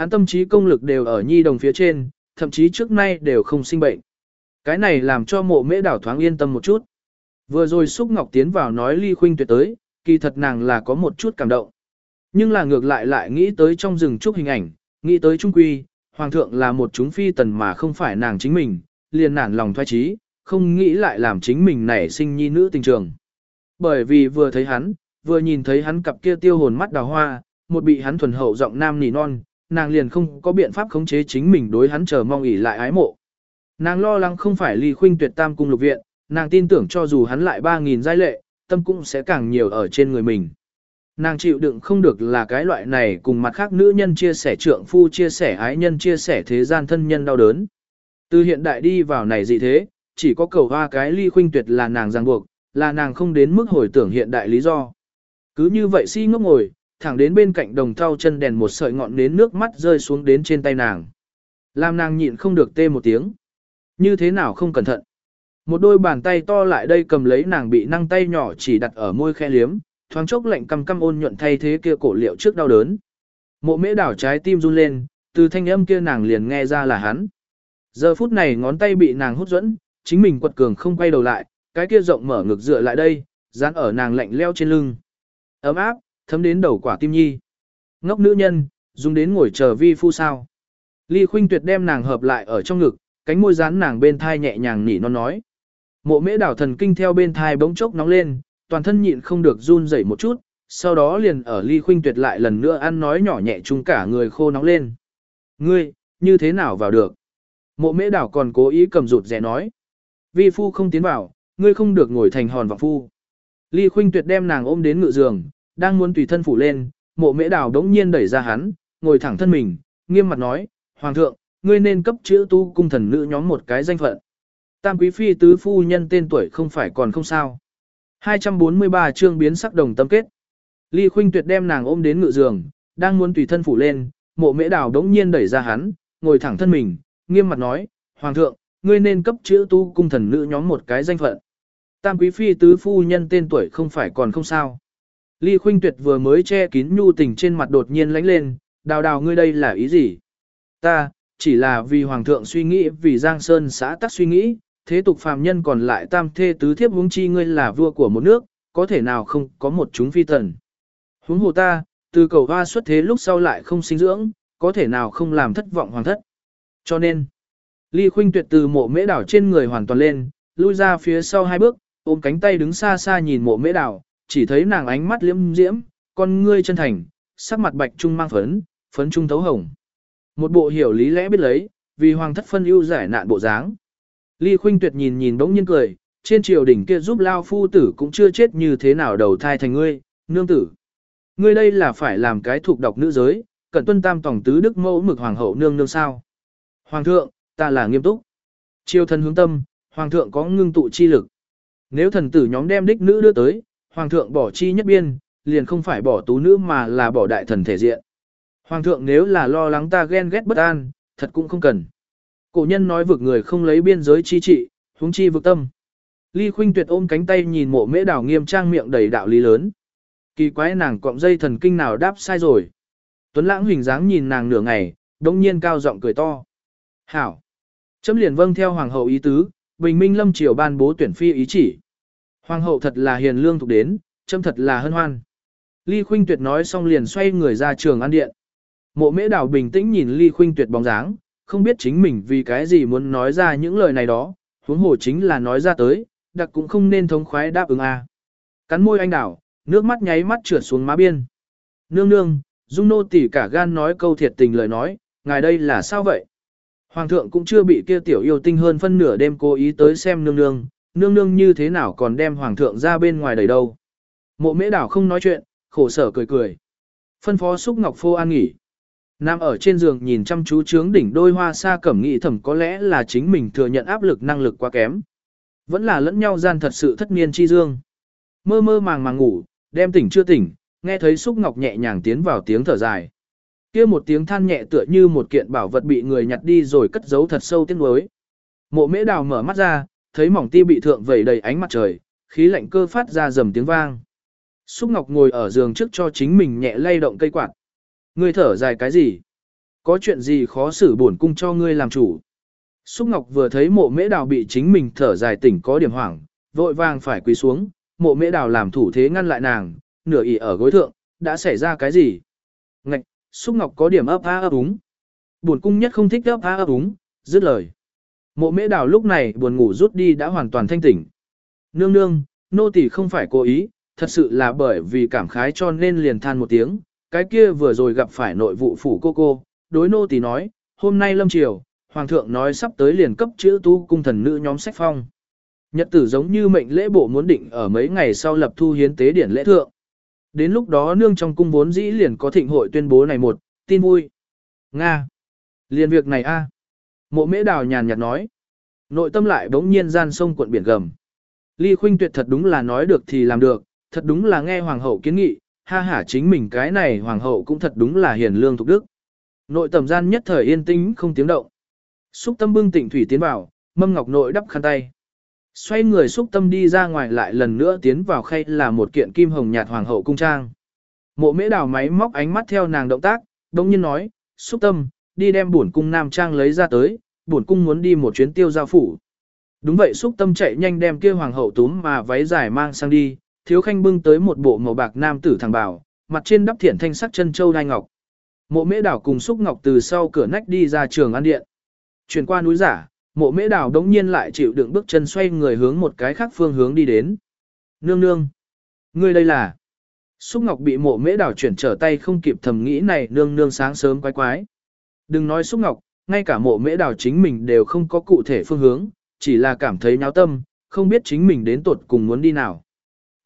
hắn tâm trí công lực đều ở nhi đồng phía trên, thậm chí trước nay đều không sinh bệnh. Cái này làm cho mộ mễ đảo thoáng yên tâm một chút. Vừa rồi xúc ngọc tiến vào nói ly khuynh tuyệt tới, kỳ thật nàng là có một chút cảm động. Nhưng là ngược lại lại nghĩ tới trong rừng trúc hình ảnh, nghĩ tới trung quy, hoàng thượng là một chúng phi tần mà không phải nàng chính mình, liền nản lòng thoái trí, không nghĩ lại làm chính mình nảy sinh nhi nữ tình trường. Bởi vì vừa thấy hắn, vừa nhìn thấy hắn cặp kia tiêu hồn mắt đào hoa, một bị hắn thuần hậu giọng nam nỉ non, nàng liền không có biện pháp khống chế chính mình đối hắn chờ mong ỉ lại ái mộ. Nàng lo lắng không phải ly khuynh tuyệt tam cung lục viện, nàng tin tưởng cho dù hắn lại 3.000 giai lệ, tâm cũng sẽ càng nhiều ở trên người mình. Nàng chịu đựng không được là cái loại này cùng mặt khác nữ nhân chia sẻ trượng phu chia sẻ ái nhân chia sẻ thế gian thân nhân đau đớn. Từ hiện đại đi vào này gì thế, chỉ có cầu hoa cái ly khuynh tuyệt là nàng ràng buộc, là nàng không đến mức hồi tưởng hiện đại lý do. Cứ như vậy si ngốc ngồi, thẳng đến bên cạnh đồng thau chân đèn một sợi ngọn nến nước mắt rơi xuống đến trên tay nàng. Làm nàng nhịn không được tê một tiếng. Như thế nào không cẩn thận. Một đôi bàn tay to lại đây cầm lấy nàng bị năng tay nhỏ chỉ đặt ở môi khe liếm, thoáng chốc lạnh căm căm ôn nhuận thay thế kia cổ liệu trước đau đớn. Mộ mễ đảo trái tim run lên, từ thanh âm kia nàng liền nghe ra là hắn. Giờ phút này ngón tay bị nàng hút dẫn, chính mình quật cường không quay đầu lại, cái kia rộng mở ngực dựa lại đây, dán ở nàng lạnh leo trên lưng. Ấm áp, thấm đến đầu quả tim nhi. Ngốc nữ nhân, dùng đến ngồi chờ vi phu sao. Ly Khuynh Tuyệt đem nàng hợp lại ở trong ngực, cánh môi dán nàng bên thai nhẹ nhàng nỉ non nói. Mộ mễ đảo thần kinh theo bên thai bỗng chốc nóng lên, toàn thân nhịn không được run rẩy một chút, sau đó liền ở Ly Khuynh Tuyệt lại lần nữa ăn nói nhỏ nhẹ chung cả người khô nóng lên. Ngươi, như thế nào vào được? Mộ mễ đảo còn cố ý cầm rụt rẻ nói. Vi phu không tiến vào, ngươi không được ngồi thành hòn vọng phu. Ly Khuynh Tuyệt đem nàng ôm đến ngự giường, đang muốn tùy thân phủ lên, mộ mễ đào đống nhiên đẩy ra hắn, ngồi thẳng thân mình, nghiêm mặt nói, Hoàng thượng, ngươi nên cấp chữ tu cung thần nữ nhóm một cái danh phận. Tam quý phi tứ phu nhân tên tuổi không phải còn không sao. 243 chương biến sắc đồng tâm kết. Ly Khuynh Tuyệt đem nàng ôm đến ngự giường, đang muốn tùy thân phủ lên, mộ mễ đào đống nhiên đẩy ra hắn, ngồi thẳng thân mình, nghiêm mặt nói, Hoàng thượng, ngươi nên cấp chữ tu cung thần nữ nhóm một cái danh phận. Tam quý phi tứ phu nhân tên tuổi không phải còn không sao. Ly Khuynh Tuyệt vừa mới che kín nhu tình trên mặt đột nhiên lánh lên, đào đào ngươi đây là ý gì? Ta, chỉ là vì Hoàng thượng suy nghĩ vì Giang Sơn xã tắc suy nghĩ, thế tục phàm nhân còn lại tam thê tứ thiếp huống chi ngươi là vua của một nước, có thể nào không có một chúng phi tần. Huống hồ ta, từ cầu hoa xuất thế lúc sau lại không sinh dưỡng, có thể nào không làm thất vọng hoàng thất. Cho nên, Ly Khuynh Tuyệt từ mộ mễ đảo trên người hoàn toàn lên, lui ra phía sau hai bước, ôm cánh tay đứng xa xa nhìn mộ mễ đảo, chỉ thấy nàng ánh mắt liễm diễm, con ngươi chân thành, sắc mặt bạch trung mang phấn, phấn trung thấu hồng. Một bộ hiểu lý lẽ biết lấy, vì hoàng thất phân ưu giải nạn bộ dáng. Ly Khuynh Tuyệt nhìn nhìn bỗng nhiên cười, trên triều đỉnh kia giúp lao phu tử cũng chưa chết như thế nào đầu thai thành ngươi, nương tử. Ngươi đây là phải làm cái thuộc độc nữ giới, cận tuân tam tổng tứ đức mẫu mực hoàng hậu nương nương sao. Hoàng thượng, ta là nghiêm túc. Triều thần hướng tâm, hoàng thượng có ngưng tụ chi lực. Nếu thần tử nhóm đem đích nữ đưa tới, hoàng thượng bỏ chi nhất biên, liền không phải bỏ tú nữ mà là bỏ đại thần thể diện. Hoàng thượng nếu là lo lắng ta ghen ghét bất an, thật cũng không cần. Cổ nhân nói vực người không lấy biên giới chi trị, huống chi vực tâm. Ly Khuynh Tuyệt ôm cánh tay nhìn mộ mễ đảo nghiêm trang miệng đầy đạo lý lớn. Kỳ quái nàng cọng dây thần kinh nào đáp sai rồi. Tuấn lãng hình dáng nhìn nàng nửa ngày, đống nhiên cao giọng cười to. Hảo! Chấm liền vâng theo hoàng hậu ý tứ, bình minh lâm triều ban bố tuyển phi ý chỉ. Hoàng hậu thật là hiền lương thuộc đến, châm thật là hân hoan. Ly Khuynh Tuyệt nói xong liền xoay người ra trường ăn điện. Mộ mễ đảo bình tĩnh nhìn Ly Khuynh Tuyệt bóng dáng, không biết chính mình vì cái gì muốn nói ra những lời này đó, huống hồ chính là nói ra tới, đặc cũng không nên thống khoái đáp ứng a. À. Cắn môi anh đảo, nước mắt nháy mắt trượt xuống má biên. Nương nương, Dung nô tỉ cả gan nói câu thiệt tình lời nói, ngài đây là sao vậy? Hoàng thượng cũng chưa bị kia tiểu yêu tinh hơn phân nửa đêm cố ý tới xem nương nương, nương nương như thế nào còn đem hoàng thượng ra bên ngoài đầy đâu. Mộ mễ đảo không nói chuyện, khổ sở cười cười. Phân phó xúc ngọc phô an nghỉ. Nam ở trên giường nhìn chăm chú trướng đỉnh đôi hoa xa cẩm nghị thẩm có lẽ là chính mình thừa nhận áp lực năng lực quá kém. Vẫn là lẫn nhau gian thật sự thất niên chi dương. Mơ mơ màng màng ngủ, đem tỉnh chưa tỉnh, nghe thấy xúc ngọc nhẹ nhàng tiến vào tiếng thở dài. kia một tiếng than nhẹ tựa như một kiện bảo vật bị người nhặt đi rồi cất giấu thật sâu tiếng nuối. Mộ mễ đào mở mắt ra, thấy mỏng ti bị thượng vẩy đầy ánh mặt trời, khí lạnh cơ phát ra rầm tiếng vang. Xúc ngọc ngồi ở giường trước cho chính mình nhẹ lay động cây quạt. Người thở dài cái gì? Có chuyện gì khó xử bổn cung cho ngươi làm chủ. Xúc Ngọc vừa thấy mộ mễ đào bị chính mình thở dài tỉnh có điểm hoảng, vội vàng phải quỳ xuống, mộ mễ đào làm thủ thế ngăn lại nàng, nửa ỉ ở gối thượng, đã xảy ra cái gì? Ngạch, Xúc Ngọc có điểm ấp á ấp úng. Buồn cung nhất không thích ấp á ấp úng, dứt lời. Mộ mễ đào lúc này buồn ngủ rút đi đã hoàn toàn thanh tỉnh. Nương nương, nô tỳ không phải cố ý, thật sự là bởi vì cảm khái cho nên liền than một tiếng. Cái kia vừa rồi gặp phải nội vụ phủ cô cô, đối nô tỳ nói, hôm nay lâm triều, hoàng thượng nói sắp tới liền cấp chữ tu cung thần nữ nhóm sách phong. Nhật tử giống như mệnh lễ bộ muốn định ở mấy ngày sau lập thu hiến tế điển lễ thượng. Đến lúc đó nương trong cung vốn dĩ liền có thịnh hội tuyên bố này một, tin vui. Nga. Liền việc này a. Mộ mễ đào nhàn nhạt nói. Nội tâm lại bỗng nhiên gian sông cuộn biển gầm. Ly Khuynh Tuyệt thật đúng là nói được thì làm được, thật đúng là nghe hoàng hậu kiến nghị, ha hả chính mình cái này hoàng hậu cũng thật đúng là hiền lương thục đức. Nội tầm gian nhất thời yên tĩnh không tiếng động. Xúc tâm bưng tịnh thủy tiến vào, mâm ngọc nội đắp khăn tay. Xoay người xúc tâm đi ra ngoài lại lần nữa tiến vào khay là một kiện kim hồng nhạt hoàng hậu cung trang. Mộ mễ đào máy móc ánh mắt theo nàng động tác, đồng nhiên nói, xúc tâm, đi đem bổn cung nam trang lấy ra tới, bổn cung muốn đi một chuyến tiêu giao phủ. Đúng vậy xúc tâm chạy nhanh đem kia hoàng hậu túm mà váy dài mang sang đi, thiếu khanh bưng tới một bộ màu bạc nam tử thằng bảo, mặt trên đắp thiển thanh sắc chân châu đai ngọc. Mộ mễ đảo cùng xúc ngọc từ sau cửa nách đi ra trường ăn điện. Chuyển qua núi giả, mộ mễ đảo đống nhiên lại chịu đựng bước chân xoay người hướng một cái khác phương hướng đi đến. Nương nương. Ngươi đây là. Xúc ngọc bị mộ mễ đảo chuyển trở tay không kịp thầm nghĩ này nương nương sáng sớm quái quái. Đừng nói xúc ngọc, ngay cả mộ mễ đào chính mình đều không có cụ thể phương hướng, chỉ là cảm thấy nháo tâm, không biết chính mình đến tột cùng muốn đi nào.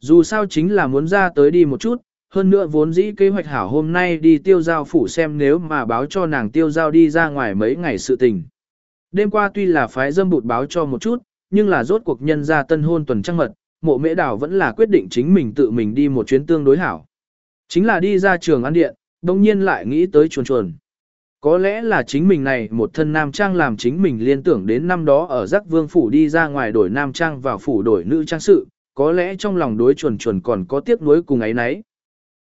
Dù sao chính là muốn ra tới đi một chút, hơn nữa vốn dĩ kế hoạch hảo hôm nay đi tiêu giao phủ xem nếu mà báo cho nàng tiêu giao đi ra ngoài mấy ngày sự tình. Đêm qua tuy là phái dâm bụt báo cho một chút, nhưng là rốt cuộc nhân ra tân hôn tuần trăng mật, mộ mễ đảo vẫn là quyết định chính mình tự mình đi một chuyến tương đối hảo. Chính là đi ra trường ăn điện, đồng nhiên lại nghĩ tới chuồn chuồn. Có lẽ là chính mình này một thân nam trang làm chính mình liên tưởng đến năm đó ở giác vương phủ đi ra ngoài đổi nam trang vào phủ đổi nữ trang sự, có lẽ trong lòng đối chuẩn chuẩn còn có tiếc nuối cùng ấy nấy.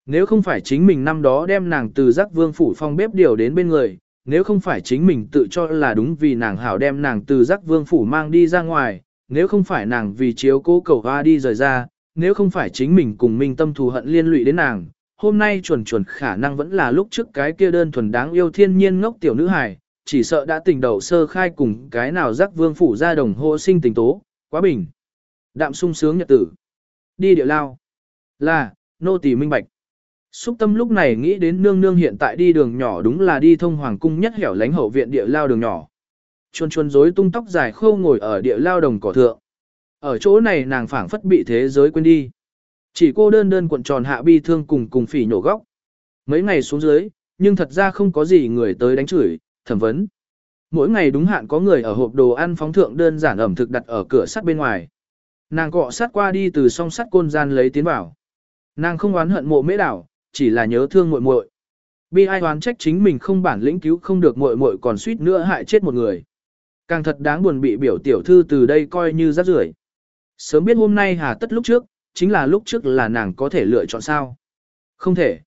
Nếu không phải chính mình năm đó đem nàng từ giác vương phủ phong bếp điều đến bên người, nếu không phải chính mình tự cho là đúng vì nàng hảo đem nàng từ giác vương phủ mang đi ra ngoài, nếu không phải nàng vì chiếu cố cầu hoa đi rời ra, nếu không phải chính mình cùng minh tâm thù hận liên lụy đến nàng, hôm nay chuẩn chuẩn khả năng vẫn là lúc trước cái kia đơn thuần đáng yêu thiên nhiên ngốc tiểu nữ hài, chỉ sợ đã tình đầu sơ khai cùng cái nào giác vương phủ ra đồng hô sinh tình tố, quá bình. Đạm sung sướng nhật tử. Đi địa lao. Là, nô tỳ minh bạch. Xúc tâm lúc này nghĩ đến nương nương hiện tại đi đường nhỏ đúng là đi thông hoàng cung nhất hẻo lánh hậu viện địa lao đường nhỏ. Chuồn chuồn rối tung tóc dài khâu ngồi ở địa lao đồng cỏ thượng. Ở chỗ này nàng phảng phất bị thế giới quên đi. Chỉ cô đơn đơn cuộn tròn hạ bi thương cùng cùng phỉ nhổ góc. Mấy ngày xuống dưới, nhưng thật ra không có gì người tới đánh chửi, thẩm vấn. Mỗi ngày đúng hạn có người ở hộp đồ ăn phóng thượng đơn giản ẩm thực đặt ở cửa sắt bên ngoài. Nàng cọ sát qua đi từ song sắt côn gian lấy tiến vào. Nàng không oán hận mộ mễ đảo, chỉ là nhớ thương muội muội. Bi ai oán trách chính mình không bản lĩnh cứu không được muội muội còn suýt nữa hại chết một người. Càng thật đáng buồn bị biểu tiểu thư từ đây coi như rác rưởi. Sớm biết hôm nay hà tất lúc trước, chính là lúc trước là nàng có thể lựa chọn sao. Không thể.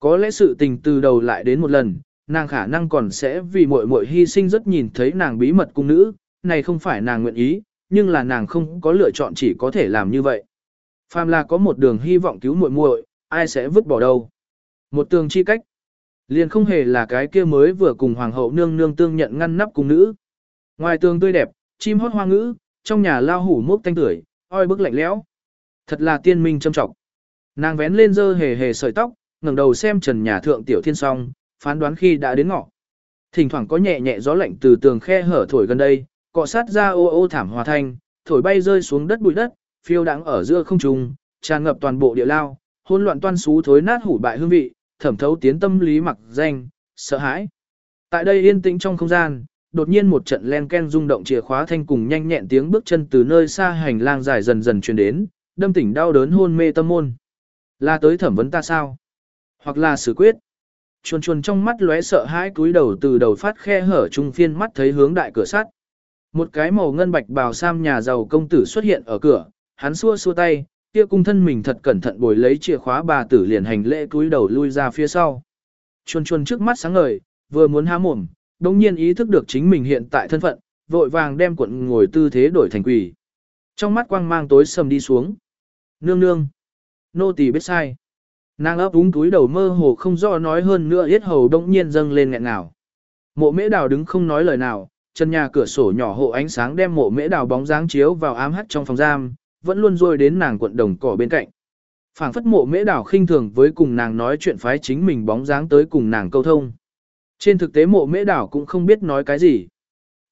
Có lẽ sự tình từ đầu lại đến một lần, nàng khả năng còn sẽ vì muội muội hy sinh rất nhìn thấy nàng bí mật cung nữ, này không phải nàng nguyện ý, nhưng là nàng không có lựa chọn chỉ có thể làm như vậy. Phàm là có một đường hy vọng cứu muội muội, ai sẽ vứt bỏ đâu. Một tường chi cách. Liền không hề là cái kia mới vừa cùng hoàng hậu nương nương tương nhận ngăn nắp cung nữ. Ngoài tường tươi đẹp, chim hót hoa ngữ, trong nhà lao hủ mốc thanh tưởi, oi bức lạnh lẽo. Thật là tiên minh châm trọng. Nàng vén lên dơ hề hề sợi tóc, ngẩng đầu xem trần nhà thượng tiểu thiên song, phán đoán khi đã đến ngọ. Thỉnh thoảng có nhẹ nhẹ gió lạnh từ tường khe hở thổi gần đây, cọ sát ra ô ô thảm hòa thanh, thổi bay rơi xuống đất bụi đất, phiêu đáng ở giữa không trung, tràn ngập toàn bộ địa lao, hỗn loạn toan xú thối nát hủ bại hương vị, thẩm thấu tiến tâm lý mặc danh, sợ hãi. Tại đây yên tĩnh trong không gian, đột nhiên một trận len ken rung động chìa khóa thanh cùng nhanh nhẹn tiếng bước chân từ nơi xa hành lang dài dần dần truyền đến, đâm tỉnh đau đớn hôn mê tâm môn. Là tới thẩm vấn ta sao? Hoặc là xử quyết? Chuồn chuồn trong mắt lóe sợ hãi cúi đầu từ đầu phát khe hở trung phiên mắt thấy hướng đại cửa sắt. Một cái màu ngân bạch bào sam nhà giàu công tử xuất hiện ở cửa, hắn xua xua tay, kia cung thân mình thật cẩn thận bồi lấy chìa khóa bà tử liền hành lễ cúi đầu lui ra phía sau. Chuồn chuồn trước mắt sáng ngời, vừa muốn há mồm, đồng nhiên ý thức được chính mình hiện tại thân phận, vội vàng đem cuộn ngồi tư thế đổi thành quỷ. Trong mắt quang mang tối sầm đi xuống. Nương nương. Nô tỳ biết sai. Nàng ấp úng túi đầu mơ hồ không rõ nói hơn nữa yết hầu đông nhiên dâng lên nghẹn nào. Mộ mễ đào đứng không nói lời nào, chân nhà cửa sổ nhỏ hộ ánh sáng đem mộ mễ đào bóng dáng chiếu vào ám hắt trong phòng giam, vẫn luôn rôi đến nàng cuộn đồng cỏ bên cạnh. phảng phất mộ mễ đào khinh thường với cùng nàng nói chuyện phái chính mình bóng dáng tới cùng nàng câu thông. Trên thực tế mộ mễ đào cũng không biết nói cái gì.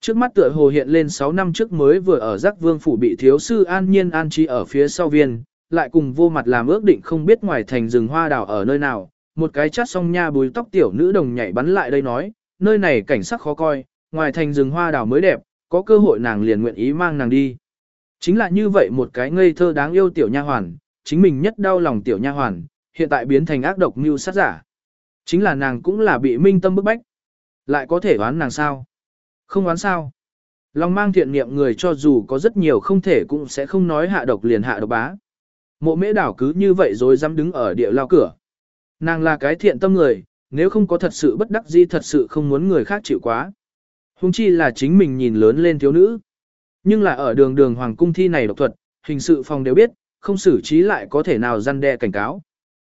Trước mắt tựa hồ hiện lên 6 năm trước mới vừa ở giác vương phủ bị thiếu sư an nhiên an trí ở phía sau viên, lại cùng vô mặt làm ước định không biết ngoài thành rừng hoa đào ở nơi nào, một cái chát song nha bùi tóc tiểu nữ đồng nhảy bắn lại đây nói, nơi này cảnh sắc khó coi, ngoài thành rừng hoa đào mới đẹp, có cơ hội nàng liền nguyện ý mang nàng đi. Chính là như vậy một cái ngây thơ đáng yêu tiểu nha hoàn, chính mình nhất đau lòng tiểu nha hoàn, hiện tại biến thành ác độc mưu sát giả. Chính là nàng cũng là bị minh tâm bức bách. Lại có thể đoán nàng sao? Không đoán sao? Lòng mang thiện niệm người cho dù có rất nhiều không thể cũng sẽ không nói hạ độc liền hạ độc bá. Mộ mễ đảo cứ như vậy rồi dám đứng ở địa lao cửa. Nàng là cái thiện tâm người, nếu không có thật sự bất đắc di, thật sự không muốn người khác chịu quá. Hùng chi là chính mình nhìn lớn lên thiếu nữ. Nhưng là ở đường đường hoàng cung thi này độc thuật, hình sự phòng đều biết, không xử trí lại có thể nào răn đe cảnh cáo.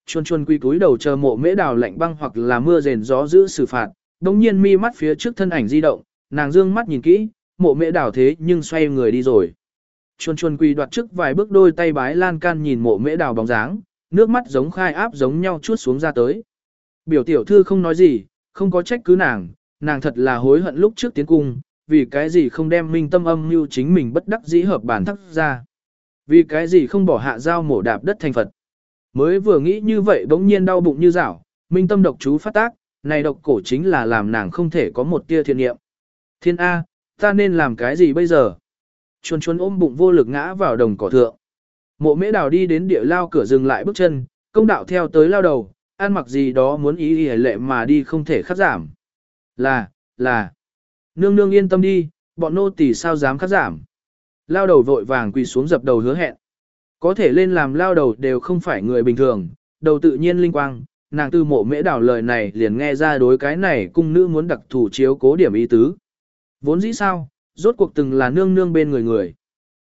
Chuôn chuôn quy túi đầu chờ mộ mễ đào lạnh băng hoặc là mưa rền gió giữ xử phạt, đồng nhiên mi mắt phía trước thân ảnh di động, nàng dương mắt nhìn kỹ, mộ mễ đào thế nhưng xoay người đi rồi. Chuôn chuôn quỳ đoạt trước vài bước đôi tay bái lan can nhìn mộ mễ đào bóng dáng, nước mắt giống khai áp giống nhau chút xuống ra tới. Biểu tiểu thư không nói gì, không có trách cứ nàng, nàng thật là hối hận lúc trước tiến cung, vì cái gì không đem minh tâm âm mưu chính mình bất đắc dĩ hợp bản thắc ra. Vì cái gì không bỏ hạ dao mổ đạp đất thành Phật. Mới vừa nghĩ như vậy bỗng nhiên đau bụng như rảo, minh tâm độc chú phát tác, này độc cổ chính là làm nàng không thể có một tia thiện niệm. Thiên A, ta nên làm cái gì bây giờ? Chuồn chuồn ôm bụng vô lực ngã vào đồng cỏ thượng. Mộ mễ đào đi đến địa lao cửa dừng lại bước chân, công đạo theo tới lao đầu, ăn mặc gì đó muốn ý ý lệ mà đi không thể khắc giảm. Là, là, nương nương yên tâm đi, bọn nô tỳ sao dám khắc giảm. Lao đầu vội vàng quỳ xuống dập đầu hứa hẹn. Có thể lên làm lao đầu đều không phải người bình thường, đầu tự nhiên linh quang, nàng tư mộ mễ đảo lời này liền nghe ra đối cái này cung nữ muốn đặc thủ chiếu cố điểm ý tứ. Vốn dĩ sao, rốt cuộc từng là nương nương bên người người.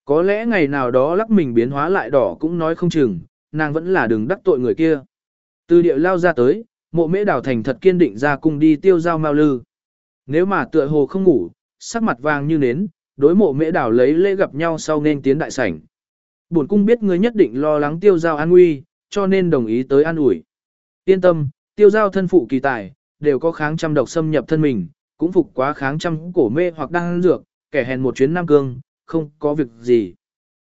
Có lẽ ngày nào đó lắc mình biến hóa lại đỏ cũng nói không chừng, nàng vẫn là đừng đắc tội người kia. Từ điệu lao ra tới, mộ mễ đảo thành thật kiên định ra cung đi tiêu giao mau lư. Nếu mà tựa hồ không ngủ, sắc mặt vàng như nến, đối mộ mễ đảo lấy lễ gặp nhau sau nên tiến đại sảnh. Bổn cung biết ngươi nhất định lo lắng tiêu giao an nguy, cho nên đồng ý tới an ủi. Yên tâm, tiêu giao thân phụ kỳ tài, đều có kháng trăm độc xâm nhập thân mình, cũng phục quá kháng trăm cổ mê hoặc đang dược, kẻ hèn một chuyến Nam Cương, không có việc gì.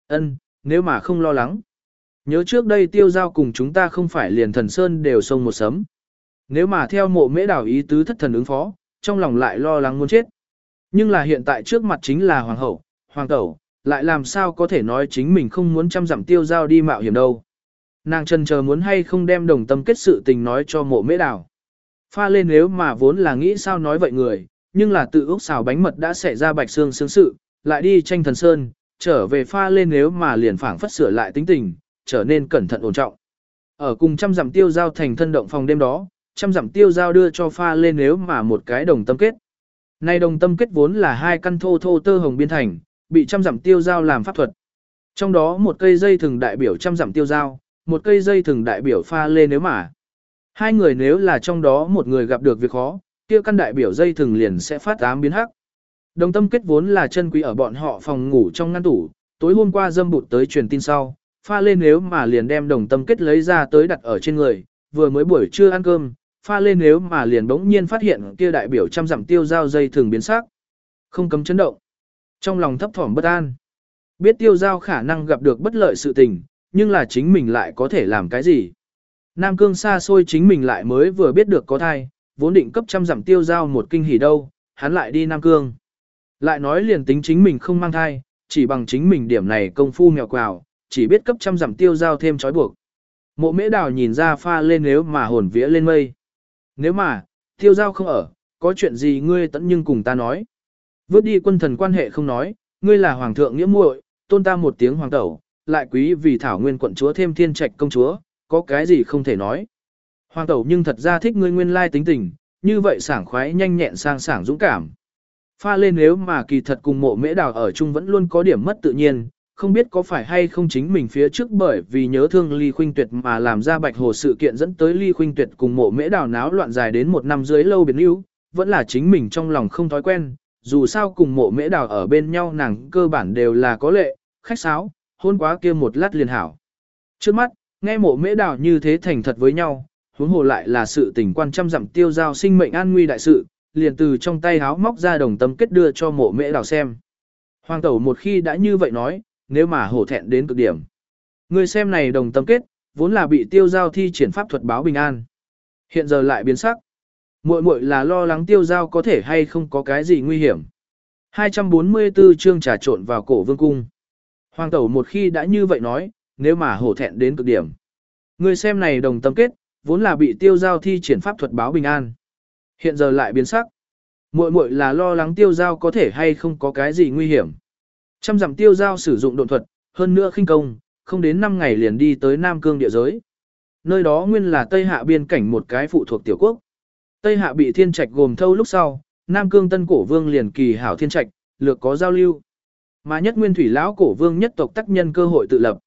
Ân, nếu mà không lo lắng. Nhớ trước đây tiêu giao cùng chúng ta không phải liền thần sơn đều sông một sấm. Nếu mà theo mộ mễ đảo ý tứ thất thần ứng phó, trong lòng lại lo lắng muốn chết. Nhưng là hiện tại trước mặt chính là hoàng hậu, hoàng tẩu, lại làm sao có thể nói chính mình không muốn chăm dặm tiêu giao đi mạo hiểm đâu. Nàng chân chờ muốn hay không đem đồng tâm kết sự tình nói cho mộ mễ đảo. Pha lên nếu mà vốn là nghĩ sao nói vậy người, nhưng là tự úc xào bánh mật đã xảy ra bạch xương xương sự, lại đi tranh thần sơn, trở về pha lên nếu mà liền phảng phất sửa lại tính tình, trở nên cẩn thận ổn trọng. Ở cùng trăm dặm tiêu giao thành thân động phòng đêm đó, trăm dặm tiêu giao đưa cho pha lên nếu mà một cái đồng tâm kết. Này đồng tâm kết vốn là hai căn thô thô tơ hồng biên thành, bị trăm dặm tiêu giao làm pháp thuật. Trong đó một cây dây thường đại biểu trăm dặm tiêu giao, một cây dây thường đại biểu pha lê nếu mà. Hai người nếu là trong đó một người gặp được việc khó, kia căn đại biểu dây thường liền sẽ phát ám biến hắc. Đồng tâm kết vốn là chân quý ở bọn họ phòng ngủ trong ngăn tủ, tối hôm qua dâm bụt tới truyền tin sau, pha lên nếu mà liền đem đồng tâm kết lấy ra tới đặt ở trên người, vừa mới buổi trưa ăn cơm, pha lên nếu mà liền bỗng nhiên phát hiện kia đại biểu trăm dặm tiêu giao dây thường biến sắc. Không cấm chấn động. Trong lòng thấp thỏm bất an. Biết tiêu giao khả năng gặp được bất lợi sự tình, nhưng là chính mình lại có thể làm cái gì. Nam cương xa xôi chính mình lại mới vừa biết được có thai, vốn định cấp trăm giảm tiêu giao một kinh hỉ đâu, hắn lại đi Nam cương. Lại nói liền tính chính mình không mang thai, chỉ bằng chính mình điểm này công phu mèo quào, chỉ biết cấp trăm giảm tiêu giao thêm trói buộc. Mộ mễ đào nhìn ra pha lên nếu mà hồn vía lên mây. Nếu mà, tiêu giao không ở, có chuyện gì ngươi tận nhưng cùng ta nói. Vớt đi quân thần quan hệ không nói, ngươi là hoàng thượng nghĩa muội, tôn ta một tiếng hoàng tẩu, lại quý vì thảo nguyên quận chúa thêm thiên trạch công chúa, có cái gì không thể nói. Hoàng tẩu nhưng thật ra thích ngươi nguyên lai tính tình, như vậy sảng khoái nhanh nhẹn sang sảng dũng cảm. Pha lên nếu mà kỳ thật cùng mộ mễ đào ở chung vẫn luôn có điểm mất tự nhiên, không biết có phải hay không chính mình phía trước bởi vì nhớ thương Ly Khuynh Tuyệt mà làm ra bạch hồ sự kiện dẫn tới Ly Khuynh Tuyệt cùng mộ mễ đào náo loạn dài đến một năm dưới lâu biến yếu, vẫn là chính mình trong lòng không thói quen, dù sao cùng mộ mễ đào ở bên nhau nàng cơ bản đều là có lệ, khách sáo, hôn quá kia một lát liền hảo. Trước mắt, nghe mộ mễ đào như thế thành thật với nhau, huống hồ lại là sự tình quan trăm dặm tiêu giao sinh mệnh an nguy đại sự, liền từ trong tay háo móc ra đồng tâm kết đưa cho mộ mễ đào xem. Hoàng tẩu một khi đã như vậy nói, nếu mà hổ thẹn đến cực điểm. Người xem này đồng tâm kết, vốn là bị tiêu giao thi triển pháp thuật báo bình an. Hiện giờ lại biến sắc. Muội muội là lo lắng tiêu giao có thể hay không có cái gì nguy hiểm. 244 chương trà trộn vào cổ vương cung. Hoàng tẩu một khi đã như vậy nói, nếu mà hổ thẹn đến cực điểm. Người xem này đồng tâm kết, vốn là bị tiêu giao thi triển pháp thuật báo bình an. Hiện giờ lại biến sắc. Muội muội là lo lắng tiêu giao có thể hay không có cái gì nguy hiểm. Trăm dặm tiêu giao sử dụng độn thuật, hơn nữa khinh công, không đến 5 ngày liền đi tới Nam Cương địa giới. Nơi đó nguyên là Tây Hạ biên cảnh một cái phụ thuộc tiểu quốc. Tây Hạ bị thiên trạch gồm thâu lúc sau, Nam Cương Tân Cổ Vương liền kỳ hảo thiên trạch, lược có giao lưu. Mà nhất nguyên thủy lão cổ vương nhất tộc tác nhân cơ hội tự lập.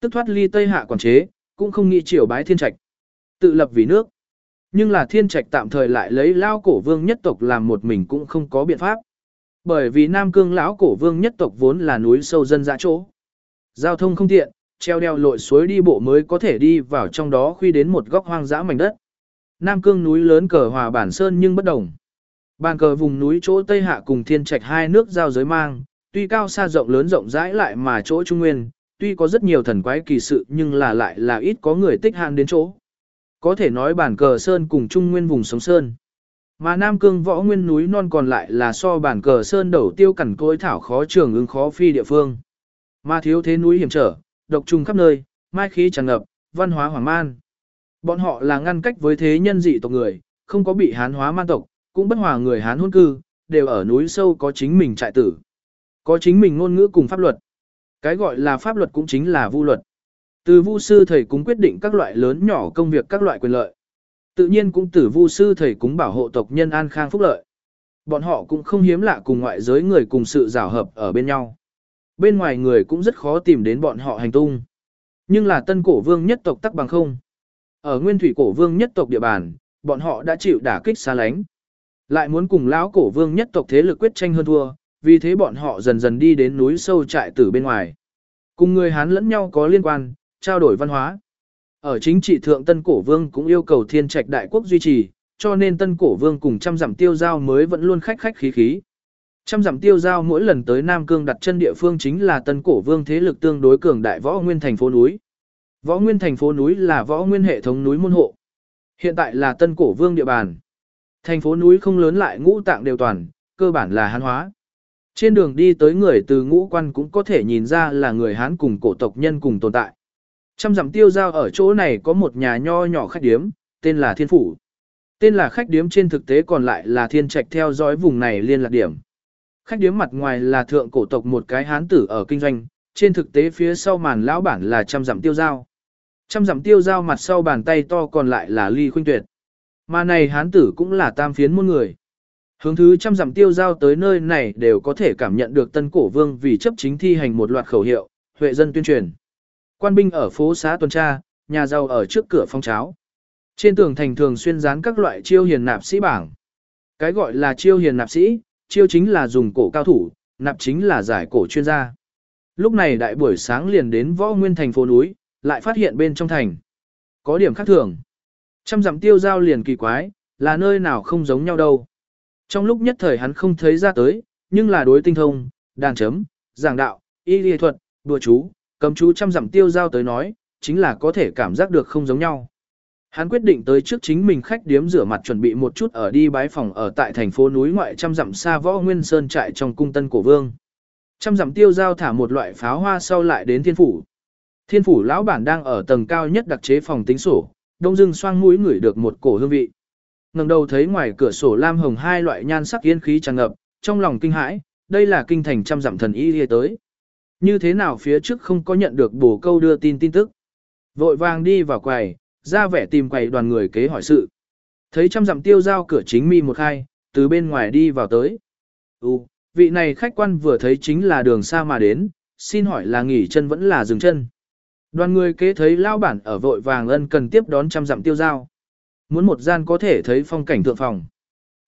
Tức thoát ly Tây Hạ quản chế, cũng không nghĩ triều bái thiên trạch. Tự lập vì nước. Nhưng là thiên trạch tạm thời lại lấy lão cổ vương nhất tộc làm một mình cũng không có biện pháp. Bởi vì Nam Cương lão cổ vương nhất tộc vốn là núi sâu dân dã chỗ. Giao thông không tiện, treo đeo lội suối đi bộ mới có thể đi vào trong đó khuy đến một góc hoang dã mảnh đất. Nam Cương núi lớn cờ hòa bản sơn nhưng bất đồng. Bàn cờ vùng núi chỗ Tây Hạ cùng Thiên Trạch hai nước giao giới mang, tuy cao xa rộng lớn rộng rãi lại mà chỗ Trung Nguyên, tuy có rất nhiều thần quái kỳ sự nhưng là lại là ít có người tích hạn đến chỗ. Có thể nói bản cờ sơn cùng Trung Nguyên vùng sống sơn. Mà Nam Cương võ nguyên núi non còn lại là so bản cờ sơn đầu tiêu cẩn cối thảo khó trường ứng khó phi địa phương. Mà thiếu thế núi hiểm trở, độc trùng khắp nơi, mai khí tràn ngập, văn hóa hoàng man. Bọn họ là ngăn cách với thế nhân dị tộc người, không có bị hán hóa man tộc, cũng bất hòa người hán hôn cư, đều ở núi sâu có chính mình trại tử. Có chính mình ngôn ngữ cùng pháp luật. Cái gọi là pháp luật cũng chính là vu luật. Từ vu sư thầy cũng quyết định các loại lớn nhỏ công việc các loại quyền lợi. Tự nhiên cũng từ vu sư thầy cúng bảo hộ tộc nhân an khang phúc lợi. Bọn họ cũng không hiếm lạ cùng ngoại giới người cùng sự giảo hợp ở bên nhau. Bên ngoài người cũng rất khó tìm đến bọn họ hành tung. Nhưng là tân cổ vương nhất tộc tắc bằng không. Ở nguyên thủy cổ vương nhất tộc địa bàn, bọn họ đã chịu đả kích xa lánh. Lại muốn cùng lão cổ vương nhất tộc thế lực quyết tranh hơn thua, vì thế bọn họ dần dần đi đến núi sâu trại tử bên ngoài. Cùng người Hán lẫn nhau có liên quan, trao đổi văn hóa. Ở chính trị thượng Tân Cổ Vương cũng yêu cầu thiên trạch đại quốc duy trì, cho nên Tân Cổ Vương cùng trăm dặm tiêu giao mới vẫn luôn khách khách khí khí. Trăm dặm tiêu giao mỗi lần tới Nam Cương đặt chân địa phương chính là Tân Cổ Vương thế lực tương đối cường đại võ nguyên thành phố núi. Võ nguyên thành phố núi là võ nguyên hệ thống núi môn hộ. Hiện tại là Tân Cổ Vương địa bàn. Thành phố núi không lớn lại ngũ tạng đều toàn, cơ bản là hán hóa. Trên đường đi tới người từ ngũ quan cũng có thể nhìn ra là người Hán cùng cổ tộc nhân cùng tồn tại. Trăm dặm tiêu giao ở chỗ này có một nhà nho nhỏ khách điếm, tên là Thiên Phủ. Tên là khách điếm trên thực tế còn lại là thiên trạch theo dõi vùng này liên lạc điểm. Khách điếm mặt ngoài là thượng cổ tộc một cái hán tử ở kinh doanh, trên thực tế phía sau màn lão bản là trăm dặm tiêu giao. Trăm dặm tiêu giao mặt sau bàn tay to còn lại là ly khuynh tuyệt. Mà này hán tử cũng là tam phiến môn người. Hướng thứ trăm dặm tiêu giao tới nơi này đều có thể cảm nhận được tân cổ vương vì chấp chính thi hành một loạt khẩu hiệu, huệ dân tuyên truyền. Quan binh ở phố xá tuần tra, nhà giàu ở trước cửa phong cháo. Trên tường thành thường xuyên dán các loại chiêu hiền nạp sĩ bảng. Cái gọi là chiêu hiền nạp sĩ, chiêu chính là dùng cổ cao thủ, nạp chính là giải cổ chuyên gia. Lúc này đại buổi sáng liền đến võ nguyên thành phố núi, lại phát hiện bên trong thành. Có điểm khác thường. Trăm dặm tiêu giao liền kỳ quái, là nơi nào không giống nhau đâu. Trong lúc nhất thời hắn không thấy ra tới, nhưng là đối tinh thông, đàn chấm, giảng đạo, y lý thuật, đùa chú, cầm chú trăm dặm tiêu giao tới nói, chính là có thể cảm giác được không giống nhau. Hắn quyết định tới trước chính mình khách điếm rửa mặt chuẩn bị một chút ở đi bái phòng ở tại thành phố núi ngoại trăm dặm xa võ nguyên sơn trại trong cung tân cổ vương. Trăm dặm tiêu giao thả một loại pháo hoa sau lại đến thiên phủ. Thiên phủ lão bản đang ở tầng cao nhất đặc chế phòng tính sổ, đông dưng xoang mũi ngửi được một cổ hương vị. ngẩng đầu thấy ngoài cửa sổ lam hồng hai loại nhan sắc yên khí tràn ngập, trong lòng kinh hãi, đây là kinh thành trăm dặm thần y đi tới. Như thế nào phía trước không có nhận được bổ câu đưa tin tin tức. Vội vàng đi vào quầy, ra vẻ tìm quầy đoàn người kế hỏi sự. Thấy trăm dặm tiêu giao cửa chính mi một hai, từ bên ngoài đi vào tới. Ừ, vị này khách quan vừa thấy chính là đường xa mà đến, xin hỏi là nghỉ chân vẫn là dừng chân. Đoàn người kế thấy lao bản ở vội vàng ân cần tiếp đón trăm dặm tiêu giao. Muốn một gian có thể thấy phong cảnh thượng phòng.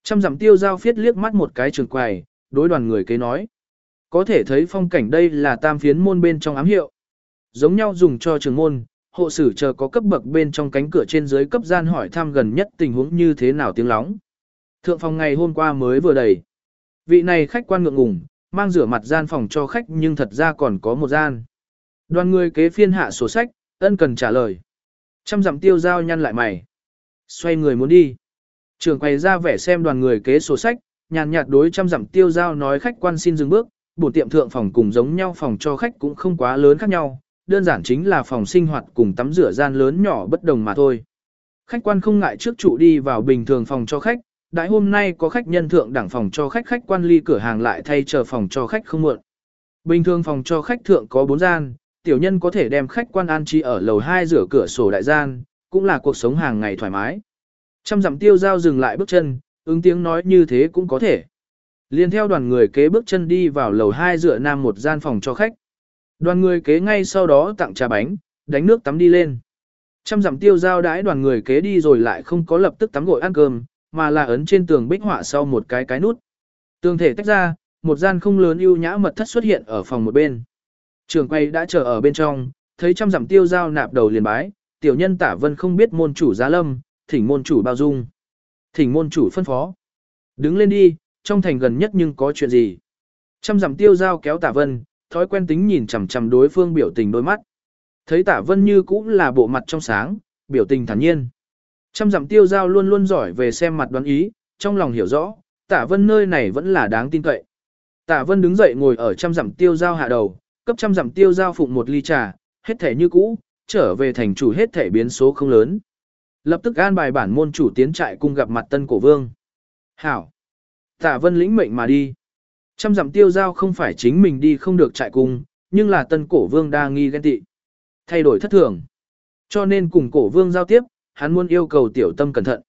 Trăm dặm tiêu giao phiết liếc mắt một cái trường quầy, đối đoàn người kế nói. Có thể thấy phong cảnh đây là tam phiến môn bên trong ám hiệu. Giống nhau dùng cho trường môn, hộ sử chờ có cấp bậc bên trong cánh cửa trên dưới cấp gian hỏi thăm gần nhất tình huống như thế nào tiếng lóng. Thượng phòng ngày hôm qua mới vừa đầy. Vị này khách quan ngượng ngùng, mang rửa mặt gian phòng cho khách nhưng thật ra còn có một gian. Đoàn người kế phiên hạ sổ sách, ân cần trả lời. Trăm dặm tiêu giao nhăn lại mày. Xoay người muốn đi. Trường quay ra vẻ xem đoàn người kế sổ sách, nhàn nhạt đối trăm dặm tiêu giao nói khách quan xin dừng bước, bổn tiệm thượng phòng cùng giống nhau phòng cho khách cũng không quá lớn khác nhau, đơn giản chính là phòng sinh hoạt cùng tắm rửa gian lớn nhỏ bất đồng mà thôi. Khách quan không ngại trước trụ đi vào bình thường phòng cho khách, đại hôm nay có khách nhân thượng đẳng phòng cho khách khách quan ly cửa hàng lại thay chờ phòng cho khách không muộn. Bình thường phòng cho khách thượng có 4 gian, tiểu nhân có thể đem khách quan an trí ở lầu 2 rửa cửa sổ đại gian, cũng là cuộc sống hàng ngày thoải mái. Trăm dặm tiêu giao dừng lại bước chân, ứng tiếng nói như thế cũng có thể. Liên theo đoàn người kế bước chân đi vào lầu 2 dựa nam một gian phòng cho khách. Đoàn người kế ngay sau đó tặng trà bánh, đánh nước tắm đi lên. Trăm dặm tiêu giao đãi đoàn người kế đi rồi lại không có lập tức tắm gội ăn cơm, mà là ấn trên tường bích họa sau một cái cái nút. Tường thể tách ra, một gian không lớn ưu nhã mật thất xuất hiện ở phòng một bên. Trường quay đã chờ ở bên trong, thấy trăm dặm tiêu giao nạp đầu liền bái, tiểu nhân tả vân không biết môn chủ giá lâm, thỉnh môn chủ bao dung. Thỉnh môn chủ phân phó. Đứng lên đi, trong thành gần nhất nhưng có chuyện gì. Trăm dặm tiêu giao kéo tả vân, thói quen tính nhìn chằm chằm đối phương biểu tình đôi mắt. Thấy tả vân như cũng là bộ mặt trong sáng, biểu tình thản nhiên. Trăm dặm tiêu giao luôn luôn giỏi về xem mặt đoán ý, trong lòng hiểu rõ, tả vân nơi này vẫn là đáng tin cậy. Tả vân đứng dậy ngồi ở trăm dặm tiêu giao hạ đầu, cấp trăm dặm tiêu giao phụng một ly trà, hết thể như cũ, trở về thành chủ hết thể biến số không lớn. Lập tức an bài bản môn chủ tiến trại cung gặp mặt tân cổ vương. Hảo! Tạ vân lĩnh mệnh mà đi. Trăm dặm tiêu giao không phải chính mình đi không được trại cung, nhưng là tân cổ vương đa nghi ghen tị. Thay đổi thất thường. Cho nên cùng cổ vương giao tiếp, hắn muốn yêu cầu tiểu tâm cẩn thận.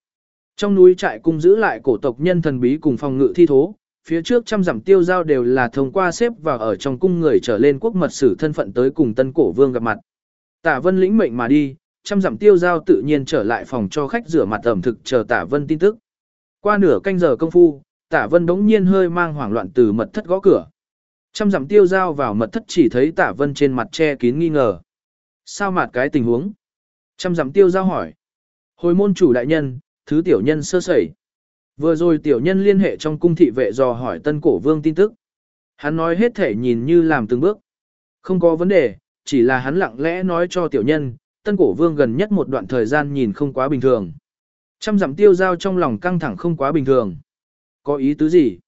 Trong núi trại cung giữ lại cổ tộc nhân thần bí cùng phòng ngự thi thố, phía trước trăm dặm tiêu giao đều là thông qua xếp và ở trong cung người trở lên quốc mật sử thân phận tới cùng tân cổ vương gặp mặt. Tả vân lĩnh mệnh mà đi, trăm dặm tiêu giao tự nhiên trở lại phòng cho khách rửa mặt ẩm thực chờ tả vân tin tức. Qua nửa canh giờ công phu, tả vân đống nhiên hơi mang hoảng loạn từ mật thất gõ cửa. Trăm dặm tiêu giao vào mật thất chỉ thấy tả vân trên mặt che kín nghi ngờ. Sao mặt cái tình huống? Trăm dặm tiêu giao hỏi. Hồi môn chủ đại nhân, thứ tiểu nhân sơ sẩy. Vừa rồi tiểu nhân liên hệ trong cung thị vệ dò hỏi tân cổ vương tin tức. Hắn nói hết thể nhìn như làm từng bước. Không có vấn đề, chỉ là hắn lặng lẽ nói cho tiểu nhân, tân cổ vương gần nhất một đoạn thời gian nhìn không quá bình thường. Trăm dặm tiêu giao trong lòng căng thẳng không quá bình thường. Có ý tứ gì?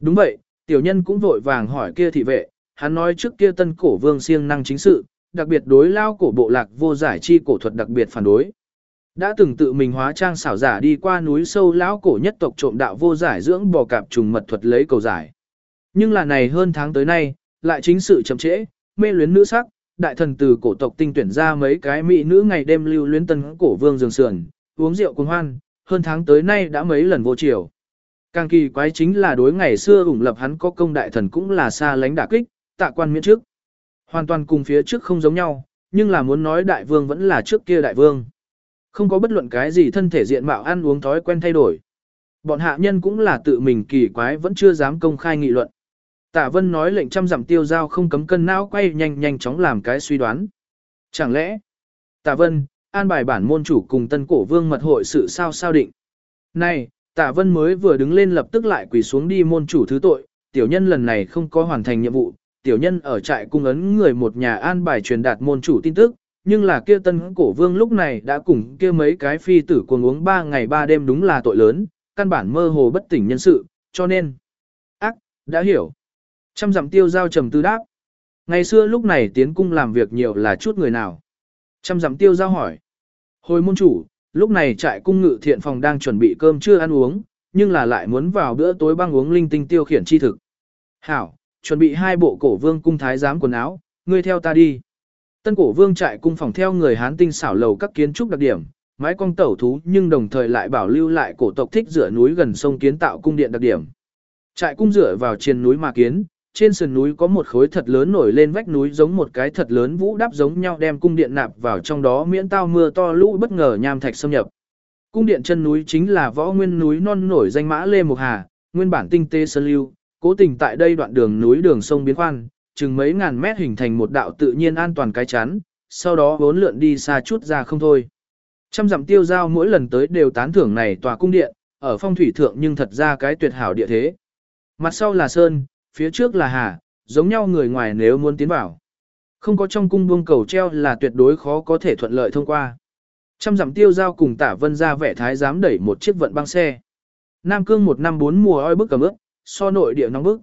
Đúng vậy, tiểu nhân cũng vội vàng hỏi kia thị vệ, hắn nói trước kia tân cổ vương siêng năng chính sự, đặc biệt đối lao cổ bộ lạc vô giải chi cổ thuật đặc biệt phản đối. Đã từng tự mình hóa trang xảo giả đi qua núi sâu lão cổ nhất tộc trộm đạo vô giải dưỡng bò cạp trùng mật thuật lấy cầu giải. Nhưng là này hơn tháng tới nay, lại chính sự chậm trễ, mê luyến nữ sắc, đại thần từ cổ tộc tinh tuyển ra mấy cái mỹ nữ ngày đêm lưu luyến tân cổ vương giường sườn, uống rượu cùng hoan, hơn tháng tới nay đã mấy lần vô chiều. Càng kỳ quái chính là đối ngày xưa ủng lập hắn có công đại thần cũng là xa lánh đả kích, tạ quan miễn trước. Hoàn toàn cùng phía trước không giống nhau, nhưng là muốn nói đại vương vẫn là trước kia đại vương. Không có bất luận cái gì thân thể diện mạo ăn uống thói quen thay đổi. Bọn hạ nhân cũng là tự mình kỳ quái vẫn chưa dám công khai nghị luận. Tạ Vân nói lệnh trăm dặm tiêu giao không cấm cân não quay nhanh nhanh chóng làm cái suy đoán. Chẳng lẽ, Tạ Vân, an bài bản môn chủ cùng tân cổ vương mật hội sự sao sao định. Này, Tạ Vân mới vừa đứng lên lập tức lại quỳ xuống đi môn chủ thứ tội, tiểu nhân lần này không có hoàn thành nhiệm vụ, tiểu nhân ở trại cung ấn người một nhà an bài truyền đạt môn chủ tin tức, nhưng là kia tân cổ vương lúc này đã cùng kia mấy cái phi tử cuồng uống ba ngày ba đêm đúng là tội lớn, căn bản mơ hồ bất tỉnh nhân sự, cho nên. Ác, đã hiểu. Trăm dặm tiêu giao trầm tư đáp. Ngày xưa lúc này tiến cung làm việc nhiều là chút người nào. Trăm dặm tiêu giao hỏi. Hồi môn chủ, lúc này trại cung ngự thiện phòng đang chuẩn bị cơm chưa ăn uống, nhưng là lại muốn vào bữa tối băng uống linh tinh tiêu khiển chi thực. Hảo, chuẩn bị hai bộ cổ vương cung thái giám quần áo, ngươi theo ta đi. Tân cổ vương trại cung phòng theo người Hán tinh xảo lầu các kiến trúc đặc điểm, mái cong tẩu thú nhưng đồng thời lại bảo lưu lại cổ tộc thích rửa núi gần sông kiến tạo cung điện đặc điểm. Trại cung dựa vào trên núi mà kiến, trên sườn núi có một khối thật lớn nổi lên vách núi giống một cái thật lớn vũ đáp giống nhau đem cung điện nạp vào trong đó miễn tao mưa to lũ bất ngờ nham thạch xâm nhập. Cung điện chân núi chính là võ nguyên núi non nổi danh mã Lê Mục Hà, nguyên bản tinh tế sơn lưu, cố tình tại đây đoạn đường núi đường sông biến khoan, chừng mấy ngàn mét hình thành một đạo tự nhiên an toàn cái chắn, sau đó vốn lượn đi xa chút ra không thôi. Trăm dặm tiêu giao mỗi lần tới đều tán thưởng này tòa cung điện, ở phong thủy thượng nhưng thật ra cái tuyệt hảo địa thế. Mặt sau là sơn, phía trước là hà, giống nhau người ngoài nếu muốn tiến vào. Không có trong cung buông cầu treo là tuyệt đối khó có thể thuận lợi thông qua. Trăm dặm tiêu giao cùng tả vân ra vẻ thái dám đẩy một chiếc vận băng xe. Nam cương một năm bốn mùa oi bức cầm ước, so nội địa nóng bức.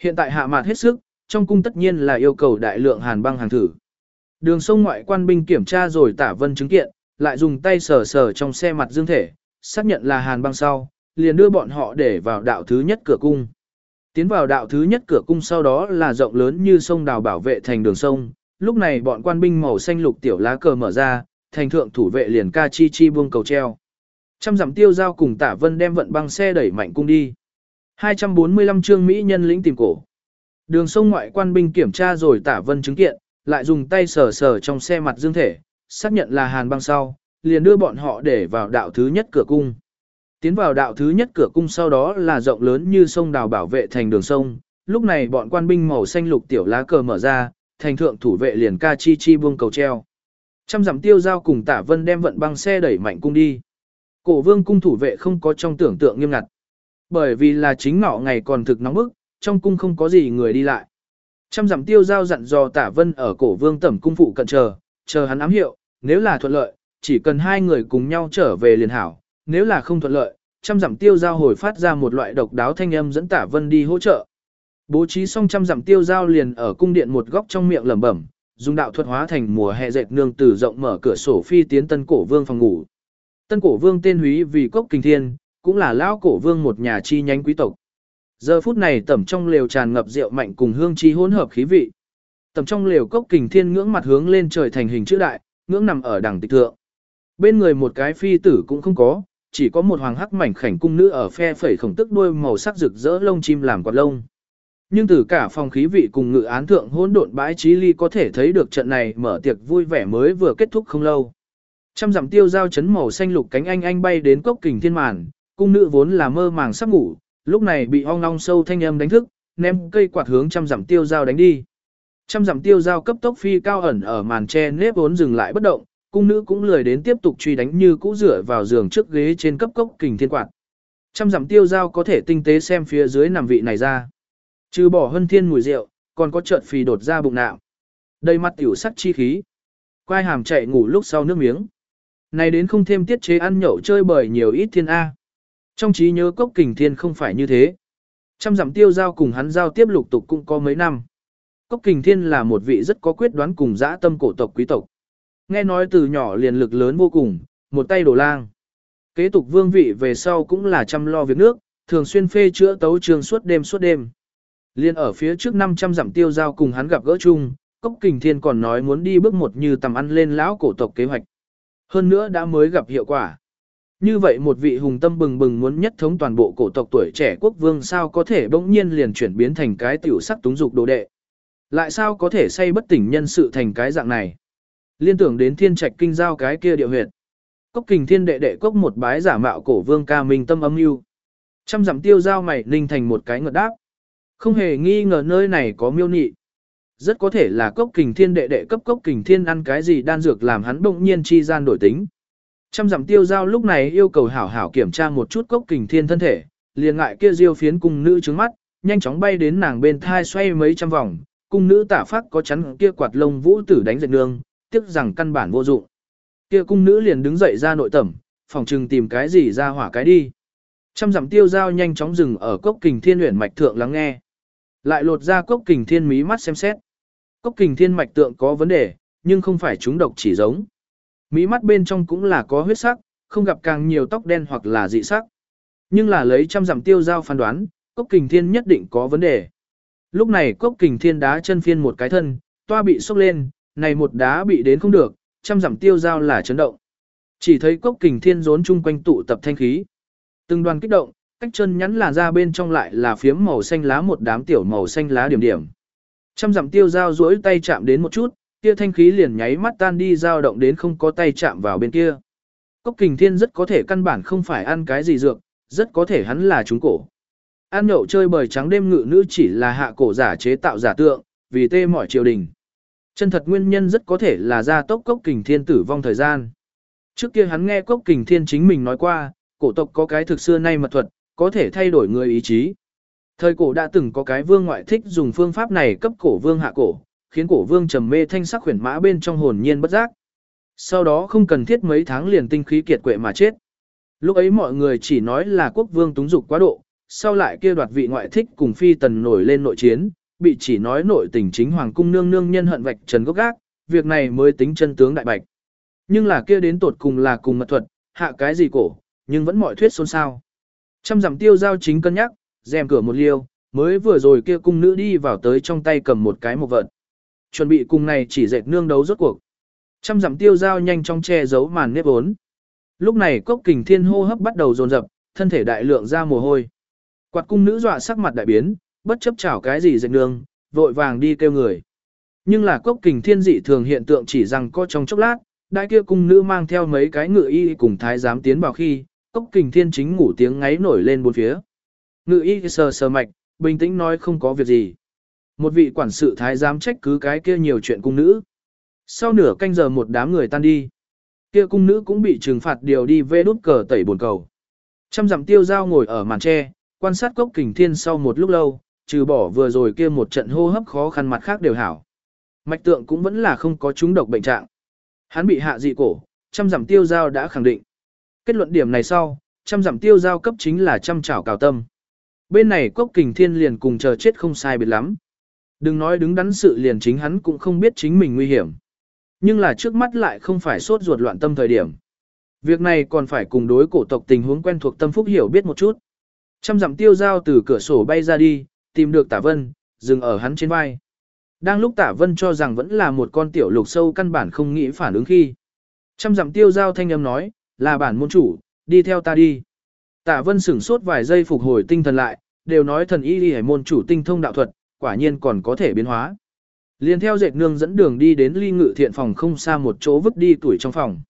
Hiện tại hạ mạt hết sức, trong cung tất nhiên là yêu cầu đại lượng hàn băng hàng thử. Đường sông ngoại quan binh kiểm tra rồi tả vân chứng kiện, lại dùng tay sờ sờ trong xe mặt dương thể, xác nhận là hàn băng sau, liền đưa bọn họ để vào đạo thứ nhất cửa cung. Tiến vào đạo thứ nhất cửa cung sau đó là rộng lớn như sông đào bảo vệ thành đường sông, lúc này bọn quan binh màu xanh lục tiểu lá cờ mở ra, thành thượng thủ vệ liền ca chi chi buông cầu treo. Trăm dặm tiêu giao cùng tả vân đem vận băng xe đẩy mạnh cung đi. 245 trương Mỹ nhân lĩnh tìm cổ. Đường sông ngoại quan binh kiểm tra rồi tả vân chứng kiện, lại dùng tay sờ sờ trong xe mặt dương thể, xác nhận là hàn băng sau, liền đưa bọn họ để vào đạo thứ nhất cửa cung. Tiến vào đạo thứ nhất cửa cung sau đó là rộng lớn như sông đào bảo vệ thành đường sông, lúc này bọn quan binh màu xanh lục tiểu lá cờ mở ra, thành thượng thủ vệ liền ca chi chi buông cầu treo. Trăm dặm tiêu giao cùng tả vân đem vận băng xe đẩy mạnh cung đi. Cổ vương cung thủ vệ không có trong tưởng tượng nghiêm ngặt. Bởi vì là chính ngọ ngày còn thực nóng bức, trong cung không có gì người đi lại. Trăm dặm tiêu giao dặn dò tả vân ở cổ vương tẩm cung phụ cận chờ, chờ hắn ám hiệu, nếu là thuận lợi, chỉ cần hai người cùng nhau trở về liền hảo, nếu là không thuận lợi, trăm dặm tiêu giao hồi phát ra một loại độc đáo thanh âm dẫn tả vân đi hỗ trợ. Bố trí xong trăm dặm tiêu giao liền ở cung điện một góc trong miệng lẩm bẩm, dùng đạo thuật hóa thành mùa hè dệt nương tử rộng mở cửa sổ phi tiến tân cổ vương phòng ngủ. Tân cổ vương tên húy vì cốc kinh thiên, cũng là lão cổ vương một nhà chi nhánh quý tộc. Giờ phút này tẩm trong lều tràn ngập rượu mạnh cùng hương chi hỗn hợp khí vị. Tẩm trong lều cốc kình thiên ngưỡng mặt hướng lên trời thành hình chữ đại, ngưỡng nằm ở đẳng tịch thượng. Bên người một cái phi tử cũng không có, chỉ có một hoàng hắc mảnh khảnh cung nữ ở phe phẩy khổng tức đuôi màu sắc rực rỡ lông chim làm quạt lông. Nhưng từ cả phòng khí vị cùng ngự án thượng hỗn độn bãi trí ly có thể thấy được trận này mở tiệc vui vẻ mới vừa kết thúc không lâu. Trăm dặm tiêu giao chấn màu xanh lục cánh anh anh bay đến cốc kình thiên màn, cung nữ vốn là mơ màng sắp ngủ, lúc này bị ong long sâu thanh âm đánh thức, ném cây quạt hướng trăm dặm tiêu giao đánh đi. Trăm dặm tiêu giao cấp tốc phi cao ẩn ở màn tre nếp vốn dừng lại bất động, cung nữ cũng lười đến tiếp tục truy đánh như cũ rửa vào giường trước ghế trên cấp cốc kình thiên quạt. Trăm dặm tiêu giao có thể tinh tế xem phía dưới nằm vị này ra. Trừ bỏ hân thiên mùi rượu, còn có chợt phì đột ra bụng nạo. Đầy mặt tiểu sắc chi khí. Quai hàm chạy ngủ lúc sau nước miếng. Này đến không thêm tiết chế ăn nhậu chơi bời nhiều ít thiên A. Trong trí nhớ cốc kình thiên không phải như thế. Trăm dặm tiêu giao cùng hắn giao tiếp lục tục cũng có mấy năm. Cốc kình thiên là một vị rất có quyết đoán cùng dã tâm cổ tộc quý tộc. Nghe nói từ nhỏ liền lực lớn vô cùng, một tay đổ lang. Kế tục vương vị về sau cũng là chăm lo việc nước, thường xuyên phê chữa tấu trường suốt đêm suốt đêm. Liên ở phía trước 500 dặm tiêu giao cùng hắn gặp gỡ chung, Cốc Kình Thiên còn nói muốn đi bước một như tầm ăn lên lão cổ tộc kế hoạch. Hơn nữa đã mới gặp hiệu quả. Như vậy một vị hùng tâm bừng bừng muốn nhất thống toàn bộ cổ tộc tuổi trẻ quốc vương sao có thể bỗng nhiên liền chuyển biến thành cái tiểu sắc túng dục đồ đệ. Lại sao có thể say bất tỉnh nhân sự thành cái dạng này. Liên tưởng đến thiên trạch kinh giao cái kia địa huyệt. Cốc kình thiên đệ đệ cốc một bái giả mạo cổ vương ca minh tâm âm mưu Trăm dặm tiêu giao mày ninh thành một cái ngợt đáp. Không hề nghi ngờ nơi này có miêu nị. Rất có thể là cốc kình thiên đệ đệ cấp cốc kình thiên ăn cái gì đan dược làm hắn bỗng nhiên chi gian đổi tính. Trăm dặm tiêu giao lúc này yêu cầu hảo hảo kiểm tra một chút cốc kình thiên thân thể, liền ngại kia diêu phiến cung nữ trứng mắt, nhanh chóng bay đến nàng bên thai xoay mấy trăm vòng, cung nữ tả phát có chắn kia quạt lông vũ tử đánh giật nương, tiếc rằng căn bản vô dụng. Kia cung nữ liền đứng dậy ra nội tẩm, phòng trừng tìm cái gì ra hỏa cái đi. Trăm dặm tiêu giao nhanh chóng dừng ở cốc kình thiên luyện mạch thượng lắng nghe. Lại lột ra cốc kình thiên mí mắt xem xét. Cốc kình thiên mạch tượng có vấn đề, nhưng không phải chúng độc chỉ giống. Mí mắt bên trong cũng là có huyết sắc, không gặp càng nhiều tóc đen hoặc là dị sắc. Nhưng là lấy trăm dặm tiêu giao phán đoán, cốc kình thiên nhất định có vấn đề. Lúc này cốc kình thiên đá chân phiên một cái thân, toa bị sốc lên, này một đá bị đến không được, trăm dặm tiêu giao là chấn động. Chỉ thấy cốc kình thiên rốn chung quanh tụ tập thanh khí. Từng đoàn kích động, cách chân nhắn là ra bên trong lại là phiếm màu xanh lá một đám tiểu màu xanh lá điểm điểm. Trăm dặm tiêu dao duỗi tay chạm đến một chút, kia thanh khí liền nháy mắt tan đi dao động đến không có tay chạm vào bên kia. Cốc kình thiên rất có thể căn bản không phải ăn cái gì dược, rất có thể hắn là chúng cổ. Ăn nhậu chơi bời trắng đêm ngự nữ chỉ là hạ cổ giả chế tạo giả tượng, vì tê mỏi triều đình. Chân thật nguyên nhân rất có thể là gia tốc cốc kình thiên tử vong thời gian. Trước kia hắn nghe cốc kình thiên chính mình nói qua, cổ tộc có cái thực xưa nay mật thuật, có thể thay đổi người ý chí. Thời cổ đã từng có cái vương ngoại thích dùng phương pháp này cấp cổ vương hạ cổ, khiến cổ vương trầm mê thanh sắc khuyển mã bên trong hồn nhiên bất giác. Sau đó không cần thiết mấy tháng liền tinh khí kiệt quệ mà chết. Lúc ấy mọi người chỉ nói là quốc vương túng dục quá độ, sau lại kia đoạt vị ngoại thích cùng phi tần nổi lên nội chiến, bị chỉ nói nội tình chính hoàng cung nương nương nhân hận vạch trần gốc gác, việc này mới tính chân tướng đại bạch. Nhưng là kia đến tột cùng là cùng mật thuật, hạ cái gì cổ, nhưng vẫn mọi thuyết xôn xao. Trăm dặm tiêu giao chính cân nhắc, rèm cửa một liêu, mới vừa rồi kia cung nữ đi vào tới trong tay cầm một cái một vật. Chuẩn bị cùng này chỉ dệt nương đấu rốt cuộc. Trăm dặm tiêu giao nhanh trong che giấu màn nếp ốn. Lúc này cốc kình thiên hô hấp bắt đầu dồn dập, thân thể đại lượng ra mồ hôi. Quạt cung nữ dọa sắc mặt đại biến, bất chấp chảo cái gì dệt nương, vội vàng đi kêu người. Nhưng là cốc kình thiên dị thường hiện tượng chỉ rằng có trong chốc lát, đại kia cung nữ mang theo mấy cái ngựa y cùng thái giám tiến vào khi, cốc kình thiên chính ngủ tiếng ngáy nổi lên bốn phía. Ngự y sờ sờ mạch, bình tĩnh nói không có việc gì. Một vị quản sự thái giám trách cứ cái kia nhiều chuyện cung nữ. Sau nửa canh giờ một đám người tan đi. Kia cung nữ cũng bị trừng phạt điều đi về đút cờ tẩy buồn cầu. Trăm dặm tiêu dao ngồi ở màn tre, quan sát cốc kình thiên sau một lúc lâu, trừ bỏ vừa rồi kia một trận hô hấp khó khăn mặt khác đều hảo. Mạch tượng cũng vẫn là không có chúng độc bệnh trạng. Hắn bị hạ dị cổ, trăm giảm tiêu giao đã khẳng định. Kết luận điểm này sau, trăm giảm tiêu giao cấp chính là trăm trảo cào tâm. Bên này cốc kình thiên liền cùng chờ chết không sai biệt lắm. Đừng nói đứng đắn sự liền chính hắn cũng không biết chính mình nguy hiểm. Nhưng là trước mắt lại không phải sốt ruột loạn tâm thời điểm. Việc này còn phải cùng đối cổ tộc tình huống quen thuộc tâm phúc hiểu biết một chút. Trăm dặm tiêu giao từ cửa sổ bay ra đi, tìm được tả vân, dừng ở hắn trên vai. Đang lúc tả vân cho rằng vẫn là một con tiểu lục sâu căn bản không nghĩ phản ứng khi. Trăm dặm tiêu giao thanh âm nói, là bản môn chủ, đi theo ta đi. Tả vân sửng sốt vài giây phục hồi tinh thần lại, đều nói thần y đi môn chủ tinh thông đạo thuật, quả nhiên còn có thể biến hóa. Liên theo dệt nương dẫn đường đi đến ly ngự thiện phòng không xa một chỗ vứt đi tuổi trong phòng.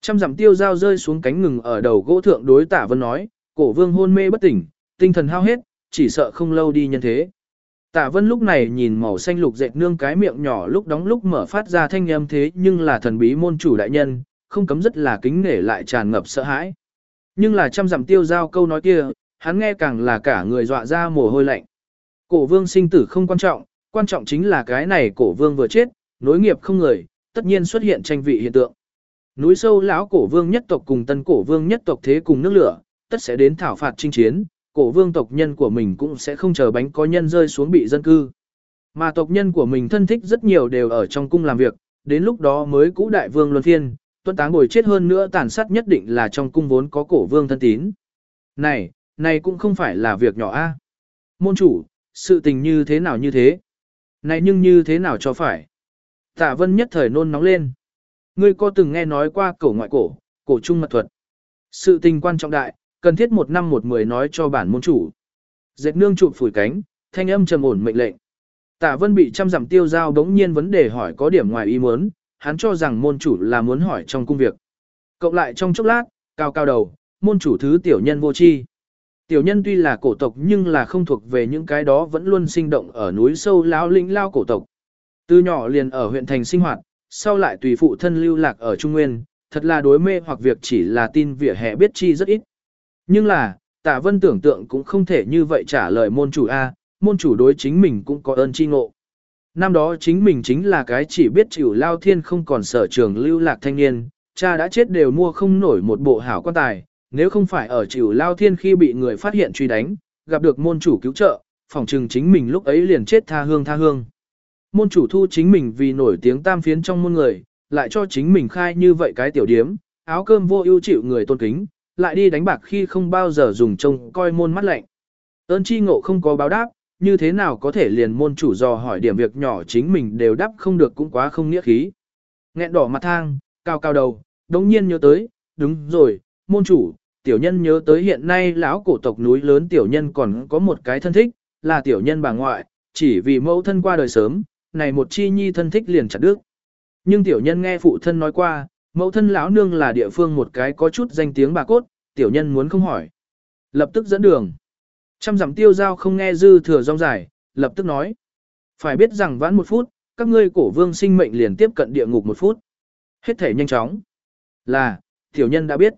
Trăm dặm tiêu dao rơi xuống cánh ngừng ở đầu gỗ thượng đối tả vân nói, cổ vương hôn mê bất tỉnh, tinh thần hao hết, chỉ sợ không lâu đi nhân thế. Tạ vân lúc này nhìn màu xanh lục dệt nương cái miệng nhỏ lúc đóng lúc mở phát ra thanh âm thế nhưng là thần bí môn chủ đại nhân, không cấm rất là kính nể lại tràn ngập sợ hãi. Nhưng là trăm dặm tiêu giao câu nói kia, hắn nghe càng là cả người dọa ra mồ hôi lạnh. Cổ vương sinh tử không quan trọng, quan trọng chính là cái này cổ vương vừa chết, nối nghiệp không người, tất nhiên xuất hiện tranh vị hiện tượng. Núi sâu lão cổ vương nhất tộc cùng tân cổ vương nhất tộc thế cùng nước lửa, tất sẽ đến thảo phạt chinh chiến, cổ vương tộc nhân của mình cũng sẽ không chờ bánh có nhân rơi xuống bị dân cư. Mà tộc nhân của mình thân thích rất nhiều đều ở trong cung làm việc, đến lúc đó mới cũ đại vương luân phiên, tuân táng ngồi chết hơn nữa tàn sát nhất định là trong cung vốn có cổ vương thân tín. Này, này cũng không phải là việc nhỏ a. Môn chủ, sự tình như thế nào như thế? Này nhưng như thế nào cho phải? Tạ vân nhất thời nôn nóng lên. Ngươi có từng nghe nói qua cổ ngoại cổ, cổ trung mật thuật. Sự tình quan trọng đại, cần thiết một năm một mười nói cho bản môn chủ. Dệt nương chụp phủi cánh, thanh âm trầm ổn mệnh lệnh. Tạ Vân bị trăm dặm tiêu giao đống nhiên vấn đề hỏi có điểm ngoài ý muốn, hắn cho rằng môn chủ là muốn hỏi trong công việc. Cộng lại trong chốc lát, cao cao đầu, môn chủ thứ tiểu nhân vô chi. Tiểu nhân tuy là cổ tộc nhưng là không thuộc về những cái đó vẫn luôn sinh động ở núi sâu lão lĩnh lao cổ tộc. Từ nhỏ liền ở huyện thành sinh hoạt, sau lại tùy phụ thân lưu lạc ở Trung Nguyên, thật là đối mê hoặc việc chỉ là tin vỉa hè biết chi rất ít. Nhưng là, tạ vân tưởng tượng cũng không thể như vậy trả lời môn chủ A, môn chủ đối chính mình cũng có ơn chi ngộ. Năm đó chính mình chính là cái chỉ biết chịu lao thiên không còn sở trường lưu lạc thanh niên, cha đã chết đều mua không nổi một bộ hảo quan tài, nếu không phải ở chịu lao thiên khi bị người phát hiện truy đánh, gặp được môn chủ cứu trợ, phòng trừng chính mình lúc ấy liền chết tha hương tha hương. Môn chủ thu chính mình vì nổi tiếng tam phiến trong môn người, lại cho chính mình khai như vậy cái tiểu điếm, áo cơm vô ưu chịu người tôn kính, lại đi đánh bạc khi không bao giờ dùng trông coi môn mắt lạnh. Ơn chi ngộ không có báo đáp, như thế nào có thể liền môn chủ dò hỏi điểm việc nhỏ chính mình đều đáp không được cũng quá không nghĩa khí. Nghẹn đỏ mặt thang, cao cao đầu, đống nhiên nhớ tới, đúng rồi, môn chủ, tiểu nhân nhớ tới hiện nay lão cổ tộc núi lớn tiểu nhân còn có một cái thân thích, là tiểu nhân bà ngoại, chỉ vì mẫu thân qua đời sớm, này một chi nhi thân thích liền chặt đứt. Nhưng tiểu nhân nghe phụ thân nói qua, mẫu thân lão nương là địa phương một cái có chút danh tiếng bà cốt, tiểu nhân muốn không hỏi. Lập tức dẫn đường. Trăm dặm tiêu giao không nghe dư thừa rong dài, lập tức nói. Phải biết rằng vãn một phút, các ngươi cổ vương sinh mệnh liền tiếp cận địa ngục một phút. Hết thể nhanh chóng. Là, tiểu nhân đã biết.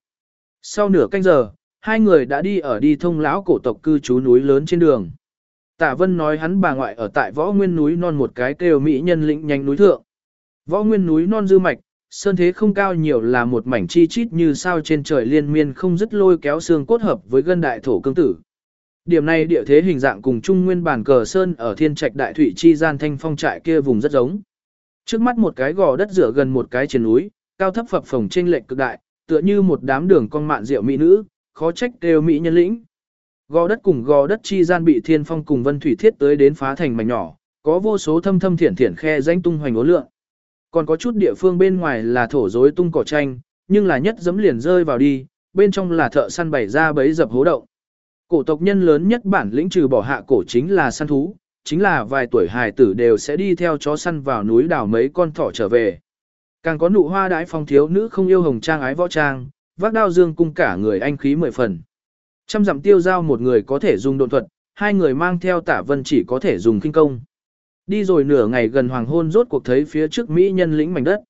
Sau nửa canh giờ, hai người đã đi ở đi thông lão cổ tộc cư trú núi lớn trên đường. Tạ Vân nói hắn bà ngoại ở tại võ nguyên núi non một cái kêu mỹ nhân lĩnh nhanh núi thượng. Võ nguyên núi non dư mạch, sơn thế không cao nhiều là một mảnh chi chít như sao trên trời liên miên không dứt lôi kéo xương cốt hợp với gân đại thổ cương tử. Điểm này địa thế hình dạng cùng trung nguyên bản cờ sơn ở thiên trạch đại thủy chi gian thanh phong trại kia vùng rất giống. Trước mắt một cái gò đất rửa gần một cái trên núi, cao thấp phập phồng trên lệch cực đại, tựa như một đám đường con mạn rượu mỹ nữ, khó trách đều mỹ nhân lĩnh. Gò đất cùng gò đất chi gian bị thiên phong cùng vân thủy thiết tới đến phá thành mảnh nhỏ, có vô số thâm thâm thiển thiển khe danh tung hoành ố lượng. Còn có chút địa phương bên ngoài là thổ rối tung cỏ tranh, nhưng là nhất dấm liền rơi vào đi, bên trong là thợ săn bày ra bấy dập hố động. Cổ tộc nhân lớn nhất bản lĩnh trừ bỏ hạ cổ chính là săn thú, chính là vài tuổi hài tử đều sẽ đi theo chó săn vào núi đảo mấy con thỏ trở về. Càng có nụ hoa đãi phong thiếu nữ không yêu hồng trang ái võ trang, vác đao dương cung cả người anh khí mười phần. Trăm dặm tiêu giao một người có thể dùng độn thuật, hai người mang theo tả vân chỉ có thể dùng kinh công. Đi rồi nửa ngày gần hoàng hôn rốt cuộc thấy phía trước Mỹ nhân lĩnh mảnh đất.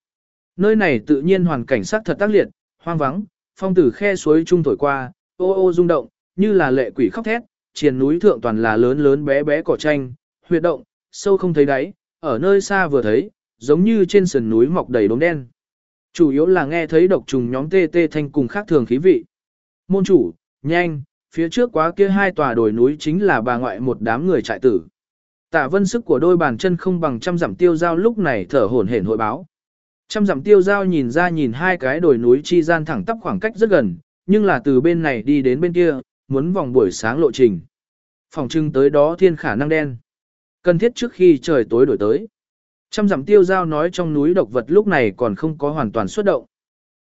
Nơi này tự nhiên hoàn cảnh sắc thật tác liệt, hoang vắng, phong tử khe suối trung thổi qua, ô ô rung động, như là lệ quỷ khóc thét, triền núi thượng toàn là lớn lớn bé bé cỏ tranh, huyệt động, sâu không thấy đáy, ở nơi xa vừa thấy, giống như trên sườn núi mọc đầy đốm đen. Chủ yếu là nghe thấy độc trùng nhóm tê tê thanh cùng khác thường khí vị. Môn chủ, nhanh, phía trước quá kia hai tòa đồi núi chính là bà ngoại một đám người trại tử. Tạ vân sức của đôi bàn chân không bằng trăm dặm tiêu giao lúc này thở hổn hển hội báo. Trăm dặm tiêu giao nhìn ra nhìn hai cái đồi núi chi gian thẳng tắp khoảng cách rất gần, nhưng là từ bên này đi đến bên kia, muốn vòng buổi sáng lộ trình. Phòng trưng tới đó thiên khả năng đen. Cần thiết trước khi trời tối đổi tới. Trăm dặm tiêu giao nói trong núi độc vật lúc này còn không có hoàn toàn xuất động.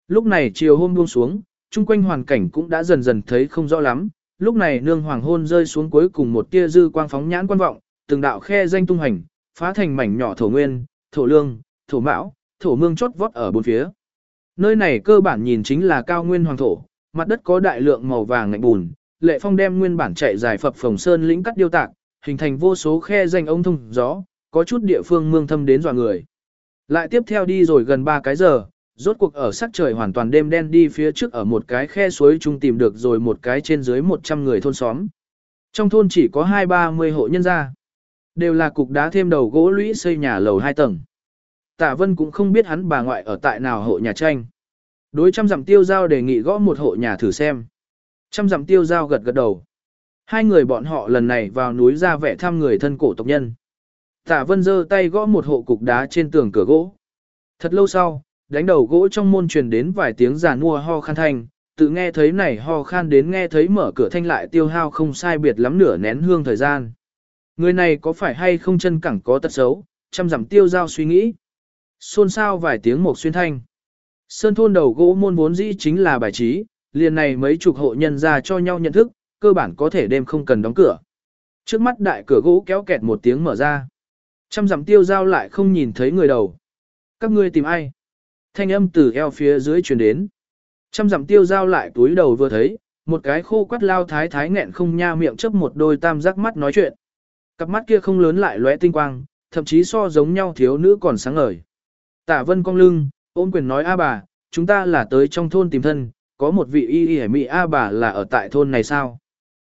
Lúc này chiều hôm buông xuống, chung quanh hoàn cảnh cũng đã dần dần thấy không rõ lắm. Lúc này nương hoàng hôn rơi xuống cuối cùng một tia dư quang phóng nhãn quan vọng, từng đạo khe danh tung hành, phá thành mảnh nhỏ thổ nguyên, thổ lương, thổ mão, thổ mương chót vót ở bốn phía. Nơi này cơ bản nhìn chính là cao nguyên hoàng thổ, mặt đất có đại lượng màu vàng ngạnh bùn, lệ phong đem nguyên bản chạy dài phập phồng sơn lĩnh cắt điêu tạc, hình thành vô số khe danh ống thông gió, có chút địa phương mương thâm đến dọa người. Lại tiếp theo đi rồi gần 3 cái giờ, rốt cuộc ở sắc trời hoàn toàn đêm đen đi phía trước ở một cái khe suối chung tìm được rồi một cái trên dưới 100 người thôn xóm. Trong thôn chỉ có hai ba mươi hộ nhân gia. Đều là cục đá thêm đầu gỗ lũy xây nhà lầu hai tầng. Tạ Vân cũng không biết hắn bà ngoại ở tại nào hộ nhà tranh. Đối trăm dặm tiêu giao đề nghị gõ một hộ nhà thử xem. Trăm dặm tiêu giao gật gật đầu. Hai người bọn họ lần này vào núi ra vẻ thăm người thân cổ tộc nhân. Tạ Vân giơ tay gõ một hộ cục đá trên tường cửa gỗ. Thật lâu sau, đánh đầu gỗ trong môn truyền đến vài tiếng giàn mua ho khan thanh, tự nghe thấy này ho khan đến nghe thấy mở cửa thanh lại tiêu hao không sai biệt lắm nửa nén hương thời gian. Người này có phải hay không chân cẳng có tật xấu, chăm dặm tiêu giao suy nghĩ. Xôn xao vài tiếng một xuyên thanh. Sơn thôn đầu gỗ môn vốn dĩ chính là bài trí, liền này mấy chục hộ nhân ra cho nhau nhận thức, cơ bản có thể đêm không cần đóng cửa. Trước mắt đại cửa gỗ kéo kẹt một tiếng mở ra. Trăm dặm tiêu giao lại không nhìn thấy người đầu. Các ngươi tìm ai? Thanh âm từ eo phía dưới truyền đến. Trăm dặm tiêu giao lại túi đầu vừa thấy, một cái khô quắt lao thái thái nghẹn không nha miệng chấp một đôi tam giác mắt nói chuyện. Cặp mắt kia không lớn lại lóe tinh quang, thậm chí so giống nhau thiếu nữ còn sáng ngời. Tả vân cong lưng, ôm quyền nói A bà, chúng ta là tới trong thôn tìm thân, có một vị y y mỹ A bà là ở tại thôn này sao?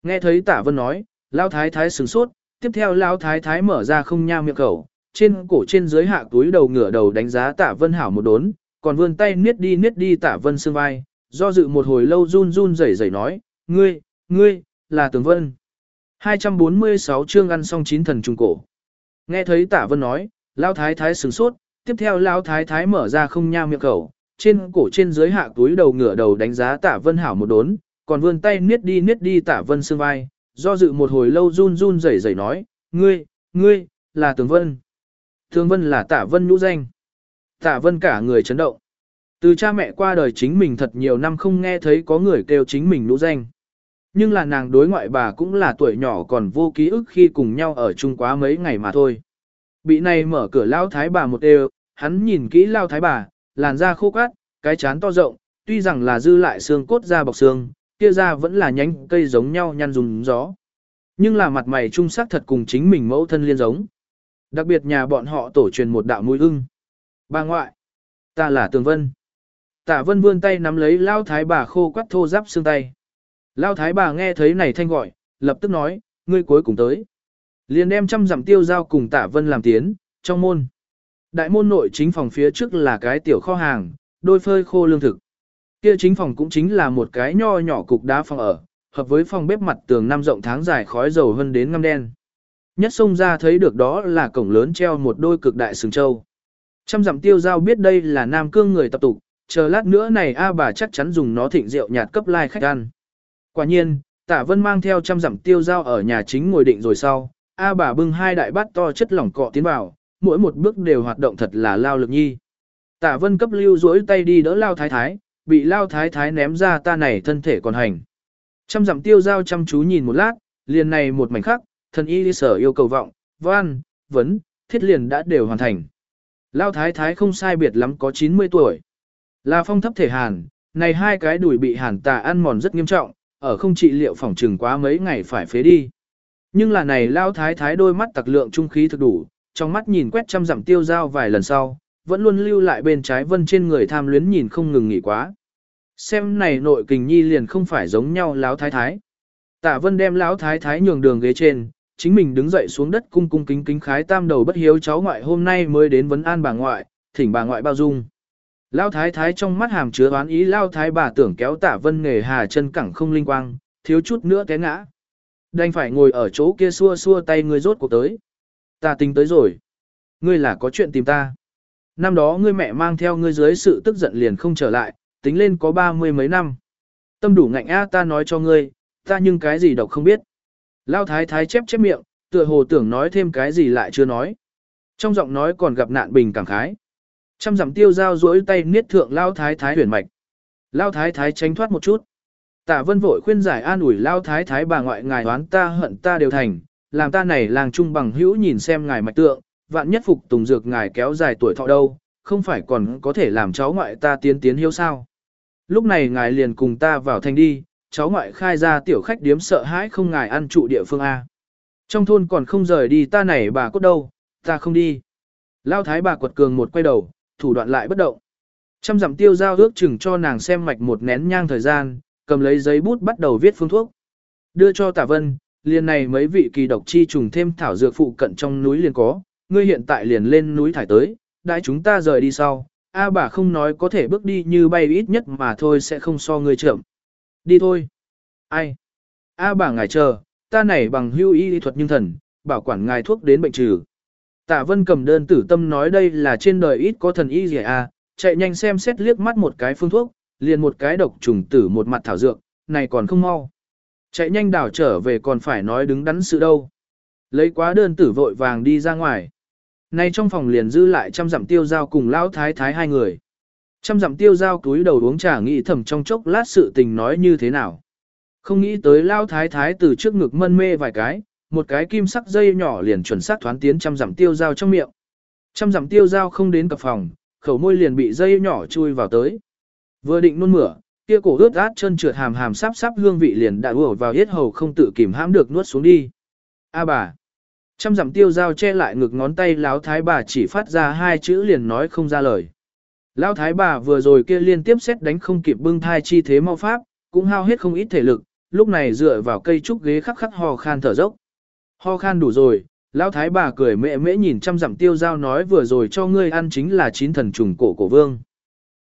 Nghe thấy tả vân nói, lao thái thái sửng sốt, tiếp theo lao thái thái mở ra không nha miệng khẩu, trên cổ trên dưới hạ túi đầu ngửa đầu đánh giá tả vân hảo một đốn, còn vươn tay niết đi niết đi tả vân xương vai, do dự một hồi lâu run run rẩy rẩy nói, ngươi, ngươi, là tường vân. 246 chương ăn xong chín thần trung cổ. Nghe thấy tả vân nói, lao thái thái sửng sốt, tiếp theo lao thái thái mở ra không nha miệng khẩu, trên cổ trên dưới hạ túi đầu ngửa đầu đánh giá tả vân hảo một đốn, còn vươn tay niết đi niết đi tả vân xương vai, do dự một hồi lâu run run rẩy rẩy nói, ngươi, ngươi, là tường vân. Tường vân là tả vân nhũ danh. Tả vân cả người chấn động. Từ cha mẹ qua đời chính mình thật nhiều năm không nghe thấy có người kêu chính mình nhũ danh. Nhưng là nàng đối ngoại bà cũng là tuổi nhỏ còn vô ký ức khi cùng nhau ở chung quá mấy ngày mà thôi. Bị này mở cửa lao thái bà một đều, hắn nhìn kỹ lao thái bà, làn da khô cát, cái chán to rộng, tuy rằng là dư lại xương cốt da bọc xương, kia da vẫn là nhánh cây giống nhau nhăn dùng gió. Nhưng là mặt mày trung sắc thật cùng chính mình mẫu thân liên giống. Đặc biệt nhà bọn họ tổ truyền một đạo mũi ưng. Bà ngoại, ta là Tường Vân. Tạ Vân vươn tay nắm lấy lao thái bà khô quắt thô giáp xương tay. Lao thái bà nghe thấy này thanh gọi, lập tức nói, ngươi cuối cùng tới. Liền đem trăm dặm tiêu giao cùng Tạ Vân làm tiến, trong môn. Đại môn nội chính phòng phía trước là cái tiểu kho hàng, đôi phơi khô lương thực. Kia chính phòng cũng chính là một cái nho nhỏ cục đá phòng ở, hợp với phòng bếp mặt tường năm rộng tháng dài khói dầu hơn đến ngăm đen. Nhất xông ra thấy được đó là cổng lớn treo một đôi cực đại sừng châu. Trăm dặm tiêu giao biết đây là nam cương người tập tục, chờ lát nữa này A bà chắc chắn dùng nó thịnh rượu nhạt cấp lai like khách ăn. Quả nhiên, Tạ Vân mang theo trăm dặm tiêu giao ở nhà chính ngồi định rồi sau, A bà bưng hai đại bát to chất lỏng cọ tiến vào, mỗi một bước đều hoạt động thật là lao lực nhi. Tạ Vân cấp lưu duỗi tay đi đỡ lao thái thái, bị lao thái thái ném ra ta này thân thể còn hành. Trăm dặm tiêu giao chăm chú nhìn một lát, liền này một mảnh khắc, thần y sở yêu cầu vọng, văn, vấn, thiết liền đã đều hoàn thành. Lao thái thái không sai biệt lắm có 90 tuổi. Là phong thấp thể hàn, này hai cái đùi bị hàn tà ăn mòn rất nghiêm trọng, ở không trị liệu phòng trừng quá mấy ngày phải phế đi. Nhưng là này lao thái thái đôi mắt tặc lượng trung khí thực đủ, trong mắt nhìn quét trăm dặm tiêu dao vài lần sau, vẫn luôn lưu lại bên trái vân trên người tham luyến nhìn không ngừng nghỉ quá. Xem này nội kình nhi liền không phải giống nhau lão thái thái. Tạ vân đem lão thái thái nhường đường ghế trên, chính mình đứng dậy xuống đất cung cung kính kính khái tam đầu bất hiếu cháu ngoại hôm nay mới đến vấn an bà ngoại, thỉnh bà ngoại bao dung. Lao thái thái trong mắt hàm chứa oán ý lao thái bà tưởng kéo tả vân nghề hà chân cẳng không linh quang, thiếu chút nữa té ngã. Đành phải ngồi ở chỗ kia xua xua tay ngươi rốt cuộc tới. Ta tính tới rồi. Ngươi là có chuyện tìm ta. Năm đó ngươi mẹ mang theo ngươi dưới sự tức giận liền không trở lại, tính lên có ba mươi mấy năm. Tâm đủ ngạnh a ta nói cho ngươi, ta nhưng cái gì độc không biết. Lao thái thái chép chép miệng, tựa hồ tưởng nói thêm cái gì lại chưa nói. Trong giọng nói còn gặp nạn bình cảm khái. Trăm dặm tiêu dao duỗi tay niết thượng lao thái thái huyền mạch. Lao thái thái tránh thoát một chút. Tạ vân vội khuyên giải an ủi lao thái thái bà ngoại ngài đoán ta hận ta đều thành, làm ta này làng trung bằng hữu nhìn xem ngài mạch tượng, vạn nhất phục tùng dược ngài kéo dài tuổi thọ đâu, không phải còn có thể làm cháu ngoại ta tiến tiến hiếu sao. Lúc này ngài liền cùng ta vào thành đi, cháu ngoại khai ra tiểu khách điếm sợ hãi không ngài ăn trụ địa phương A. Trong thôn còn không rời đi ta này bà cốt đâu, ta không đi. Lao thái bà quật cường một quay đầu, thủ đoạn lại bất động. Trăm dặm tiêu giao ước chừng cho nàng xem mạch một nén nhang thời gian, cầm lấy giấy bút bắt đầu viết phương thuốc. Đưa cho tả vân, liền này mấy vị kỳ độc chi trùng thêm thảo dược phụ cận trong núi liền có, ngươi hiện tại liền lên núi thải tới, đại chúng ta rời đi sau, A bà không nói có thể bước đi như bay ít nhất mà thôi sẽ không so ngươi chậm. Đi thôi. Ai? A bà ngài chờ, ta này bằng hưu y thuật nhưng thần, bảo quản ngài thuốc đến bệnh trừ. Tạ Vân cầm đơn tử tâm nói đây là trên đời ít có thần y gì à, chạy nhanh xem xét liếc mắt một cái phương thuốc, liền một cái độc trùng tử một mặt thảo dược, này còn không mau. Chạy nhanh đảo trở về còn phải nói đứng đắn sự đâu. Lấy quá đơn tử vội vàng đi ra ngoài. Nay trong phòng liền dư lại trăm dặm tiêu giao cùng lão thái thái hai người. Trăm dặm tiêu giao túi đầu uống trà nghĩ thầm trong chốc lát sự tình nói như thế nào. Không nghĩ tới lão thái thái từ trước ngực mân mê vài cái, một cái kim sắc dây nhỏ liền chuẩn xác thoán tiến trăm dặm tiêu dao trong miệng. Trăm dặm tiêu dao không đến cập phòng, khẩu môi liền bị dây nhỏ chui vào tới. Vừa định nôn mửa, kia cổ ướt át chân trượt hàm hàm sắp sắp hương vị liền đã ùa vào yết hầu không tự kìm hãm được nuốt xuống đi. A bà. Trăm dặm tiêu dao che lại ngực ngón tay láo thái bà chỉ phát ra hai chữ liền nói không ra lời. Lão thái bà vừa rồi kia liên tiếp xét đánh không kịp bưng thai chi thế mau pháp, cũng hao hết không ít thể lực, lúc này dựa vào cây trúc ghế khắc khắc hò khan thở dốc. Ho khan đủ rồi, lão thái bà cười mẹ mễ nhìn trăm dặm tiêu giao nói vừa rồi cho ngươi ăn chính là chín thần trùng cổ cổ vương.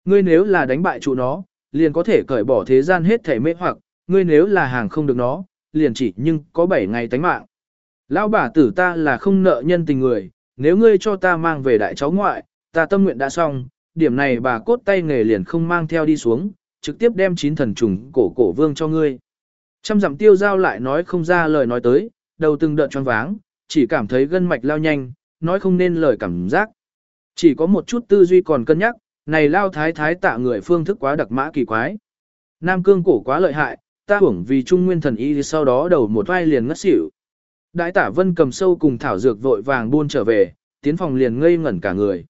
Ngươi nếu là đánh bại trụ nó, liền có thể cởi bỏ thế gian hết thể mê hoặc, ngươi nếu là hàng không được nó, liền chỉ nhưng có 7 ngày tánh mạng. Lão bà tử ta là không nợ nhân tình người, nếu ngươi cho ta mang về đại cháu ngoại, ta tâm nguyện đã xong, điểm này bà cốt tay nghề liền không mang theo đi xuống, trực tiếp đem chín thần trùng cổ cổ vương cho ngươi. Trăm dặm tiêu giao lại nói không ra lời nói tới, đầu từng đợt choáng váng, chỉ cảm thấy gân mạch lao nhanh, nói không nên lời cảm giác. Chỉ có một chút tư duy còn cân nhắc, Này lao thái thái tạ người phương thức quá đặc mã kỳ quái. Nam cương cổ quá lợi hại, ta hưởng vì trung nguyên thần y sau đó đầu một vai liền ngất xỉu. Đại tả vân cầm sâu cùng thảo dược vội vàng buôn trở về, tiến phòng liền ngây ngẩn cả người.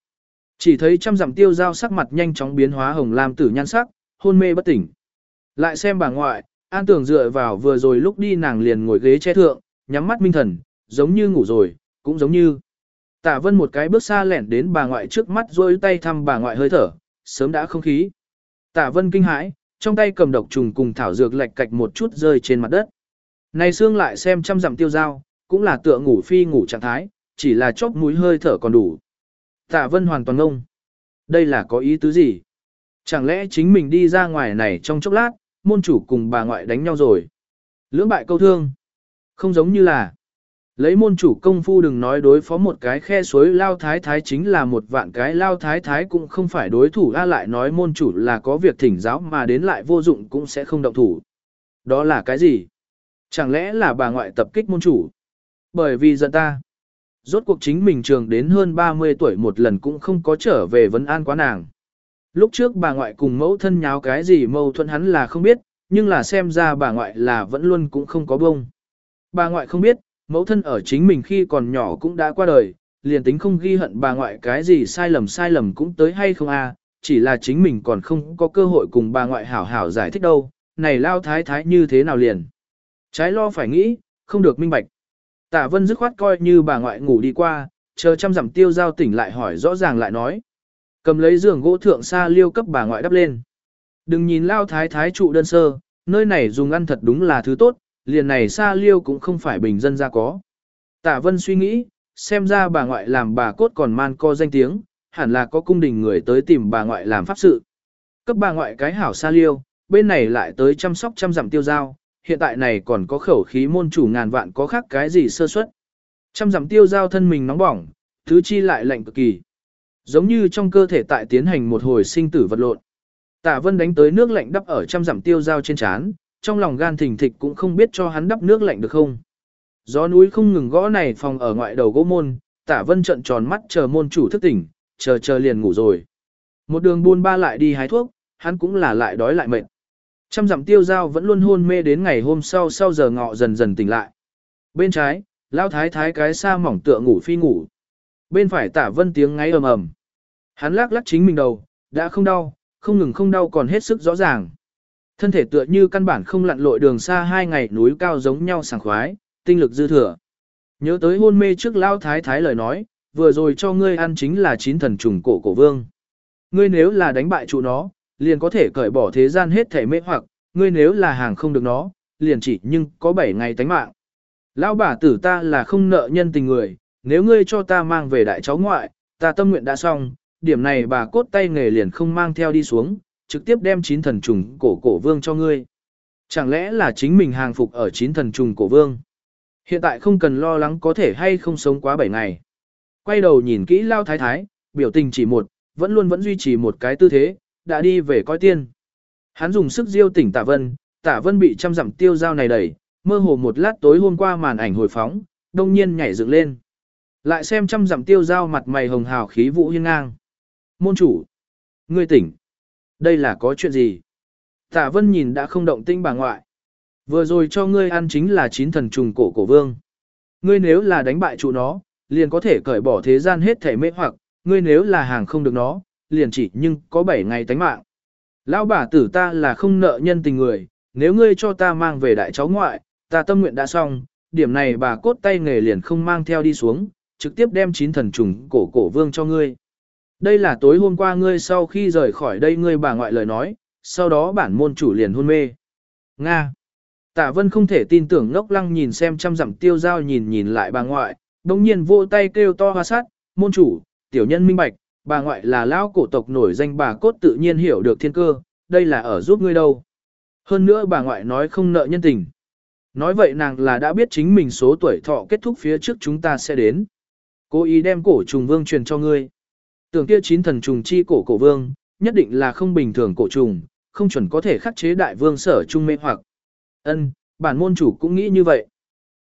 Chỉ thấy trăm dặm tiêu dao sắc mặt nhanh chóng biến hóa hồng lam tử nhan sắc, hôn mê bất tỉnh. Lại xem bà ngoại, an tưởng dựa vào vừa rồi lúc đi nàng liền ngồi ghế che thượng, nhắm mắt minh thần, giống như ngủ rồi, cũng giống như. Tả vân một cái bước xa lẻn đến bà ngoại trước mắt rôi tay thăm bà ngoại hơi thở, sớm đã không khí. Tả vân kinh hãi, trong tay cầm độc trùng cùng thảo dược lệch cạch một chút rơi trên mặt đất. Này xương lại xem trăm dặm tiêu dao, cũng là tựa ngủ phi ngủ trạng thái, chỉ là chốc mũi hơi thở còn đủ. Tạ vân hoàn toàn ngông. Đây là có ý tứ gì? Chẳng lẽ chính mình đi ra ngoài này trong chốc lát, môn chủ cùng bà ngoại đánh nhau rồi? Lưỡng bại câu thương. Không giống như là. Lấy môn chủ công phu đừng nói đối phó một cái khe suối lao thái thái chính là một vạn cái lao thái thái cũng không phải đối thủ a lại nói môn chủ là có việc thỉnh giáo mà đến lại vô dụng cũng sẽ không động thủ. Đó là cái gì? Chẳng lẽ là bà ngoại tập kích môn chủ? Bởi vì giận ta. Rốt cuộc chính mình trường đến hơn 30 tuổi một lần cũng không có trở về vấn an quá nàng. Lúc trước bà ngoại cùng mẫu thân nháo cái gì mâu thuẫn hắn là không biết, nhưng là xem ra bà ngoại là vẫn luôn cũng không có bông. Bà ngoại không biết, mẫu thân ở chính mình khi còn nhỏ cũng đã qua đời, liền tính không ghi hận bà ngoại cái gì sai lầm sai lầm cũng tới hay không a, chỉ là chính mình còn không có cơ hội cùng bà ngoại hảo hảo giải thích đâu, này lao thái thái như thế nào liền. Trái lo phải nghĩ, không được minh bạch. Tạ vân dứt khoát coi như bà ngoại ngủ đi qua, chờ trăm dặm tiêu giao tỉnh lại hỏi rõ ràng lại nói. Cầm lấy giường gỗ thượng xa liêu cấp bà ngoại đắp lên. Đừng nhìn lao thái thái trụ đơn sơ, nơi này dùng ăn thật đúng là thứ tốt, liền này xa liêu cũng không phải bình dân ra có. Tạ vân suy nghĩ, xem ra bà ngoại làm bà cốt còn man co danh tiếng, hẳn là có cung đình người tới tìm bà ngoại làm pháp sự. Cấp bà ngoại cái hảo xa liêu, bên này lại tới chăm sóc trăm dặm tiêu giao, hiện tại này còn có khẩu khí môn chủ ngàn vạn có khác cái gì sơ suất. Trăm dặm tiêu giao thân mình nóng bỏng, thứ chi lại lạnh cực kỳ. Giống như trong cơ thể tại tiến hành một hồi sinh tử vật lộn. Tạ Vân đánh tới nước lạnh đắp ở trăm dặm tiêu giao trên trán, trong lòng gan thình thịch cũng không biết cho hắn đắp nước lạnh được không. Gió núi không ngừng gõ này phòng ở ngoại đầu gỗ môn, Tạ Vân trợn tròn mắt chờ môn chủ thức tỉnh, chờ chờ liền ngủ rồi. Một đường buôn ba lại đi hái thuốc, hắn cũng là lại đói lại mệt. Trăm dặm tiêu giao vẫn luôn hôn mê đến ngày hôm sau sau giờ ngọ dần dần tỉnh lại. Bên trái, lao thái thái cái xa mỏng tựa ngủ phi ngủ. Bên phải tả vân tiếng ngáy ầm ầm. Hắn lắc lắc chính mình đầu, đã không đau, không ngừng không đau còn hết sức rõ ràng. Thân thể tựa như căn bản không lặn lội đường xa hai ngày núi cao giống nhau sảng khoái, tinh lực dư thừa. Nhớ tới hôn mê trước lao thái thái lời nói, vừa rồi cho ngươi ăn chính là chín thần trùng cổ cổ vương. Ngươi nếu là đánh bại trụ nó, liền có thể cởi bỏ thế gian hết thể mê hoặc, ngươi nếu là hàng không được nó, liền chỉ nhưng có 7 ngày tánh mạng. Lão bà tử ta là không nợ nhân tình người, nếu ngươi cho ta mang về đại cháu ngoại, ta tâm nguyện đã xong, điểm này bà cốt tay nghề liền không mang theo đi xuống, trực tiếp đem chín thần trùng cổ cổ vương cho ngươi. Chẳng lẽ là chính mình hàng phục ở chín thần trùng cổ vương? Hiện tại không cần lo lắng có thể hay không sống quá 7 ngày. Quay đầu nhìn kỹ lao thái thái, biểu tình chỉ một, vẫn luôn vẫn duy trì một cái tư thế, đã đi về coi tiên. Hắn dùng sức diêu tỉnh Tạ Vân, Tạ Vân bị trăm dặm tiêu dao này đẩy, mơ hồ một lát tối hôm qua màn ảnh hồi phóng, đông nhiên nhảy dựng lên. Lại xem trăm dặm tiêu dao mặt mày hồng hào khí vũ hiên ngang. Môn chủ, ngươi tỉnh. Đây là có chuyện gì? Tạ Vân nhìn đã không động tinh bà ngoại. Vừa rồi cho ngươi ăn chính là chín thần trùng cổ cổ vương. Ngươi nếu là đánh bại trụ nó, liền có thể cởi bỏ thế gian hết thể mê hoặc, ngươi nếu là hàng không được nó, liền chỉ nhưng có 7 ngày tánh mạng. Lão bà tử ta là không nợ nhân tình người, nếu ngươi cho ta mang về đại cháu ngoại, ta tâm nguyện đã xong, điểm này bà cốt tay nghề liền không mang theo đi xuống, trực tiếp đem chín thần trùng cổ cổ vương cho ngươi. Đây là tối hôm qua ngươi sau khi rời khỏi đây ngươi bà ngoại lời nói, sau đó bản môn chủ liền hôn mê. Nga. Tạ Vân không thể tin tưởng ngốc lăng nhìn xem trăm dặm tiêu giao nhìn nhìn lại bà ngoại, đồng nhiên vô tay kêu to hoa sát, môn chủ, tiểu nhân minh bạch, bà ngoại là lão cổ tộc nổi danh bà cốt tự nhiên hiểu được thiên cơ, đây là ở giúp ngươi đâu. Hơn nữa bà ngoại nói không nợ nhân tình. Nói vậy nàng là đã biết chính mình số tuổi thọ kết thúc phía trước chúng ta sẽ đến. Cố ý đem cổ trùng vương truyền cho ngươi. Tưởng kia chín thần trùng chi cổ cổ vương, nhất định là không bình thường cổ trùng, không chuẩn có thể khắc chế đại vương sở trung mê hoặc. Ân, bản môn chủ cũng nghĩ như vậy.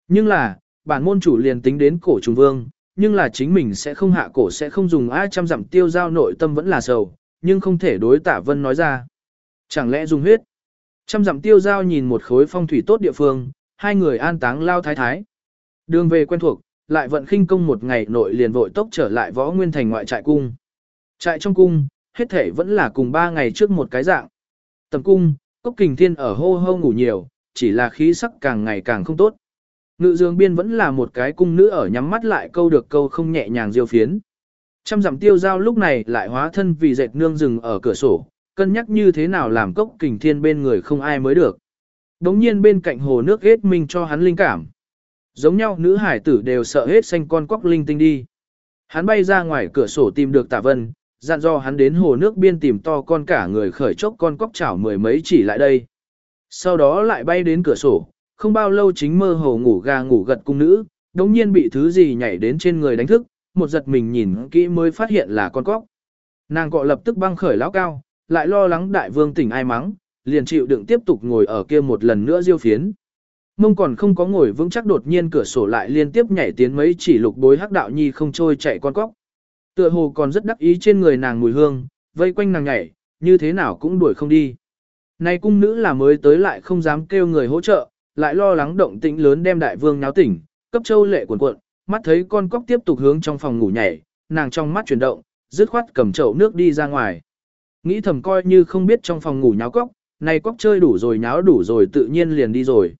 Nhưng là, bản môn chủ liền tính đến cổ trùng vương, nhưng là chính mình sẽ không hạ cổ sẽ không dùng ai trăm dặm tiêu giao nội tâm vẫn là sầu, nhưng không thể đối tả Vân nói ra. Chẳng lẽ dùng huyết? Trăm dặm tiêu giao nhìn một khối phong thủy tốt địa phương, hai người an táng lao thái thái. Đường về quen thuộc, lại vận khinh công một ngày nội liền vội tốc trở lại võ nguyên thành ngoại trại cung. Trại trong cung, hết thể vẫn là cùng ba ngày trước một cái dạng. Tầm cung, cốc kình thiên ở hô hô ngủ nhiều, chỉ là khí sắc càng ngày càng không tốt. Ngự dương biên vẫn là một cái cung nữ ở nhắm mắt lại câu được câu không nhẹ nhàng diêu phiến. Trăm dặm tiêu giao lúc này lại hóa thân vì dệt nương rừng ở cửa sổ, cân nhắc như thế nào làm cốc kình thiên bên người không ai mới được. Đống nhiên bên cạnh hồ nước hết minh cho hắn linh cảm. Giống nhau nữ hải tử đều sợ hết xanh con quắc linh tinh đi. Hắn bay ra ngoài cửa sổ tìm được tạ vân, dặn do hắn đến hồ nước biên tìm to con cả người khởi chốc con cóc chảo mười mấy chỉ lại đây. Sau đó lại bay đến cửa sổ, không bao lâu chính mơ hồ ngủ gà ngủ gật cung nữ, đống nhiên bị thứ gì nhảy đến trên người đánh thức, một giật mình nhìn kỹ mới phát hiện là con cóc. Nàng cọ lập tức băng khởi lão cao, lại lo lắng đại vương tỉnh ai mắng, liền chịu đựng tiếp tục ngồi ở kia một lần nữa diêu phiến. Mông còn không có ngồi vững chắc đột nhiên cửa sổ lại liên tiếp nhảy tiến mấy chỉ lục bối hắc đạo nhi không trôi chạy con cóc. Tựa hồ còn rất đắc ý trên người nàng mùi hương, vây quanh nàng nhảy, như thế nào cũng đuổi không đi. Này cung nữ là mới tới lại không dám kêu người hỗ trợ, lại lo lắng động tĩnh lớn đem đại vương nháo tỉnh, cấp châu lệ cuộn cuộn, mắt thấy con cóc tiếp tục hướng trong phòng ngủ nhảy, nàng trong mắt chuyển động, dứt khoát cầm chậu nước đi ra ngoài. Nghĩ thầm coi như không biết trong phòng ngủ nháo cóc, này cóc chơi đủ rồi nháo đủ rồi tự nhiên liền đi rồi.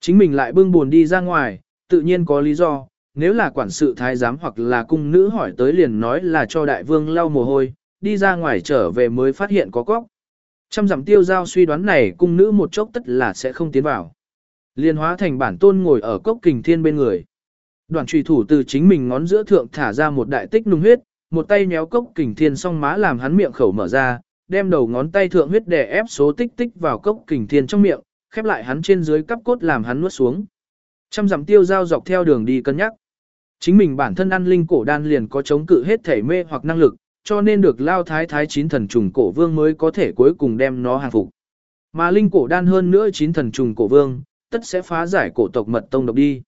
Chính mình lại bưng buồn đi ra ngoài, tự nhiên có lý do, nếu là quản sự thái giám hoặc là cung nữ hỏi tới liền nói là cho đại vương lau mồ hôi, đi ra ngoài trở về mới phát hiện có cóc. Trăm dặm tiêu giao suy đoán này cung nữ một chốc tất là sẽ không tiến vào. Liên hóa thành bản tôn ngồi ở cốc kình thiên bên người. Đoàn trùy thủ từ chính mình ngón giữa thượng thả ra một đại tích nung huyết, một tay nhéo cốc kình thiên song má làm hắn miệng khẩu mở ra, đem đầu ngón tay thượng huyết đè ép số tích tích vào cốc kình thiên trong miệng, khép lại hắn trên dưới cắp cốt làm hắn nuốt xuống. Trăm dặm tiêu giao dọc theo đường đi cân nhắc. Chính mình bản thân ăn linh cổ đan liền có chống cự hết thể mê hoặc năng lực, cho nên được lao thái thái chín thần trùng cổ vương mới có thể cuối cùng đem nó hàng phục. Mà linh cổ đan hơn nữa chín thần trùng cổ vương, tất sẽ phá giải cổ tộc mật tông độc đi.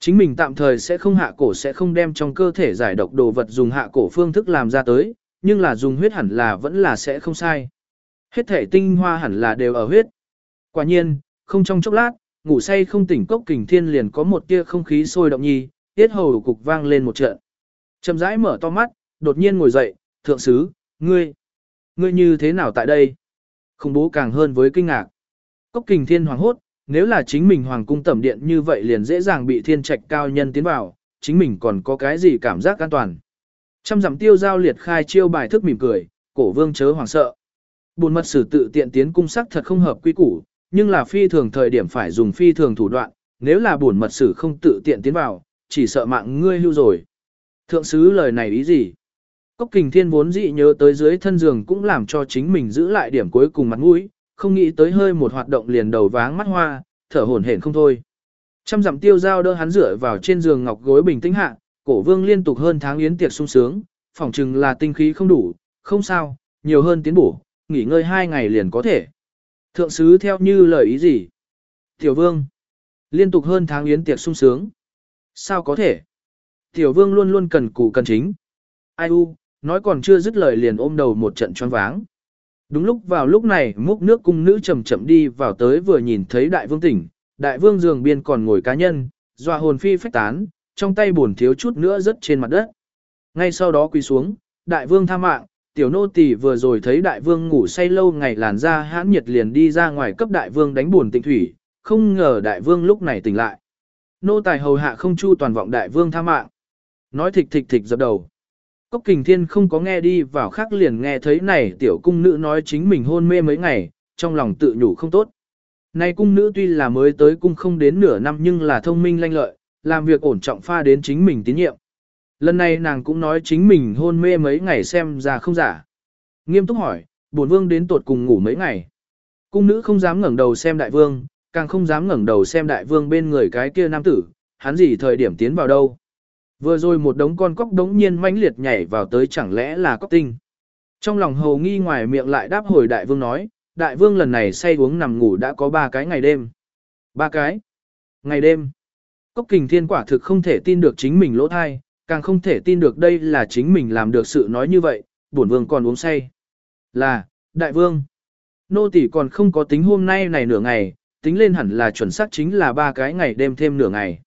Chính mình tạm thời sẽ không hạ cổ sẽ không đem trong cơ thể giải độc đồ vật dùng hạ cổ phương thức làm ra tới, nhưng là dùng huyết hẳn là vẫn là sẽ không sai. Hết thể tinh hoa hẳn là đều ở huyết. Quả nhiên, không trong chốc lát, ngủ say không tỉnh cốc kình thiên liền có một tia không khí sôi động nhi, tiết hầu cục vang lên một trận. Chậm rãi mở to mắt, đột nhiên ngồi dậy, thượng sứ, ngươi, ngươi như thế nào tại đây? Không bố càng hơn với kinh ngạc. Cốc kình thiên hoàng hốt, nếu là chính mình hoàng cung tẩm điện như vậy liền dễ dàng bị thiên trạch cao nhân tiến vào, chính mình còn có cái gì cảm giác an toàn. Trăm dặm tiêu giao liệt khai chiêu bài thức mỉm cười, cổ vương chớ hoàng sợ. Buồn mật sử tự tiện tiến cung sắc thật không hợp quy củ, nhưng là phi thường thời điểm phải dùng phi thường thủ đoạn, nếu là buồn mật sử không tự tiện tiến vào, chỉ sợ mạng ngươi hưu rồi. Thượng sứ lời này ý gì? Cốc kình thiên vốn dị nhớ tới dưới thân giường cũng làm cho chính mình giữ lại điểm cuối cùng mặt mũi, không nghĩ tới hơi một hoạt động liền đầu váng mắt hoa, thở hổn hển không thôi. Trăm dặm tiêu giao đỡ hắn rửa vào trên giường ngọc gối bình tĩnh hạ, cổ vương liên tục hơn tháng yến tiệc sung sướng, phỏng chừng là tinh khí không đủ, không sao, nhiều hơn tiến bổ, nghỉ ngơi hai ngày liền có thể. Thượng sứ theo như lời ý gì? Tiểu vương, liên tục hơn tháng yến tiệc sung sướng. Sao có thể? Tiểu vương luôn luôn cần cù cần chính. Ai u, nói còn chưa dứt lời liền ôm đầu một trận choáng váng. Đúng lúc vào lúc này múc nước cung nữ chậm chậm đi vào tới vừa nhìn thấy đại vương tỉnh, đại vương giường biên còn ngồi cá nhân, dọa hồn phi phách tán, trong tay buồn thiếu chút nữa rớt trên mặt đất. Ngay sau đó quỳ xuống, đại vương tha mạng, tiểu nô tỳ vừa rồi thấy đại vương ngủ say lâu ngày làn ra hãn nhiệt liền đi ra ngoài cấp đại vương đánh buồn tịnh thủy, không ngờ đại vương lúc này tỉnh lại. Nô tài hầu hạ không chu toàn vọng đại vương tha mạng. Nói thịch thịch thịch dập đầu. Cốc kình thiên không có nghe đi vào khác liền nghe thấy này tiểu cung nữ nói chính mình hôn mê mấy ngày, trong lòng tự nhủ không tốt. Này cung nữ tuy là mới tới cung không đến nửa năm nhưng là thông minh lanh lợi, làm việc ổn trọng pha đến chính mình tín nhiệm. Lần này nàng cũng nói chính mình hôn mê mấy ngày xem ra không giả. Nghiêm túc hỏi, bổn vương đến tột cùng ngủ mấy ngày. Cung nữ không dám ngẩng đầu xem đại vương, càng không dám ngẩng đầu xem đại vương bên người cái kia nam tử, hắn gì thời điểm tiến vào đâu. Vừa rồi một đống con cóc đống nhiên mãnh liệt nhảy vào tới chẳng lẽ là cóc tinh. Trong lòng hầu nghi ngoài miệng lại đáp hồi đại vương nói, đại vương lần này say uống nằm ngủ đã có ba cái ngày đêm. Ba cái. Ngày đêm. Cốc kình thiên quả thực không thể tin được chính mình lỗ thai, càng không thể tin được đây là chính mình làm được sự nói như vậy, bổn vương còn uống say. Là, đại vương. Nô tỷ còn không có tính hôm nay này nửa ngày, tính lên hẳn là chuẩn xác chính là ba cái ngày đêm thêm nửa ngày.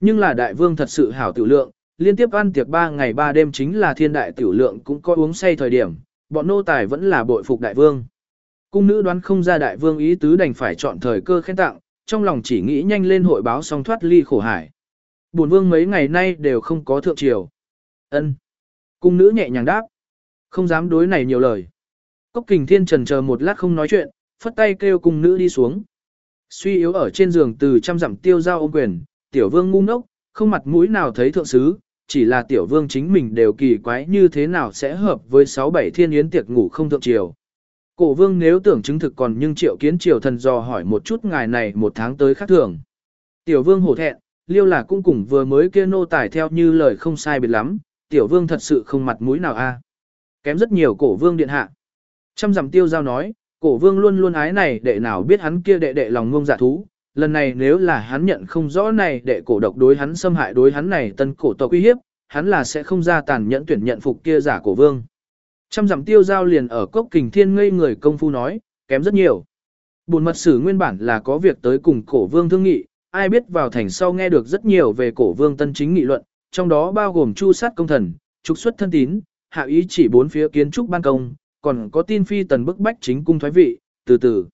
Nhưng là đại vương thật sự hảo tiểu lượng, liên tiếp ăn tiệc ba ngày ba đêm chính là thiên đại tiểu lượng cũng có uống say thời điểm, bọn nô tài vẫn là bội phục đại vương. Cung nữ đoán không ra đại vương ý tứ đành phải chọn thời cơ khen tặng, trong lòng chỉ nghĩ nhanh lên hội báo xong thoát ly khổ hải. Bổn vương mấy ngày nay đều không có thượng triều. Ân. Cung nữ nhẹ nhàng đáp. Không dám đối này nhiều lời. Cốc kình thiên trần chờ một lát không nói chuyện, phất tay kêu cung nữ đi xuống. Suy yếu ở trên giường từ trăm dặm tiêu giao ôm quyền, tiểu vương ngu ngốc, không mặt mũi nào thấy thượng sứ, chỉ là tiểu vương chính mình đều kỳ quái như thế nào sẽ hợp với sáu bảy thiên yến tiệc ngủ không thượng triều. Cổ vương nếu tưởng chứng thực còn nhưng triệu kiến triều thần dò hỏi một chút ngài này một tháng tới khác thường. Tiểu vương hổ thẹn, liêu là cũng cùng vừa mới kia nô tải theo như lời không sai biệt lắm, tiểu vương thật sự không mặt mũi nào a Kém rất nhiều cổ vương điện hạ. Trăm dặm tiêu giao nói, cổ vương luôn luôn ái này đệ nào biết hắn kia đệ đệ lòng ngông dạ thú, lần này nếu là hắn nhận không rõ này đệ cổ độc đối hắn xâm hại đối hắn này tân cổ tộc uy hiếp, hắn là sẽ không ra tàn nhẫn tuyển nhận phục kia giả cổ vương. Trăm dặm tiêu giao liền ở cốc kình thiên ngây người công phu nói, kém rất nhiều. Bùn mật sử nguyên bản là có việc tới cùng cổ vương thương nghị, ai biết vào thành sau nghe được rất nhiều về cổ vương tân chính nghị luận, trong đó bao gồm chu sát công thần, trục xuất thân tín, hạ ý chỉ bốn phía kiến trúc ban công, còn có tin phi tần bức bách chính cung thoái vị, từ từ.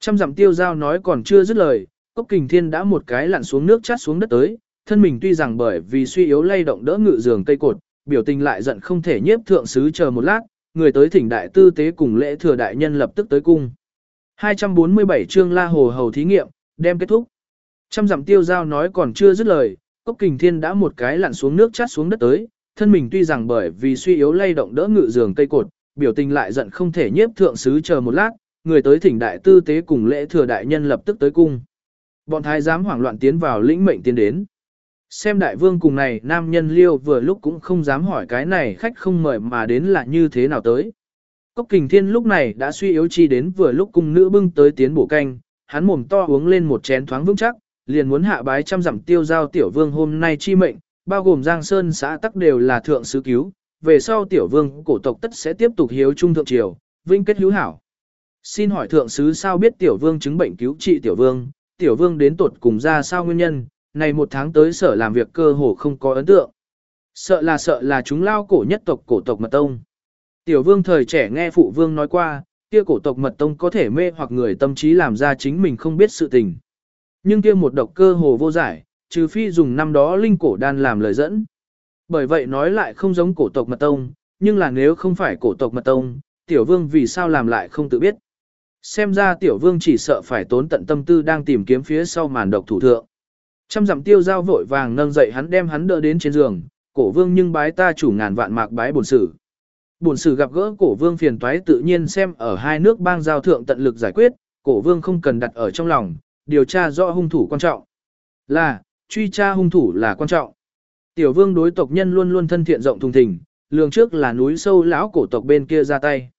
Trăm dặm tiêu giao nói còn chưa dứt lời, cốc kình thiên đã một cái lặn xuống nước chát xuống đất tới, thân mình tuy rằng bởi vì suy yếu lay động đỡ ngự giường cây cột, biểu tình lại giận không thể nhiếp thượng sứ chờ một lát, người tới thỉnh đại tư tế cùng lễ thừa đại nhân lập tức tới cung. 247 chương La Hồ Hầu thí nghiệm, đem kết thúc. Trăm dặm tiêu giao nói còn chưa dứt lời, cốc kình thiên đã một cái lặn xuống nước chát xuống đất tới, thân mình tuy rằng bởi vì suy yếu lay động đỡ ngự giường cây cột, biểu tình lại giận không thể nhiếp thượng sứ chờ một lát, người tới thỉnh đại tư tế cùng lễ thừa đại nhân lập tức tới cung. Bọn thái giám hoảng loạn tiến vào lĩnh mệnh tiến đến. Xem đại vương cùng này nam nhân liêu vừa lúc cũng không dám hỏi cái này khách không mời mà đến là như thế nào tới. Cốc kình thiên lúc này đã suy yếu chi đến vừa lúc cung nữ bưng tới tiến bổ canh, hắn mồm to uống lên một chén thoáng vững chắc, liền muốn hạ bái trăm dặm tiêu giao tiểu vương hôm nay chi mệnh, bao gồm Giang Sơn xã tắc đều là thượng sứ cứu, về sau tiểu vương cổ tộc tất sẽ tiếp tục hiếu trung thượng triều, vinh kết hữu hảo. Xin hỏi thượng sứ sao biết tiểu vương chứng bệnh cứu trị tiểu vương, tiểu vương đến tột cùng ra sao nguyên nhân, này một tháng tới sở làm việc cơ hồ không có ấn tượng. Sợ là sợ là chúng lao cổ nhất tộc cổ tộc mật tông. Tiểu vương thời trẻ nghe phụ vương nói qua, kia cổ tộc mật tông có thể mê hoặc người tâm trí làm ra chính mình không biết sự tình. Nhưng kia một độc cơ hồ vô giải, trừ phi dùng năm đó linh cổ đan làm lời dẫn. Bởi vậy nói lại không giống cổ tộc mật tông, nhưng là nếu không phải cổ tộc mật tông, tiểu vương vì sao làm lại không tự biết. Xem ra tiểu vương chỉ sợ phải tốn tận tâm tư đang tìm kiếm phía sau màn độc thủ thượng. Trăm dặm tiêu giao vội vàng nâng dậy hắn đem hắn đỡ đến trên giường, cổ vương nhưng bái ta chủ ngàn vạn mạc bái bổn sử. Bổn sử gặp gỡ cổ vương phiền toái tự nhiên xem ở hai nước bang giao thượng tận lực giải quyết, cổ vương không cần đặt ở trong lòng, điều tra rõ hung thủ quan trọng. Là, truy tra hung thủ là quan trọng. Tiểu vương đối tộc nhân luôn luôn thân thiện rộng thùng thình, lường trước là núi sâu lão cổ tộc bên kia ra tay.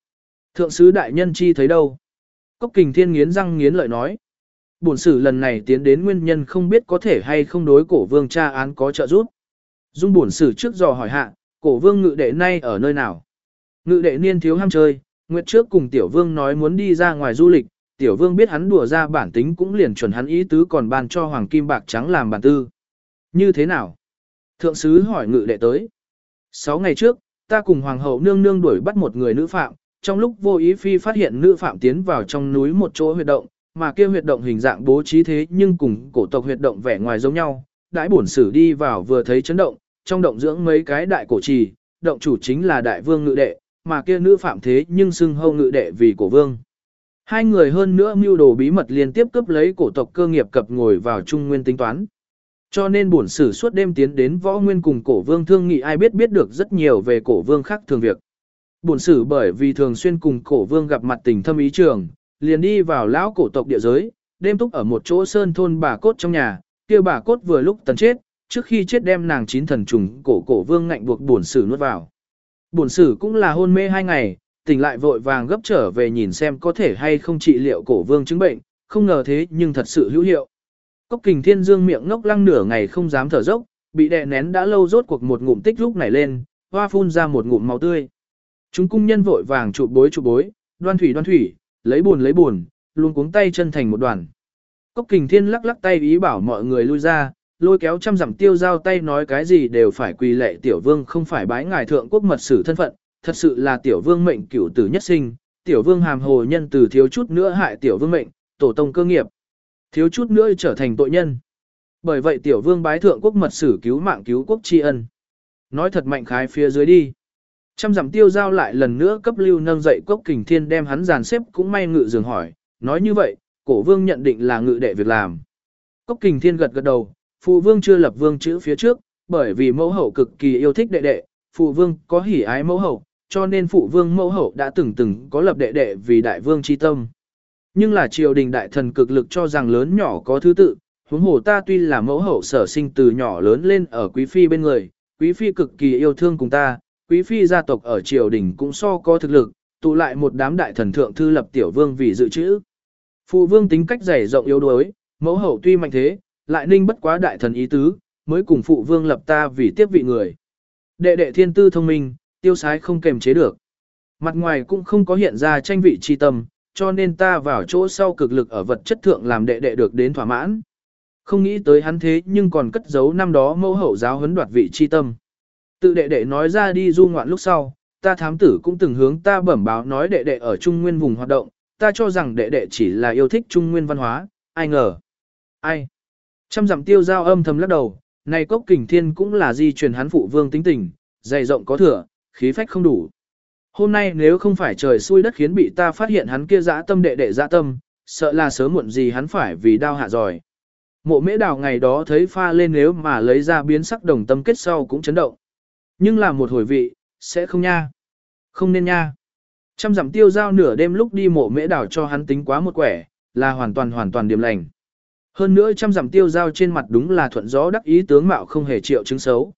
Thượng sứ đại nhân chi thấy đâu? Cốc kình thiên nghiến răng nghiến lợi nói. Bổn sử lần này tiến đến nguyên nhân không biết có thể hay không đối cổ vương tra án có trợ giúp. Dung bổn sử trước dò hỏi hạ, cổ vương ngự đệ nay ở nơi nào? Ngự đệ niên thiếu ham chơi, nguyệt trước cùng tiểu vương nói muốn đi ra ngoài du lịch, tiểu vương biết hắn đùa ra bản tính cũng liền chuẩn hắn ý tứ còn ban cho hoàng kim bạc trắng làm bản tư. Như thế nào? Thượng sứ hỏi ngự đệ tới. Sáu ngày trước, ta cùng hoàng hậu nương nương đuổi bắt một người nữ phạm, trong lúc vô ý phi phát hiện nữ phạm tiến vào trong núi một chỗ huyệt động, mà kia huyệt động hình dạng bố trí thế nhưng cùng cổ tộc huyệt động vẻ ngoài giống nhau. Đãi bổn sử đi vào vừa thấy chấn động, trong động dưỡng mấy cái đại cổ trì, động chủ chính là đại vương ngự đệ, mà kia nữ phạm thế nhưng xưng hâu ngự đệ vì cổ vương. Hai người hơn nữa mưu đồ bí mật liên tiếp cướp lấy cổ tộc cơ nghiệp cập ngồi vào trung nguyên tính toán. Cho nên bổn sử suốt đêm tiến đến võ nguyên cùng cổ vương thương nghị ai biết biết được rất nhiều về cổ vương khác thường việc. Bổn sử bởi vì thường xuyên cùng cổ vương gặp mặt tình thâm ý trường, liền đi vào lão cổ tộc địa giới, đêm túc ở một chỗ sơn thôn bà cốt trong nhà, kia bà cốt vừa lúc tần chết, trước khi chết đem nàng chín thần trùng cổ cổ vương ngạnh buộc bổn sử nuốt vào. Bổn sử cũng là hôn mê hai ngày, tỉnh lại vội vàng gấp trở về nhìn xem có thể hay không trị liệu cổ vương chứng bệnh, không ngờ thế nhưng thật sự hữu hiệu. Cốc kình thiên dương miệng ngốc lăng nửa ngày không dám thở dốc, bị đè nén đã lâu rốt cuộc một ngụm tích lúc này lên, hoa phun ra một ngụm máu tươi. Chúng cung nhân vội vàng trụ bối trụ bối, đoan thủy đoan thủy, lấy buồn lấy buồn, luôn cuống tay chân thành một đoàn. Cốc kình thiên lắc lắc tay ý bảo mọi người lui ra, lôi kéo trăm dặm tiêu giao tay nói cái gì đều phải quỳ lệ tiểu vương không phải bái ngài thượng quốc mật sử thân phận, thật sự là tiểu vương mệnh cửu tử nhất sinh, tiểu vương hàm hồ nhân từ thiếu chút nữa hại tiểu vương mệnh, tổ tông cơ nghiệp, thiếu chút nữa trở thành tội nhân. Bởi vậy tiểu vương bái thượng quốc mật sử cứu mạng cứu quốc tri ân. Nói thật mạnh khái phía dưới đi. Trăm dặm tiêu giao lại lần nữa cấp lưu nâng dậy cốc kình thiên đem hắn dàn xếp cũng may ngự dường hỏi, nói như vậy, cổ vương nhận định là ngự đệ việc làm. Cốc kình thiên gật gật đầu, phụ vương chưa lập vương chữ phía trước, bởi vì mẫu hậu cực kỳ yêu thích đệ đệ, phụ vương có hỉ ái mẫu hậu, cho nên phụ vương mẫu hậu đã từng từng có lập đệ đệ vì đại vương chi tâm. Nhưng là triều đình đại thần cực lực cho rằng lớn nhỏ có thứ tự, huống hồ ta tuy là mẫu hậu sở sinh từ nhỏ lớn lên ở quý phi bên người, quý phi cực kỳ yêu thương cùng ta, quý phi gia tộc ở triều đình cũng so có thực lực, tụ lại một đám đại thần thượng thư lập tiểu vương vì dự trữ. Phụ vương tính cách dày rộng yếu đuối, mẫu hậu tuy mạnh thế, lại ninh bất quá đại thần ý tứ, mới cùng phụ vương lập ta vì tiếp vị người. Đệ đệ thiên tư thông minh, tiêu sái không kềm chế được. Mặt ngoài cũng không có hiện ra tranh vị chi tâm, cho nên ta vào chỗ sau cực lực ở vật chất thượng làm đệ đệ được đến thỏa mãn. Không nghĩ tới hắn thế nhưng còn cất giấu năm đó mẫu hậu giáo huấn đoạt vị chi tâm. Tự đệ đệ nói ra đi du ngoạn lúc sau, ta thám tử cũng từng hướng ta bẩm báo nói đệ đệ ở Trung Nguyên vùng hoạt động, ta cho rằng đệ đệ chỉ là yêu thích Trung Nguyên văn hóa, ai ngờ. Ai? Trăm dặm tiêu giao âm thầm lắc đầu, này cốc kình thiên cũng là di truyền hắn phụ vương tính tình, dày rộng có thừa, khí phách không đủ. Hôm nay nếu không phải trời xui đất khiến bị ta phát hiện hắn kia dã tâm đệ đệ dã tâm, sợ là sớm muộn gì hắn phải vì đau hạ giỏi. Mộ mễ đào ngày đó thấy pha lên nếu mà lấy ra biến sắc đồng tâm kết sau cũng chấn động. Nhưng là một hồi vị, sẽ không nha. Không nên nha. Trăm dặm tiêu giao nửa đêm lúc đi mộ mễ đào cho hắn tính quá một quẻ, là hoàn toàn hoàn toàn điểm lành. Hơn nữa trăm dặm tiêu giao trên mặt đúng là thuận gió đắc ý tướng mạo không hề triệu chứng xấu.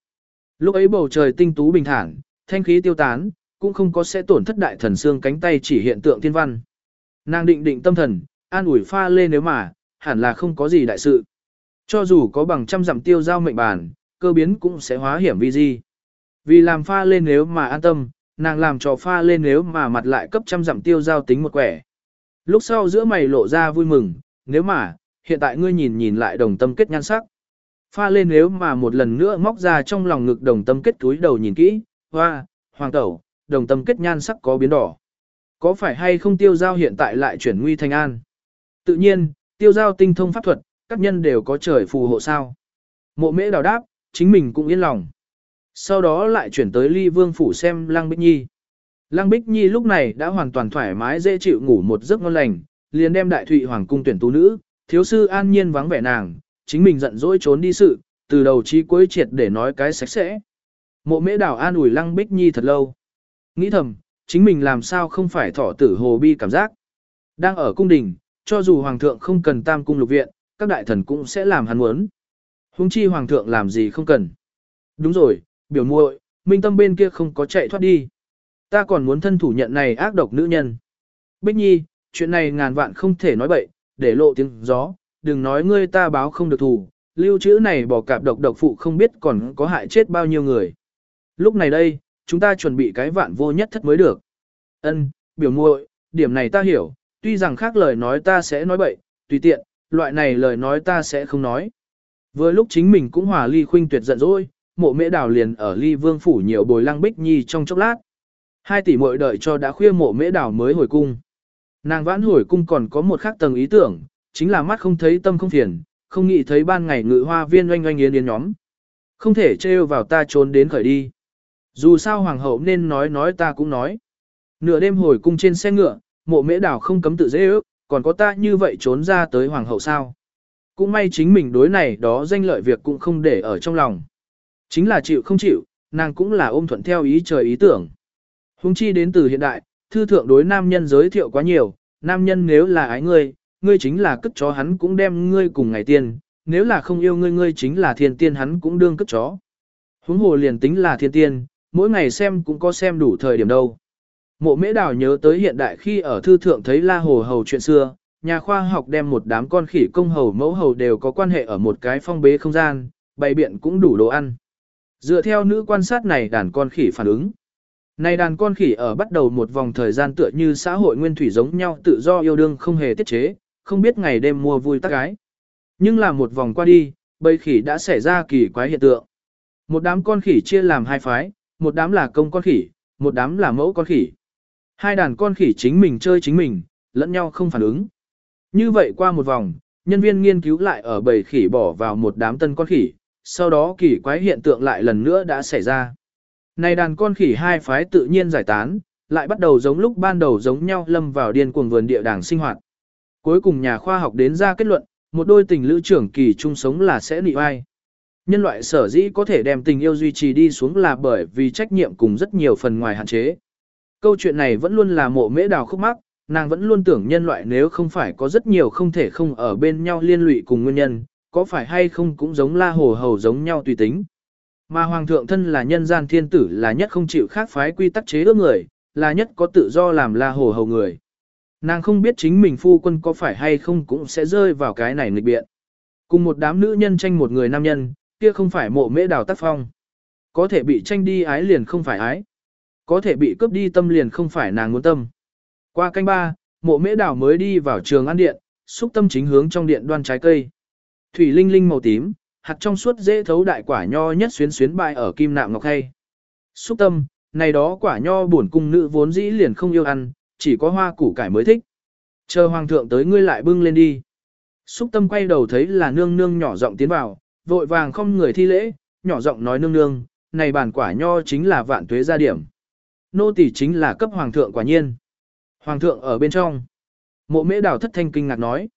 Lúc ấy bầu trời tinh tú bình thản, thanh khí tiêu tán, cũng không có sẽ tổn thất đại thần xương cánh tay chỉ hiện tượng thiên văn. Nàng định định tâm thần, an ủi pha lê nếu mà, hẳn là không có gì đại sự. Cho dù có bằng trăm dặm tiêu giao mệnh bản, cơ biến cũng sẽ hóa hiểm vi di. Vì làm pha lên nếu mà an tâm, nàng làm cho pha lên nếu mà mặt lại cấp trăm dặm tiêu giao tính một quẻ. Lúc sau giữa mày lộ ra vui mừng, nếu mà, hiện tại ngươi nhìn nhìn lại đồng tâm kết nhan sắc. Pha lên nếu mà một lần nữa móc ra trong lòng ngực đồng tâm kết túi đầu nhìn kỹ, hoa, hoàng tẩu, đồng tâm kết nhan sắc có biến đỏ. Có phải hay không tiêu giao hiện tại lại chuyển nguy thành an? Tự nhiên, tiêu giao tinh thông pháp thuật, các nhân đều có trời phù hộ sao. Mộ mễ đào đáp, chính mình cũng yên lòng. Sau đó lại chuyển tới ly vương phủ xem Lăng Bích Nhi. Lăng Bích Nhi lúc này đã hoàn toàn thoải mái dễ chịu ngủ một giấc ngon lành, liền đem đại thụy hoàng cung tuyển tú nữ, thiếu sư an nhiên vắng vẻ nàng, chính mình giận dỗi trốn đi sự, từ đầu chí cuối triệt để nói cái sạch sẽ. Mộ mễ đào an ủi Lăng Bích Nhi thật lâu. Nghĩ thầm, chính mình làm sao không phải thọ tử hồ bi cảm giác. Đang ở cung đình, cho dù hoàng thượng không cần tam cung lục viện, các đại thần cũng sẽ làm hắn muốn. Hùng chi hoàng thượng làm gì không cần. Đúng rồi, biểu muội, minh tâm bên kia không có chạy thoát đi. Ta còn muốn thân thủ nhận này ác độc nữ nhân. Bích Nhi, chuyện này ngàn vạn không thể nói bậy, để lộ tiếng gió, đừng nói ngươi ta báo không được thủ, lưu trữ này bỏ cạp độc độc phụ không biết còn có hại chết bao nhiêu người. Lúc này đây, chúng ta chuẩn bị cái vạn vô nhất thất mới được. Ân, biểu muội, điểm này ta hiểu, tuy rằng khác lời nói ta sẽ nói bậy, tùy tiện, loại này lời nói ta sẽ không nói. Vừa lúc chính mình cũng hòa ly khuynh tuyệt giận dỗi, mộ mễ đào liền ở ly vương phủ nhiều bồi lăng bích nhi trong chốc lát. Hai tỷ muội đợi cho đã khuya mộ mễ đào mới hồi cung. Nàng vãn hồi cung còn có một khác tầng ý tưởng, chính là mắt không thấy tâm không phiền, không nghĩ thấy ban ngày ngự hoa viên oanh oanh yến yến nhóm. Không thể trêu vào ta trốn đến khởi đi. Dù sao hoàng hậu nên nói nói ta cũng nói. Nửa đêm hồi cung trên xe ngựa, mộ mễ đào không cấm tự dễ ước, còn có ta như vậy trốn ra tới hoàng hậu sao. Cũng may chính mình đối này đó danh lợi việc cũng không để ở trong lòng. Chính là chịu không chịu, nàng cũng là ôm thuận theo ý trời ý tưởng. Hùng chi đến từ hiện đại, thư thượng đối nam nhân giới thiệu quá nhiều, nam nhân nếu là ái ngươi, ngươi chính là cất chó hắn cũng đem ngươi cùng ngày tiên, nếu là không yêu ngươi ngươi chính là thiên tiên hắn cũng đương cất chó. Huống hồ liền tính là thiên tiên, mỗi ngày xem cũng có xem đủ thời điểm đâu. Mộ mễ đào nhớ tới hiện đại khi ở thư thượng thấy la hồ hầu chuyện xưa, nhà khoa học đem một đám con khỉ công hầu mẫu hầu đều có quan hệ ở một cái phong bế không gian, bày biện cũng đủ đồ ăn. Dựa theo nữ quan sát này đàn con khỉ phản ứng. Này đàn con khỉ ở bắt đầu một vòng thời gian tựa như xã hội nguyên thủy giống nhau tự do yêu đương không hề tiết chế, không biết ngày đêm mua vui tác gái. Nhưng là một vòng qua đi, bầy khỉ đã xảy ra kỳ quái hiện tượng. Một đám con khỉ chia làm hai phái, một đám là công con khỉ, một đám là mẫu con khỉ. Hai đàn con khỉ chính mình chơi chính mình, lẫn nhau không phản ứng. Như vậy qua một vòng, nhân viên nghiên cứu lại ở bầy khỉ bỏ vào một đám tân con khỉ, sau đó kỳ quái hiện tượng lại lần nữa đã xảy ra. Này đàn con khỉ hai phái tự nhiên giải tán, lại bắt đầu giống lúc ban đầu giống nhau lâm vào điên cuồng vườn địa đàng sinh hoạt. Cuối cùng nhà khoa học đến ra kết luận, một đôi tình lữ trưởng kỳ chung sống là sẽ nị ai. Nhân loại sở dĩ có thể đem tình yêu duy trì đi xuống là bởi vì trách nhiệm cùng rất nhiều phần ngoài hạn chế. Câu chuyện này vẫn luôn là mộ mễ đào khúc mắc, nàng vẫn luôn tưởng nhân loại nếu không phải có rất nhiều không thể không ở bên nhau liên lụy cùng nguyên nhân, có phải hay không cũng giống la hồ hầu giống nhau tùy tính. Mà hoàng thượng thân là nhân gian thiên tử là nhất không chịu khác phái quy tắc chế ước người, là nhất có tự do làm la hồ hầu người. Nàng không biết chính mình phu quân có phải hay không cũng sẽ rơi vào cái này nghịch biện. Cùng một đám nữ nhân tranh một người nam nhân, kia không phải mộ mễ đào tác phong. Có thể bị tranh đi ái liền không phải ái. Có thể bị cướp đi tâm liền không phải nàng muốn tâm. Qua canh ba, mộ mễ đào mới đi vào trường ăn điện, xúc tâm chính hướng trong điện đoan trái cây. Thủy linh linh màu tím, hạt trong suốt dễ thấu đại quả nho nhất xuyến xuyến bại ở kim nạm ngọc hay. Xúc tâm, này đó quả nho buồn cung nữ vốn dĩ liền không yêu ăn, chỉ có hoa củ cải mới thích. Chờ hoàng thượng tới ngươi lại bưng lên đi. Xúc tâm quay đầu thấy là nương nương nhỏ giọng tiến vào, vội vàng không người thi lễ, nhỏ giọng nói nương nương, này bản quả nho chính là vạn tuế gia điểm. Nô tỷ chính là cấp hoàng thượng quả nhiên. Hoàng thượng ở bên trong. Mộ mễ Đào thất thanh kinh ngạc nói.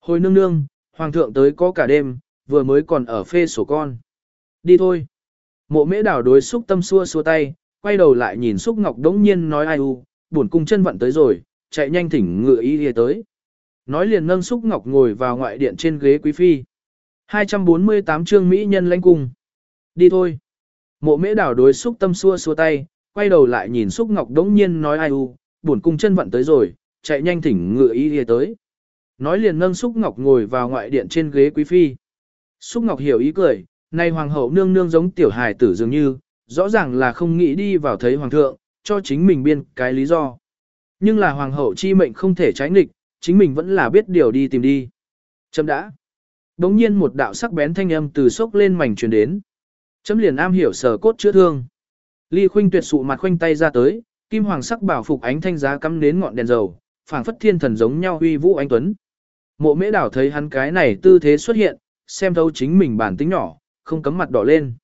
Hồi nương nương, hoàng thượng tới có cả đêm, vừa mới còn ở phê sổ con. Đi thôi. Mộ mễ Đào đối xúc tâm xua xua tay, quay đầu lại nhìn xúc ngọc đống nhiên nói ai u, buồn cung chân vận tới rồi, chạy nhanh thỉnh ngựa y đi tới. Nói liền nâng xúc ngọc ngồi vào ngoại điện trên ghế quý phi. 248 chương Mỹ nhân lãnh cung. Đi thôi. Mộ mễ đảo đối xúc tâm xua xua tay, quay đầu lại nhìn xúc ngọc đống nhiên nói ai u, buồn cung chân vận tới rồi, chạy nhanh thỉnh ngựa y đi tới. Nói liền nâng xúc ngọc ngồi vào ngoại điện trên ghế quý phi. Xúc ngọc hiểu ý cười, nay hoàng hậu nương nương giống tiểu hài tử dường như, rõ ràng là không nghĩ đi vào thấy hoàng thượng, cho chính mình biên cái lý do. Nhưng là hoàng hậu chi mệnh không thể trái nghịch, chính mình vẫn là biết điều đi tìm đi. Chấm đã. Đống nhiên một đạo sắc bén thanh âm từ sốc lên mảnh truyền đến. Chấm liền am hiểu sở cốt chữa thương. Ly khuynh tuyệt sụ mặt khoanh tay ra tới, kim hoàng sắc bảo phục ánh thanh giá cắm đến ngọn đèn dầu, phảng phất thiên thần giống nhau uy vũ anh tuấn. Mộ mễ đảo thấy hắn cái này tư thế xuất hiện, xem thấu chính mình bản tính nhỏ, không cấm mặt đỏ lên.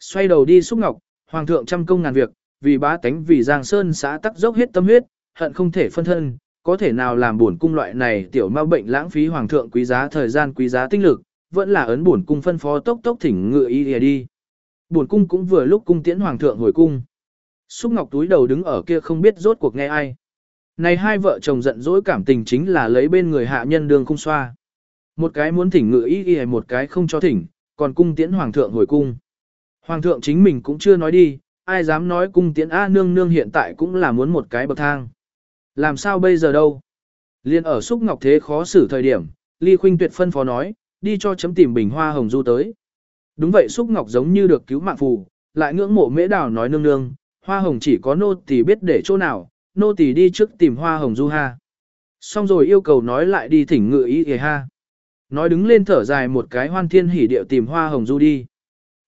Xoay đầu đi xúc ngọc, hoàng thượng trăm công ngàn việc, vì bá tánh vì Giang Sơn xã tắc dốc hết tâm huyết, hận không thể phân thân, có thể nào làm buồn cung loại này tiểu ma bệnh lãng phí hoàng thượng quý giá thời gian quý giá tinh lực, vẫn là ấn buồn cung phân phó tốc tốc thỉnh ngựa y đi. Buồn cung cũng vừa lúc cung tiễn hoàng thượng hồi cung. Xúc ngọc túi đầu đứng ở kia không biết rốt cuộc nghe ai. Này hai vợ chồng giận dỗi cảm tình chính là lấy bên người hạ nhân đường cung xoa. Một cái muốn thỉnh ngựa y y một cái không cho thỉnh, còn cung tiễn hoàng thượng hồi cung. Hoàng thượng chính mình cũng chưa nói đi, ai dám nói cung tiễn A nương nương hiện tại cũng là muốn một cái bậc thang. Làm sao bây giờ đâu? Liên ở xúc ngọc thế khó xử thời điểm, Ly Khuynh Tuyệt phân phó nói, đi cho chấm tìm bình hoa hồng du tới. Đúng vậy xúc ngọc giống như được cứu mạng phù, lại ngưỡng mộ mễ đào nói nương nương, hoa hồng chỉ có nô tỳ biết để chỗ nào, nô tỳ đi trước tìm hoa hồng du ha. Xong rồi yêu cầu nói lại đi thỉnh ngự ý kìa ha. Nói đứng lên thở dài một cái hoan thiên hỉ điệu tìm hoa hồng du đi.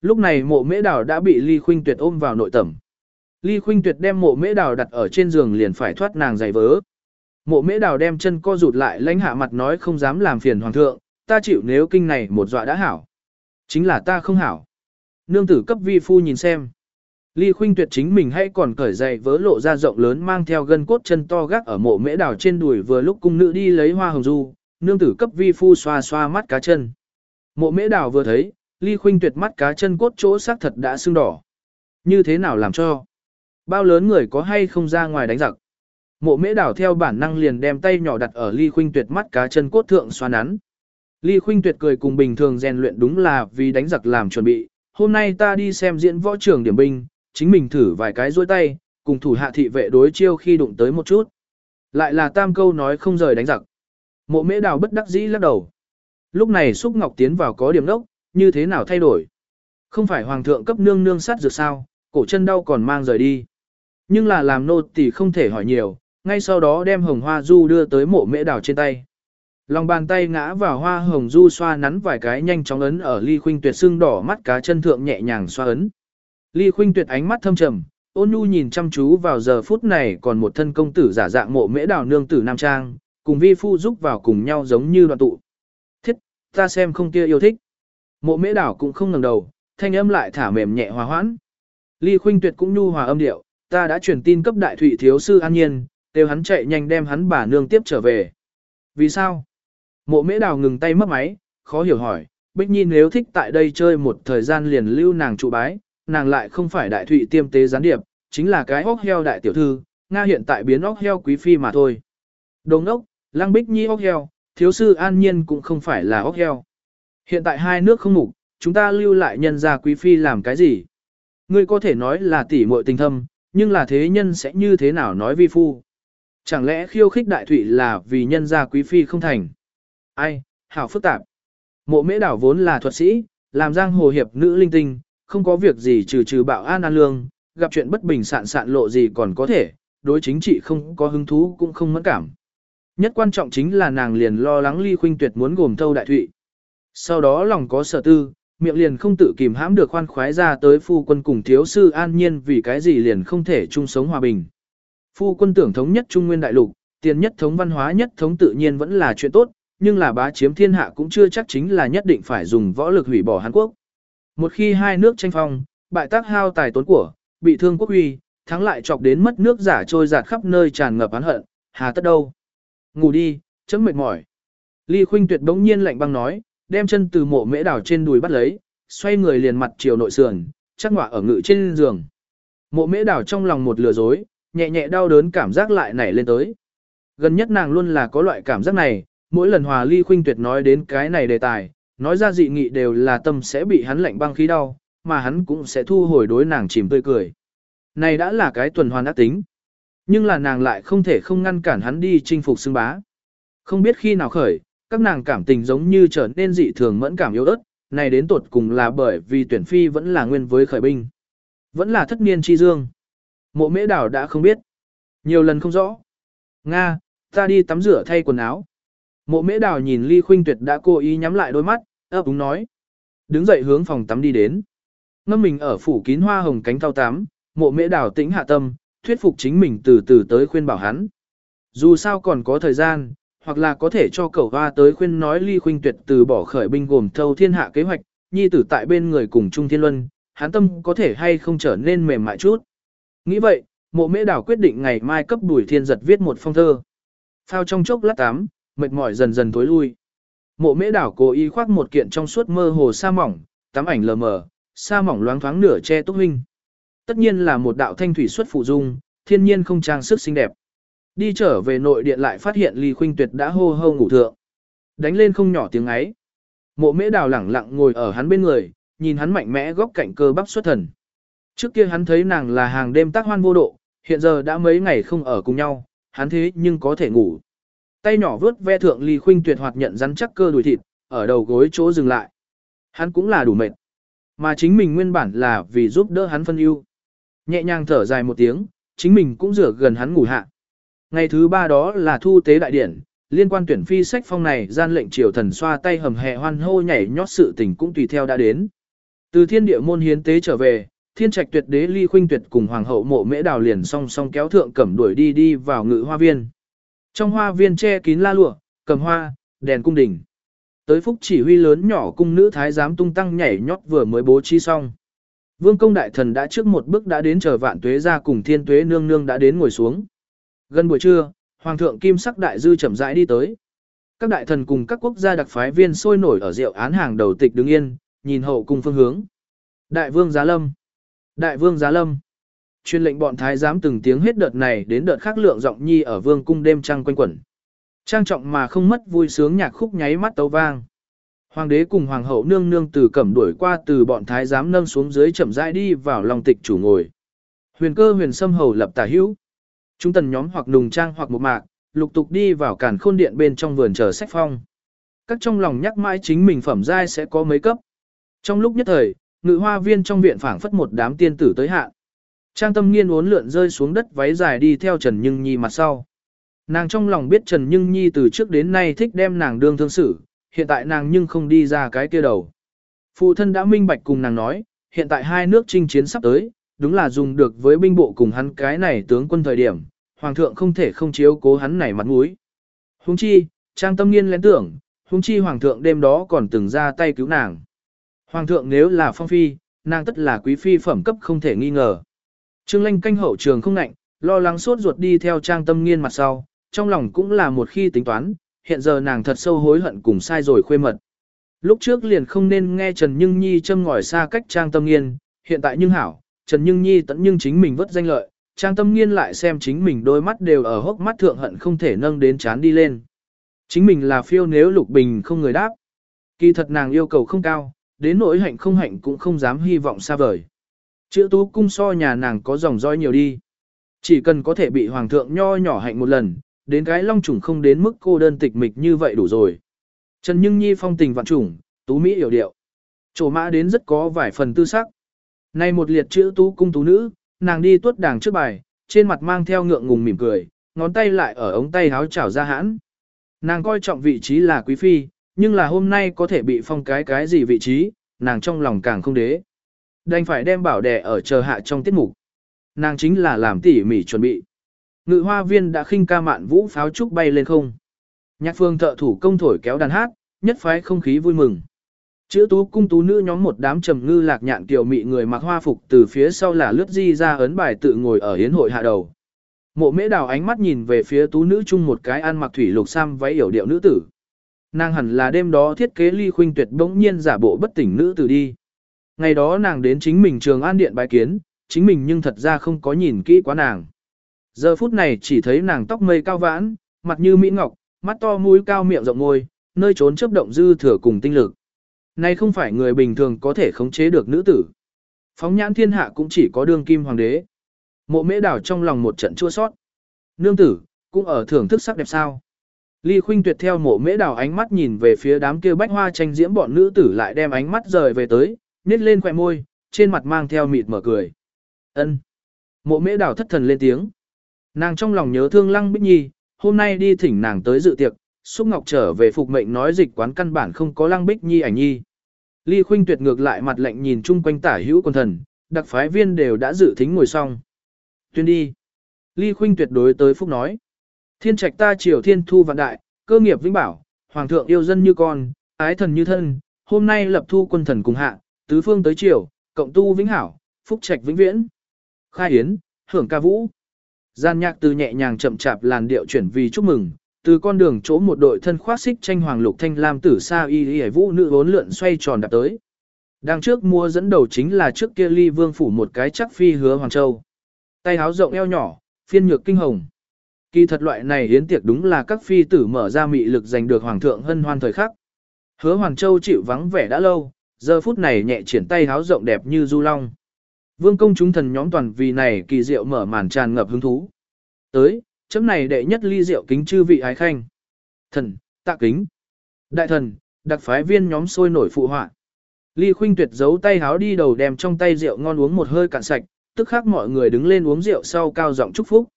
Lúc này mộ mễ đào đã bị ly khuynh tuyệt ôm vào nội tẩm. Ly khuynh tuyệt đem mộ mễ đào đặt ở trên giường liền phải thoát nàng giày vớ. Mộ mễ đào đem chân co rụt lại lãnh hạ mặt nói không dám làm phiền hoàng thượng, ta chịu nếu kinh này một dọa đã hảo. Chính là ta không hảo. Nương tử cấp vi phu nhìn xem. Ly khuynh tuyệt chính mình hay còn cởi giày vớ lộ ra rộng lớn mang theo gân cốt chân to gác ở mộ mễ đào trên đùi vừa lúc cung nữ đi lấy hoa hồng du, nương tử cấp vi phu xoa xoa mắt cá chân. Mộ mễ đào vừa thấy, ly khuynh tuyệt mắt cá chân cốt chỗ xác thật đã sưng đỏ. Như thế nào làm cho? Bao lớn người có hay không ra ngoài đánh giặc? Mộ mễ đảo theo bản năng liền đem tay nhỏ đặt ở ly khuynh tuyệt mắt cá chân cốt thượng xoa nắn. Ly khuynh tuyệt cười cùng bình thường rèn luyện đúng là vì đánh giặc làm chuẩn bị. Hôm nay ta đi xem diễn võ trường điểm binh, chính mình thử vài cái dôi tay, cùng thủ hạ thị vệ đối chiêu khi đụng tới một chút. Lại là tam câu nói không rời đánh giặc. Mộ mễ đào bất đắc dĩ lắc đầu. Lúc này xúc ngọc tiến vào có điểm đốc, như thế nào thay đổi? Không phải hoàng thượng cấp nương nương sát dược sao, cổ chân đau còn mang rời đi. Nhưng là làm nô tỳ không thể hỏi nhiều, ngay sau đó đem hồng hoa du đưa tới mộ mễ đào trên tay. Lòng bàn tay ngã vào hoa hồng du xoa nắn vài cái nhanh chóng ấn ở ly khuynh tuyệt xương đỏ mắt cá chân thượng nhẹ nhàng xoa ấn. Ly khuynh tuyệt ánh mắt thâm trầm, ôn nhu nhìn chăm chú vào giờ phút này còn một thân công tử giả dạng mộ mễ đào nương tử nam trang, cùng vi phu giúp vào cùng nhau giống như đoàn tụ. Thiết, ta xem không kia yêu thích. Mộ mễ đào cũng không ngẩng đầu, thanh âm lại thả mềm nhẹ hòa hoãn. Ly khuynh tuyệt cũng nhu hòa âm điệu, ta đã truyền tin cấp đại thụy thiếu sư an nhiên, kêu hắn chạy nhanh đem hắn bà nương tiếp trở về. Vì sao? Mộ mễ đào ngừng tay mất máy, khó hiểu hỏi, Bích Nhi nếu thích tại đây chơi một thời gian liền lưu nàng trụ bái, nàng lại không phải đại thụy tiêm tế gián điệp, chính là cái óc heo đại tiểu thư, Nga hiện tại biến óc heo quý phi mà thôi. Đồng ốc, Lăng Bích Nhi óc heo, thiếu sư an nhiên cũng không phải là óc heo. Hiện tại hai nước không mục, chúng ta lưu lại nhân gia quý phi làm cái gì? Ngươi có thể nói là tỷ muội tình thâm, nhưng là thế nhân sẽ như thế nào nói vi phu? Chẳng lẽ khiêu khích đại thụy là vì nhân gia quý phi không thành? Ai, hảo phức tạp. Mộ mễ đảo vốn là thuật sĩ, làm giang hồ hiệp nữ linh tinh, không có việc gì trừ trừ bạo an an lương, gặp chuyện bất bình sạn sạn lộ gì còn có thể, đối chính trị không có hứng thú cũng không mẫn cảm. Nhất quan trọng chính là nàng liền lo lắng ly khuynh tuyệt muốn gồm thâu đại thụy. Sau đó lòng có sở tư, miệng liền không tự kìm hãm được khoan khoái ra tới phu quân cùng thiếu sư an nhiên vì cái gì liền không thể chung sống hòa bình. Phu quân tưởng thống nhất trung nguyên đại lục, tiền nhất thống văn hóa nhất thống tự nhiên vẫn là chuyện tốt, nhưng là bá chiếm thiên hạ cũng chưa chắc chính là nhất định phải dùng võ lực hủy bỏ Hàn Quốc. Một khi hai nước tranh phong, bại tác hao tài tốn của, bị thương quốc uy, thắng lại chọc đến mất nước giả trôi giạt khắp nơi tràn ngập án hận, hà tất đâu. Ngủ đi, chấm mệt mỏi. Ly Khuynh Tuyệt bỗng nhiên lạnh băng nói, đem chân từ mộ mễ đảo trên đùi bắt lấy, xoay người liền mặt chiều nội sườn, chắc ngọa ở ngự trên giường. Mộ mễ đảo trong lòng một lừa dối, nhẹ nhẹ đau đớn cảm giác lại nảy lên tới. Gần nhất nàng luôn là có loại cảm giác này, mỗi lần hòa ly khuynh tuyệt nói đến cái này đề tài, nói ra dị nghị đều là tâm sẽ bị hắn lạnh băng khí đau, mà hắn cũng sẽ thu hồi đối nàng chìm tươi cười. Này đã là cái tuần hoàn ác tính. Nhưng là nàng lại không thể không ngăn cản hắn đi chinh phục xương bá. Không biết khi nào khởi, các nàng cảm tình giống như trở nên dị thường mẫn cảm yếu ớt, này đến tột cùng là bởi vì tuyển phi vẫn là nguyên với khởi binh. Vẫn là thất niên chi dương. Mộ mễ đảo đã không biết. Nhiều lần không rõ. Nga, ta đi tắm rửa thay quần áo. Mộ mễ đảo nhìn ly khuynh tuyệt đã cố ý nhắm lại đôi mắt, ấp úng nói. Đứng dậy hướng phòng tắm đi đến. Ngâm mình ở phủ kín hoa hồng cánh thao tắm, mộ mễ đảo tĩnh hạ tâm, thuyết phục chính mình từ từ tới khuyên bảo hắn. Dù sao còn có thời gian, hoặc là có thể cho cậu hoa tới khuyên nói ly khuynh tuyệt từ bỏ khởi binh gồm thâu thiên hạ kế hoạch, nhi tử tại bên người cùng Trung Thiên Luân, Hán tâm có thể hay không trở nên mềm mại chút. Nghĩ vậy, mộ mễ đảo quyết định ngày mai cấp bùi thiên giật viết một phong thơ. Phao trong chốc lát tám, mệt mỏi dần dần tối lui. Mộ mễ đảo cố ý khoác một kiện trong suốt mơ hồ sa mỏng, tắm ảnh lờ mờ, sa mỏng loáng thoáng nửa che túc huynh. Tất nhiên là một đạo thanh thủy xuất phụ dung, thiên nhiên không trang sức xinh đẹp. Đi trở về nội điện lại phát hiện Ly Khuynh Tuyệt đã hô hô ngủ thượng. Đánh lên không nhỏ tiếng ấy. Mộ mễ đào lẳng lặng ngồi ở hắn bên người, nhìn hắn mạnh mẽ góc cạnh cơ bắp xuất thần. Trước kia hắn thấy nàng là hàng đêm tác hoan vô độ, hiện giờ đã mấy ngày không ở cùng nhau, hắn thế nhưng có thể ngủ. Tay nhỏ vướt ve thượng Ly Khuynh Tuyệt hoạt nhận rắn chắc cơ đùi thịt, ở đầu gối chỗ dừng lại. Hắn cũng là đủ mệt. Mà chính mình nguyên bản là vì giúp đỡ hắn phân ưu. Nhẹ nhàng thở dài một tiếng, chính mình cũng rửa gần hắn ngủ hạ. Ngày thứ ba đó là thu tế đại điển, liên quan tuyển phi sách phong này gian lệnh triều thần xoa tay hầm hè hoan hô nhảy nhót sự tình cũng tùy theo đã đến. Từ thiên địa môn hiến tế trở về, thiên trạch tuyệt đế ly khuynh tuyệt cùng hoàng hậu mộ mễ đào liền song song kéo thượng cẩm đuổi đi đi vào ngự hoa viên. Trong hoa viên che kín la lụa, cầm hoa, đèn cung đình. Tới phúc chỉ huy lớn nhỏ cung nữ thái giám tung tăng nhảy nhót vừa mới bố trí xong. Vương công đại thần đã trước một bước đã đến chờ vạn tuế ra cùng thiên tuế nương nương đã đến ngồi xuống. Gần buổi trưa, Hoàng thượng Kim Sắc Đại Dư chậm rãi đi tới. Các đại thần cùng các quốc gia đặc phái viên sôi nổi ở rượu án hàng đầu tịch đứng yên, nhìn hậu cùng phương hướng. Đại vương Giá Lâm. Đại vương Giá Lâm. Chuyên lệnh bọn thái giám từng tiếng hết đợt này đến đợt khác lượng giọng nhi ở vương cung đêm trăng quanh quẩn. Trang trọng mà không mất vui sướng nhạc khúc nháy mắt tấu vang. Hoàng đế cùng hoàng hậu nương nương từ cẩm đuổi qua từ bọn thái giám nâng xuống dưới chậm rãi đi vào lòng tịch chủ ngồi. Huyền cơ huyền sâm hầu lập tả hữu. Chúng tần nhóm hoặc nùng trang hoặc một mạc, lục tục đi vào cản khôn điện bên trong vườn chờ sách phong. Các trong lòng nhắc mãi chính mình phẩm giai sẽ có mấy cấp. Trong lúc nhất thời, ngự hoa viên trong viện phảng phất một đám tiên tử tới hạn. Trang tâm nghiên uốn lượn rơi xuống đất váy dài đi theo Trần Nhưng Nhi mặt sau. Nàng trong lòng biết Trần Nhưng Nhi từ trước đến nay thích đem nàng đương thương xử, hiện tại nàng nhưng không đi ra cái kia đầu. Phụ thân đã minh bạch cùng nàng nói, hiện tại hai nước chinh chiến sắp tới, đúng là dùng được với binh bộ cùng hắn cái này tướng quân thời điểm, hoàng thượng không thể không chiếu cố hắn này mặt mũi. Huống chi, Trang tâm nghiên lén tưởng, huống chi hoàng thượng đêm đó còn từng ra tay cứu nàng. Hoàng thượng nếu là phong phi, nàng tất là quý phi phẩm cấp không thể nghi ngờ. Trương Lanh canh hậu trường không nạnh, lo lắng suốt ruột đi theo Trang Tâm Nghiên mặt sau, trong lòng cũng là một khi tính toán, hiện giờ nàng thật sâu hối hận cùng sai rồi khuê mật. Lúc trước liền không nên nghe Trần Nhưng Nhi châm ngòi xa cách Trang Tâm Nghiên, hiện tại nhưng hảo, Trần Nhưng Nhi tận nhưng chính mình vất danh lợi, Trang Tâm Nghiên lại xem chính mình đôi mắt đều ở hốc mắt thượng hận không thể nâng đến chán đi lên. Chính mình là phiêu nếu Lục Bình không người đáp. Kỳ thật nàng yêu cầu không cao, đến nỗi hạnh không hạnh cũng không dám hy vọng xa vời. Chữ tú cung so nhà nàng có dòng roi nhiều đi. Chỉ cần có thể bị hoàng thượng nho nhỏ hạnh một lần, đến cái long trùng không đến mức cô đơn tịch mịch như vậy đủ rồi. Trần Nhưng Nhi phong tình vạn trùng, tú mỹ hiểu điệu. Trổ mã đến rất có vài phần tư sắc. Nay một liệt chữ tú cung tú nữ, nàng đi tuốt đàng trước bài, trên mặt mang theo ngượng ngùng mỉm cười, ngón tay lại ở ống tay háo chảo ra hãn. Nàng coi trọng vị trí là quý phi, nhưng là hôm nay có thể bị phong cái cái gì vị trí, nàng trong lòng càng không đế. Đành phải đem bảo đẻ ở chờ hạ trong tiết mục. Nàng chính là làm tỉ mỉ chuẩn bị. Ngự hoa viên đã khinh ca mạn vũ pháo trúc bay lên không. Nhạc phương thợ thủ công thổi kéo đàn hát, nhất phái không khí vui mừng. Chữ tú cung tú nữ nhóm một đám trầm ngư lạc nhạn tiểu mị người mặc hoa phục từ phía sau là lướt di ra ấn bài tự ngồi ở hiến hội hạ đầu. Mộ mễ đào ánh mắt nhìn về phía tú nữ chung một cái ăn mặc thủy lục sam váy yểu điệu nữ tử. Nàng hẳn là đêm đó thiết kế ly khuynh tuyệt bỗng nhiên giả bộ bất tỉnh nữ tử đi. Ngày đó nàng đến chính mình trường an điện bài kiến, chính mình nhưng thật ra không có nhìn kỹ quá nàng. Giờ phút này chỉ thấy nàng tóc mây cao vãn, mặt như mỹ ngọc, mắt to mũi cao miệng rộng môi, nơi trốn chấp động dư thừa cùng tinh lực. Này không phải người bình thường có thể khống chế được nữ tử. Phóng nhãn thiên hạ cũng chỉ có đương kim hoàng đế. Mộ mễ đảo trong lòng một trận chua sót. Nương tử, cũng ở thưởng thức sắc đẹp sao. Ly Khuynh Tuyệt theo mộ mễ đào ánh mắt nhìn về phía đám kia bách hoa tranh diễm bọn nữ tử lại đem ánh mắt rời về tới, nhếch lên khóe môi, trên mặt mang theo mịt mở cười. Ân. Mộ mễ đào thất thần lên tiếng. Nàng trong lòng nhớ thương Lăng Bích Nhi, hôm nay đi thỉnh nàng tới dự tiệc, Xúc Ngọc trở về phục mệnh nói dịch quán căn bản không có Lăng Bích Nhi ảnh nhi. Ly Khuynh Tuyệt ngược lại mặt lạnh nhìn chung quanh tả hữu quân thần, đặc phái viên đều đã dự thính ngồi xong. Tuyên đi. Ly Khuynh Tuyệt đối tới Phúc nói. Thiên trạch ta triều thiên thu vạn đại, cơ nghiệp vĩnh bảo, hoàng thượng yêu dân như con, ái thần như thân, hôm nay lập thu quân thần cùng hạ, tứ phương tới triều, cộng tu vĩnh hảo, phúc trạch vĩnh viễn. Khai yến, hưởng ca vũ. Gian nhạc từ nhẹ nhàng chậm chạp làn điệu chuyển vì chúc mừng, từ con đường chỗ một đội thân khoác xích tranh hoàng lục thanh lam tử sa y y vũ nữ vốn lượn xoay tròn đạp tới. Đang trước mua dẫn đầu chính là trước kia ly vương phủ một cái chắc phi hứa hoàng châu. Tay áo rộng eo nhỏ, phiên nhược kinh hồng. Kỳ thật loại này hiến tiệc đúng là các phi tử mở ra mị lực giành được hoàng thượng hân hoan thời khắc. Hứa Hoàng Châu chịu vắng vẻ đã lâu, giờ phút này nhẹ triển tay háo rộng đẹp như du long. Vương công chúng thần nhóm toàn vì này kỳ diệu mở màn tràn ngập hứng thú. Tới, chấm này đệ nhất ly rượu kính chư vị ái khanh. Thần, tạ kính. Đại thần, đặc phái viên nhóm sôi nổi phụ họa. Ly Khuynh Tuyệt giấu tay háo đi đầu đem trong tay rượu ngon uống một hơi cạn sạch, tức khắc mọi người đứng lên uống rượu sau cao giọng chúc phúc.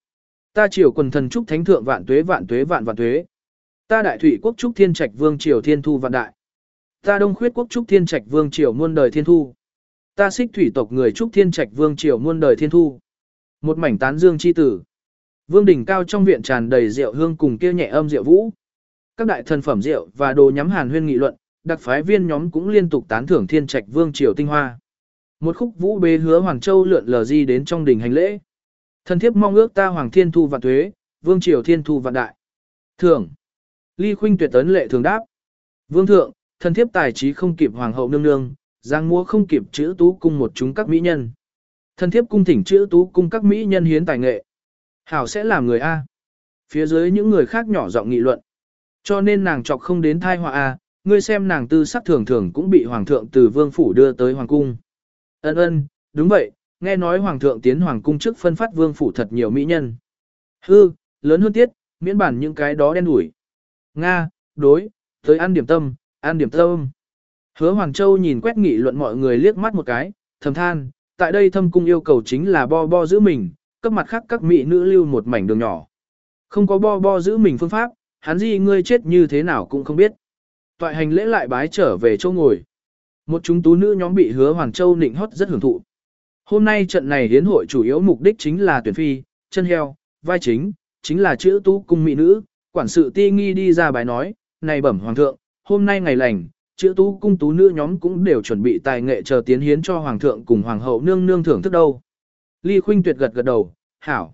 Ta triều quần thần chúc thánh thượng vạn tuế vạn tuế vạn vạn tuế. Ta đại thủy quốc chúc thiên trạch vương triều thiên thu vạn đại. Ta đông khuyết quốc chúc thiên trạch vương triều muôn đời thiên thu. Ta xích thủy tộc người chúc thiên trạch vương triều muôn đời thiên thu. Một mảnh tán dương chi tử. Vương đỉnh cao trong viện tràn đầy rượu hương cùng kia nhẹ âm rượu vũ. Các đại thần phẩm rượu và đồ nhắm hàn huyên nghị luận, đặc phái viên nhóm cũng liên tục tán thưởng thiên trạch vương triều tinh hoa. Một khúc vũ bế hứa Hoàng Châu lượn lờ di đến trong đỉnh hành lễ. Thần thiếp mong ước ta Hoàng Thiên Thu vạn thuế, Vương Triều Thiên Thu vạn đại. Thưởng. Ly Khuynh tuyệt tấn lệ thường đáp. Vương thượng, thần thiếp tài trí không kịp Hoàng hậu nương nương, giang múa không kịp chữ tú cung một chúng các mỹ nhân. Thần thiếp cung thỉnh chữ tú cung các mỹ nhân hiến tài nghệ. Hảo sẽ làm người A. Phía dưới những người khác nhỏ giọng nghị luận. Cho nên nàng chọc không đến thai họa A, ngươi xem nàng tư sắc thường thường cũng bị Hoàng thượng từ vương phủ đưa tới Hoàng cung. Ân ân, đúng vậy, nghe nói hoàng thượng tiến hoàng cung trước phân phát vương phủ thật nhiều mỹ nhân. Hư, lớn hơn tiết, miễn bản những cái đó đen đủi. Nga, đối, tới ăn điểm tâm, ăn điểm tâm. Hứa Hoàng Châu nhìn quét nghị luận mọi người liếc mắt một cái, thầm than, Tại đây thâm cung yêu cầu chính là bo bo giữ mình, cấp mặt khác các mỹ nữ lưu một mảnh đường nhỏ. Không có bo bo giữ mình phương pháp, hắn gì ngươi chết như thế nào cũng không biết. Toại hành lễ lại bái trở về châu ngồi. Một chúng tú nữ nhóm bị hứa Hoàng Châu nịnh hót rất hưởng thụ. Hôm nay trận này hiến hội chủ yếu mục đích chính là tuyển phi, chân heo, vai chính, chính là chữ tú cung mỹ nữ, quản sự ti nghi đi ra bài nói, này bẩm hoàng thượng, hôm nay ngày lành, chữ tú cung tú nữ nhóm cũng đều chuẩn bị tài nghệ chờ tiến hiến cho hoàng thượng cùng hoàng hậu nương nương thưởng thức đâu. Ly Khuynh Tuyệt gật gật đầu, hảo.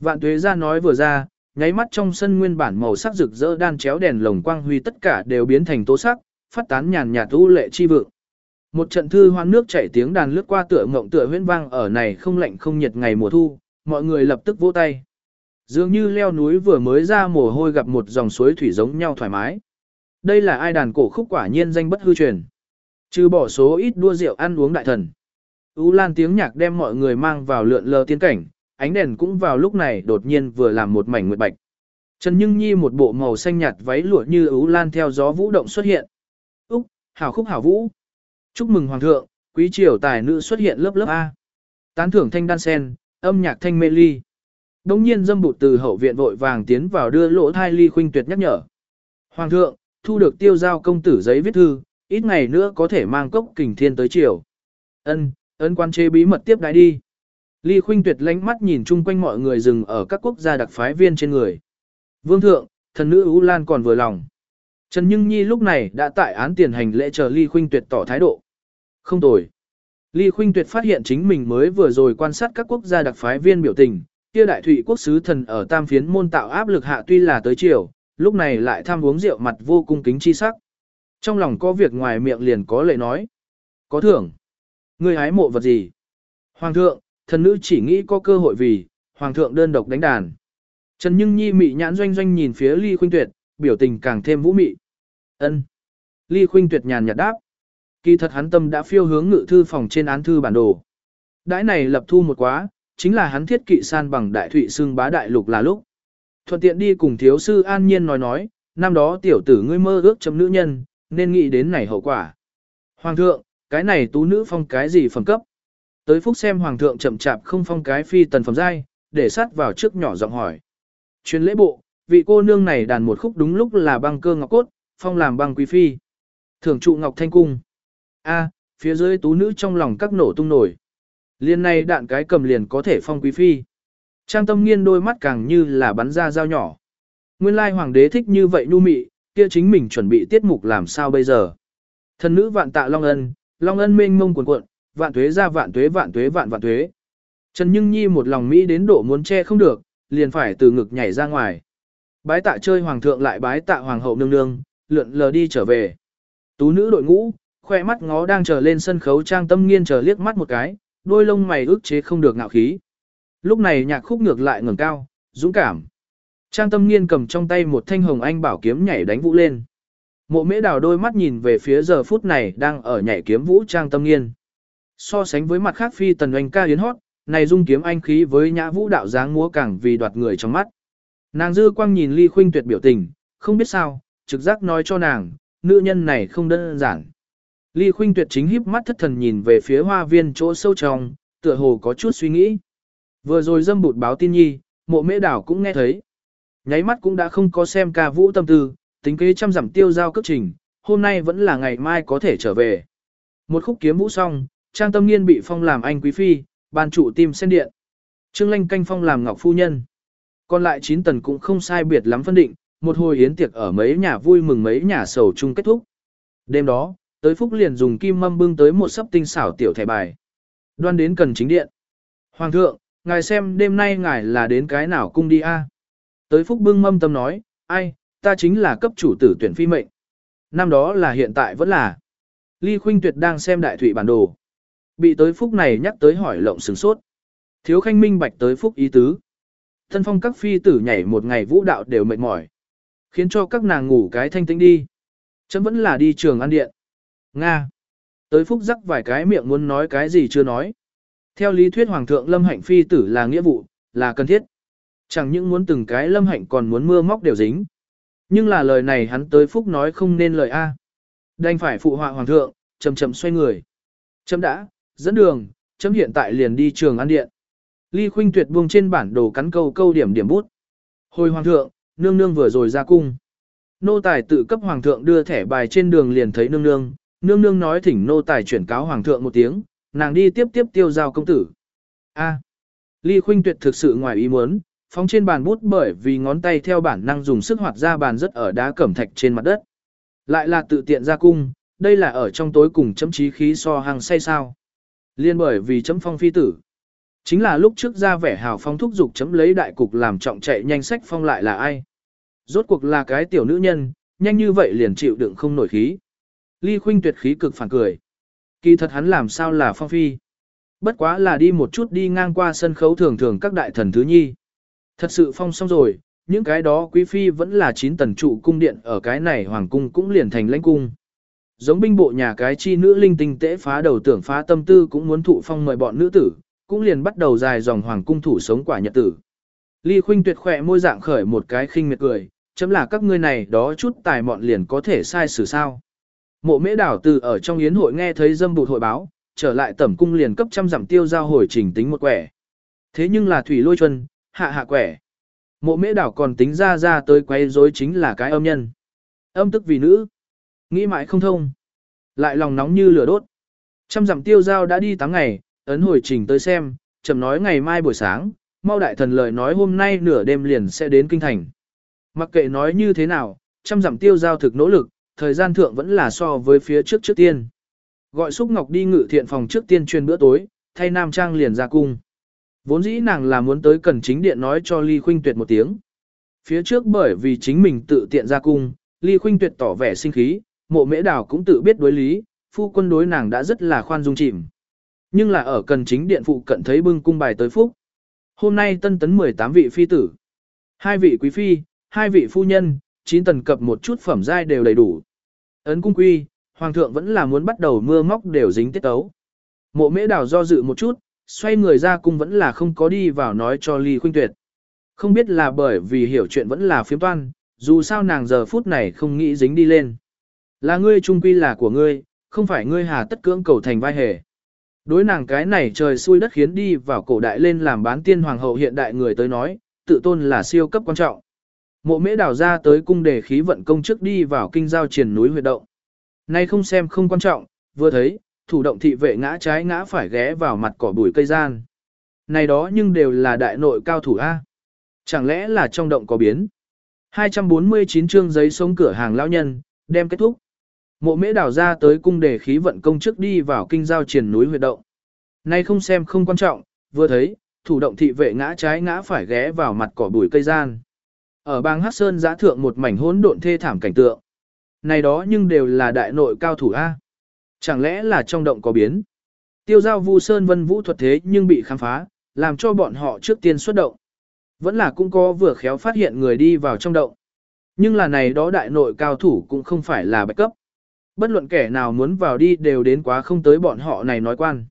Vạn tuế ra nói vừa ra, nháy mắt trong sân nguyên bản màu sắc rực rỡ đan chéo đèn lồng quang huy tất cả đều biến thành tố sắc, phát tán nhàn nhạt u lệ chi vượng. Một trận thư hoan nước chảy tiếng đàn lướt qua tựa ngộng tựa huyễn vang ở này không lạnh không nhiệt ngày mùa thu, mọi người lập tức vỗ tay. Dường như leo núi vừa mới ra mồ hôi gặp một dòng suối thủy giống nhau thoải mái. Đây là ai đàn cổ khúc quả nhiên danh bất hư truyền. Trừ bỏ số ít đua rượu ăn uống đại thần. Ú lan tiếng nhạc đem mọi người mang vào lượn lờ tiên cảnh, ánh đèn cũng vào lúc này đột nhiên vừa làm một mảnh nguyệt bạch. Trần Nhưng Nhi một bộ màu xanh nhạt váy lụa như ú lan theo gió vũ động xuất hiện. Úc, hảo khúc hảo vũ. Chúc mừng Hoàng thượng, quý triều tài nữ xuất hiện lớp lớp A. Tán thưởng thanh đan sen, âm nhạc thanh mê ly. Đông nhiên dâm bụt từ hậu viện vội vàng tiến vào đưa lỗ thai ly khuynh tuyệt nhắc nhở. Hoàng thượng, thu được tiêu giao công tử giấy viết thư, ít ngày nữa có thể mang cốc kình thiên tới triều. Ân, ấn quan chế bí mật tiếp đái đi. Ly khuynh tuyệt lánh mắt nhìn chung quanh mọi người dừng ở các quốc gia đặc phái viên trên người. Vương thượng, thần nữ Ú Lan còn vừa lòng. Trần Nhưng Nhi lúc này đã tại án tiền hành lễ chờ Ly khuynh tuyệt tỏ thái độ. Không tồi. Ly khuynh tuyệt phát hiện chính mình mới vừa rồi quan sát các quốc gia đặc phái viên biểu tình, kia đại thủy quốc sứ thần ở tam phiến môn tạo áp lực hạ tuy là tới chiều, lúc này lại tham uống rượu mặt vô cung kính chi sắc. Trong lòng có việc ngoài miệng liền có lệ nói. Có thưởng. Ngươi hái mộ vật gì? Hoàng thượng, thần nữ chỉ nghĩ có cơ hội vì, hoàng thượng đơn độc đánh đàn. Trần Nhưng Nhi mị nhãn doanh doanh nhìn phía Ly Khuynh Tuyệt, biểu tình càng thêm vũ mị. Ân. Ly Khuynh Tuyệt nhàn nhạt đáp. Kỳ thật hắn tâm đã phiêu hướng ngự thư phòng trên án thư bản đồ. Đãi này lập thu một quá, chính là hắn thiết kỵ san bằng đại thụy xương bá đại lục là lúc. Thuận tiện đi cùng thiếu sư an nhiên nói nói, năm đó tiểu tử ngươi mơ ước chấm nữ nhân, nên nghĩ đến này hậu quả. Hoàng thượng, cái này tú nữ phong cái gì phẩm cấp? Tới phúc xem hoàng thượng chậm chạp không phong cái phi tần phẩm giai, để sát vào trước nhỏ giọng hỏi. Chuyên lễ bộ, vị cô nương này đàn một khúc đúng lúc là băng cơ ngọc cốt, phong làm băng quý phi. Thưởng trụ ngọc thanh cung. A, phía dưới tú nữ trong lòng các nổ tung nổi. Liên này đạn cái cầm liền có thể phong quý phi. Trang tâm nghiên đôi mắt càng như là bắn ra dao nhỏ. Nguyên lai hoàng đế thích như vậy nu mị, kia chính mình chuẩn bị tiết mục làm sao bây giờ. Thần nữ vạn tạ long ân, long ân mênh mông cuồn cuộn, vạn tuế ra vạn tuế vạn tuế vạn vạn tuế. Trần Nhưng Nhi một lòng Mỹ đến độ muốn che không được, liền phải từ ngực nhảy ra ngoài. Bái tạ chơi hoàng thượng lại bái tạ hoàng hậu nương nương, lượn lờ đi trở về. Tú nữ đội ngũ, khoe mắt ngó đang chờ lên sân khấu trang tâm nghiên chờ liếc mắt một cái, đôi lông mày ức chế không được ngạo khí. Lúc này nhạc khúc ngược lại ngẩng cao, dũng cảm. Trang tâm nghiên cầm trong tay một thanh hồng anh bảo kiếm nhảy đánh vũ lên. Mộ mễ đào đôi mắt nhìn về phía giờ phút này đang ở nhảy kiếm vũ trang tâm nghiên. So sánh với mặt khác phi tần oanh ca yến hót, này dung kiếm anh khí với nhã vũ đạo dáng múa càng vì đoạt người trong mắt. Nàng dư quang nhìn ly khuynh tuyệt biểu tình, không biết sao, trực giác nói cho nàng, nữ nhân này không đơn giản. Ly khuynh tuyệt chính híp mắt thất thần nhìn về phía hoa viên chỗ sâu trong, tựa hồ có chút suy nghĩ. Vừa rồi dâm bụt báo tin nhi, mộ mễ đảo cũng nghe thấy. Nháy mắt cũng đã không có xem ca vũ tâm tư, tính kế trăm giảm tiêu giao cước trình, hôm nay vẫn là ngày mai có thể trở về. Một khúc kiếm vũ xong, trang tâm nghiên bị phong làm anh quý phi, ban trụ tim sen điện. Trương lanh canh phong làm ngọc phu nhân. Còn lại 9 tần cũng không sai biệt lắm phân định, một hồi yến tiệc ở mấy nhà vui mừng mấy nhà sầu chung kết thúc. Đêm đó, tới phúc liền dùng kim mâm bưng tới một sấp tinh xảo tiểu thẻ bài. Đoan đến cần chính điện. Hoàng thượng, ngài xem đêm nay ngài là đến cái nào cung đi a? Tới phúc bưng mâm tâm nói, ai, ta chính là cấp chủ tử tuyển phi mệnh. Năm đó là hiện tại vẫn là. Ly Khuynh Tuyệt đang xem đại thủy bản đồ. Bị tới phúc này nhắc tới hỏi lộng sừng sốt. Thiếu khanh minh bạch tới phúc ý tứ. Thân phong các phi tử nhảy một ngày vũ đạo đều mệt mỏi. Khiến cho các nàng ngủ cái thanh tĩnh đi. Chấm vẫn là đi trường ăn điện. Nga. Tới phúc rắc vài cái miệng muốn nói cái gì chưa nói. Theo lý thuyết Hoàng thượng Lâm Hạnh phi tử là nghĩa vụ, là cần thiết. Chẳng những muốn từng cái Lâm Hạnh còn muốn mưa móc đều dính. Nhưng là lời này hắn tới phúc nói không nên lời A. Đành phải phụ họa Hoàng thượng, chậm chậm xoay người. Chấm đã, dẫn đường, chấm hiện tại liền đi trường ăn điện. Ly Khuynh Tuyệt buông trên bản đồ cắn câu câu điểm điểm bút. Hồi hoàng thượng, nương nương vừa rồi ra cung. Nô tài tự cấp hoàng thượng đưa thẻ bài trên đường liền thấy nương nương, nương nương nói thỉnh nô tài chuyển cáo hoàng thượng một tiếng, nàng đi tiếp tiếp tiêu giao công tử. A. Ly Khuynh Tuyệt thực sự ngoài ý muốn, phóng trên bàn bút bởi vì ngón tay theo bản năng dùng sức hoạt ra bàn rất ở đá cẩm thạch trên mặt đất. Lại là tự tiện ra cung, đây là ở trong tối cùng chấm trí khí so hàng say sao. Liên bởi vì chấm phong phi tử. Chính là lúc trước ra vẻ hào phong thúc dục chấm lấy đại cục làm trọng chạy nhanh sách phong lại là ai. Rốt cuộc là cái tiểu nữ nhân, nhanh như vậy liền chịu đựng không nổi khí. Ly khuynh tuyệt khí cực phản cười. Kỳ thật hắn làm sao là phong phi. Bất quá là đi một chút đi ngang qua sân khấu thường thường các đại thần thứ nhi. Thật sự phong xong rồi, những cái đó quý phi vẫn là chín tần trụ cung điện ở cái này hoàng cung cũng liền thành lãnh cung. Giống binh bộ nhà cái chi nữ linh tinh tế phá đầu tưởng phá tâm tư cũng muốn thụ phong mời bọn nữ tử, cũng liền bắt đầu dài dòng hoàng cung thủ sống quả nhật tử. Ly Khuynh tuyệt khỏe môi dạng khởi một cái khinh miệt cười, chấm là các ngươi này đó chút tài mọn liền có thể sai xử sao. Mộ mễ đảo từ ở trong yến hội nghe thấy dâm bụt hội báo, trở lại tẩm cung liền cấp trăm giảm tiêu giao hồi trình tính một quẻ. Thế nhưng là thủy lôi chuân, hạ hạ quẻ. Mộ mễ đảo còn tính ra ra tới quay rối chính là cái âm nhân. Âm tức vì nữ. Nghĩ mãi không thông. Lại lòng nóng như lửa đốt. Trăm dặm tiêu giao đã đi 8 ngày, ấn hồi trình tới xem, chậm nói ngày mai buổi sáng, mau đại thần lời nói hôm nay nửa đêm liền sẽ đến kinh thành. Mặc kệ nói như thế nào, trăm dặm tiêu giao thực nỗ lực, thời gian thượng vẫn là so với phía trước trước tiên. Gọi Xúc Ngọc đi ngự thiện phòng trước tiên chuyên bữa tối, thay Nam Trang liền ra cung. Vốn dĩ nàng là muốn tới cần chính điện nói cho Ly Khuynh Tuyệt một tiếng. Phía trước bởi vì chính mình tự tiện ra cung, Ly Khuynh Tuyệt tỏ vẻ sinh khí, mộ mễ đảo cũng tự biết đối lý, phu quân đối nàng đã rất là khoan dung chìm. Nhưng là ở cần chính điện phụ cận thấy bưng cung bài tới phúc. Hôm nay tân tấn 18 vị phi tử, hai vị quý phi, hai vị phu nhân, chín tần cập một chút phẩm giai đều đầy đủ. Ấn cung quy, hoàng thượng vẫn là muốn bắt đầu mưa móc đều dính tiết tấu. Mộ mễ đảo do dự một chút, xoay người ra cung vẫn là không có đi vào nói cho Ly Khuynh Tuyệt. Không biết là bởi vì hiểu chuyện vẫn là phiếm toan, dù sao nàng giờ phút này không nghĩ dính đi lên. Là ngươi trung quy là của ngươi, không phải ngươi hà tất cưỡng cầu thành vai hề. Đối nàng cái này trời xui đất khiến đi vào cổ đại lên làm bán tiên hoàng hậu hiện đại người tới nói, tự tôn là siêu cấp quan trọng. Mộ mễ đào ra tới cung để khí vận công chức đi vào kinh giao triển núi huyệt động. Nay không xem không quan trọng, vừa thấy, thủ động thị vệ ngã trái ngã phải ghé vào mặt cỏ bụi cây gian. Này đó nhưng đều là đại nội cao thủ A. Chẳng lẽ là trong động có biến? 249 chương giấy sống cửa hàng lão nhân, đem kết thúc. Mộ mễ đảo ra tới cung để khí vận công chức đi vào kinh giao triển núi huyệt động. Nay không xem không quan trọng, vừa thấy, thủ động thị vệ ngã trái ngã phải ghé vào mặt cỏ bụi cây gian. Ở bang Hát Sơn giã thượng một mảnh hỗn độn thê thảm cảnh tượng. Này đó nhưng đều là đại nội cao thủ A. Chẳng lẽ là trong động có biến? Tiêu giao vu sơn vân vũ thuật thế nhưng bị khám phá, làm cho bọn họ trước tiên xuất động. Vẫn là cũng có vừa khéo phát hiện người đi vào trong động. Nhưng là này đó đại nội cao thủ cũng không phải là bạch cấp. Bất luận kẻ nào muốn vào đi đều đến quá không tới bọn họ này nói quan.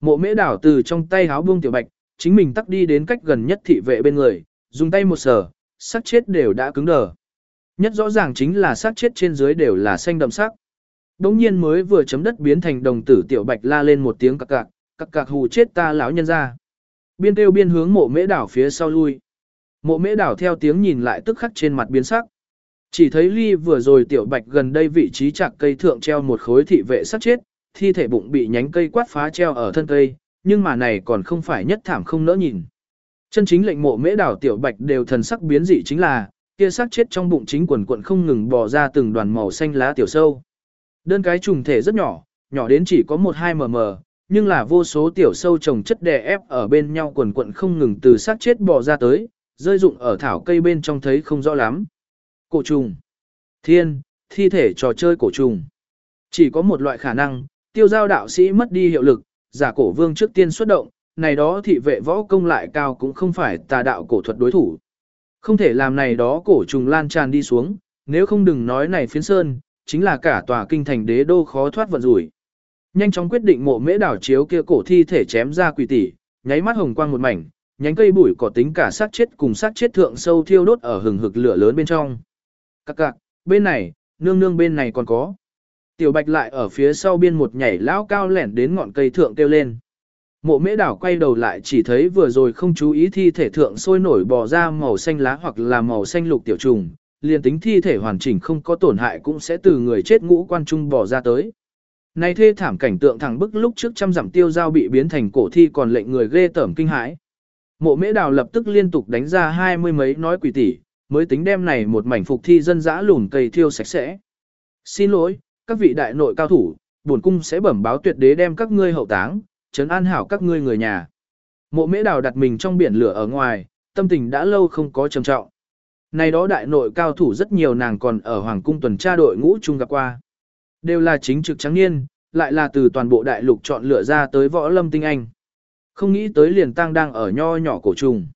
Mộ mễ đảo từ trong tay háo buông tiểu bạch, chính mình tắt đi đến cách gần nhất thị vệ bên người, dùng tay một sờ, sắc chết đều đã cứng đờ. Nhất rõ ràng chính là sắc chết trên dưới đều là xanh đậm sắc. Đống nhiên mới vừa chấm đất biến thành đồng tử tiểu bạch la lên một tiếng cặc cặc, cặc cặc hù chết ta lão nhân ra. Biên tiêu biên hướng mộ mễ đảo phía sau lui. Mộ mễ đảo theo tiếng nhìn lại tức khắc trên mặt biến sắc. Chỉ thấy ly vừa rồi tiểu bạch gần đây vị trí chạc cây thượng treo một khối thị vệ sắp chết, thi thể bụng bị nhánh cây quát phá treo ở thân cây, nhưng mà này còn không phải nhất thảm không nỡ nhìn. Chân chính lệnh mộ mễ đảo tiểu bạch đều thần sắc biến dị chính là, kia sắc chết trong bụng chính quần quận không ngừng bò ra từng đoàn màu xanh lá tiểu sâu. Đơn cái trùng thể rất nhỏ, nhỏ đến chỉ có 1-2 mm, nhưng là vô số tiểu sâu trồng chất đè ép ở bên nhau quần quận không ngừng từ xác chết bò ra tới, rơi rụng ở thảo cây bên trong thấy không rõ lắm. Cổ trùng. Thiên, thi thể trò chơi cổ trùng. Chỉ có một loại khả năng, tiêu giao đạo sĩ mất đi hiệu lực, giả cổ vương trước tiên xuất động, này đó thị vệ võ công lại cao cũng không phải tà đạo cổ thuật đối thủ. Không thể làm này đó cổ trùng lan tràn đi xuống, nếu không đừng nói này phiến sơn, chính là cả tòa kinh thành đế đô khó thoát vận rủi. Nhanh chóng quyết định mộ mễ đảo chiếu kia cổ thi thể chém ra quỷ tỷ, nháy mắt hồng quang một mảnh, nhánh cây bụi cỏ tính cả sát chết cùng sát chết thượng sâu thiêu đốt ở hừng hực lửa lớn bên trong. Các cạc, bên này, nương nương bên này còn có. Tiểu bạch lại ở phía sau biên một nhảy lão cao lẻn đến ngọn cây thượng kêu lên. Mộ mễ đảo quay đầu lại chỉ thấy vừa rồi không chú ý thi thể thượng sôi nổi bò ra màu xanh lá hoặc là màu xanh lục tiểu trùng, liền tính thi thể hoàn chỉnh không có tổn hại cũng sẽ từ người chết ngũ quan trung bỏ ra tới. Này thê thảm cảnh tượng thẳng bức lúc trước trăm dặm tiêu giao bị biến thành cổ thi còn lệnh người ghê tởm kinh hãi. Mộ mễ đào lập tức liên tục đánh ra hai mươi mấy nói quỷ tỷ, mới tính đem này một mảnh phục thi dân dã lùn cây thiêu sạch sẽ. Xin lỗi, các vị đại nội cao thủ, bổn cung sẽ bẩm báo tuyệt đế đem các ngươi hậu táng, trấn an hảo các ngươi người nhà. Mộ mễ đào đặt mình trong biển lửa ở ngoài, tâm tình đã lâu không có trầm trọng. Này đó đại nội cao thủ rất nhiều nàng còn ở Hoàng cung tuần tra đội ngũ chung gặp qua. Đều là chính trực trắng niên, lại là từ toàn bộ đại lục chọn lựa ra tới võ lâm tinh anh. Không nghĩ tới liền tăng đang ở nho nhỏ cổ trùng.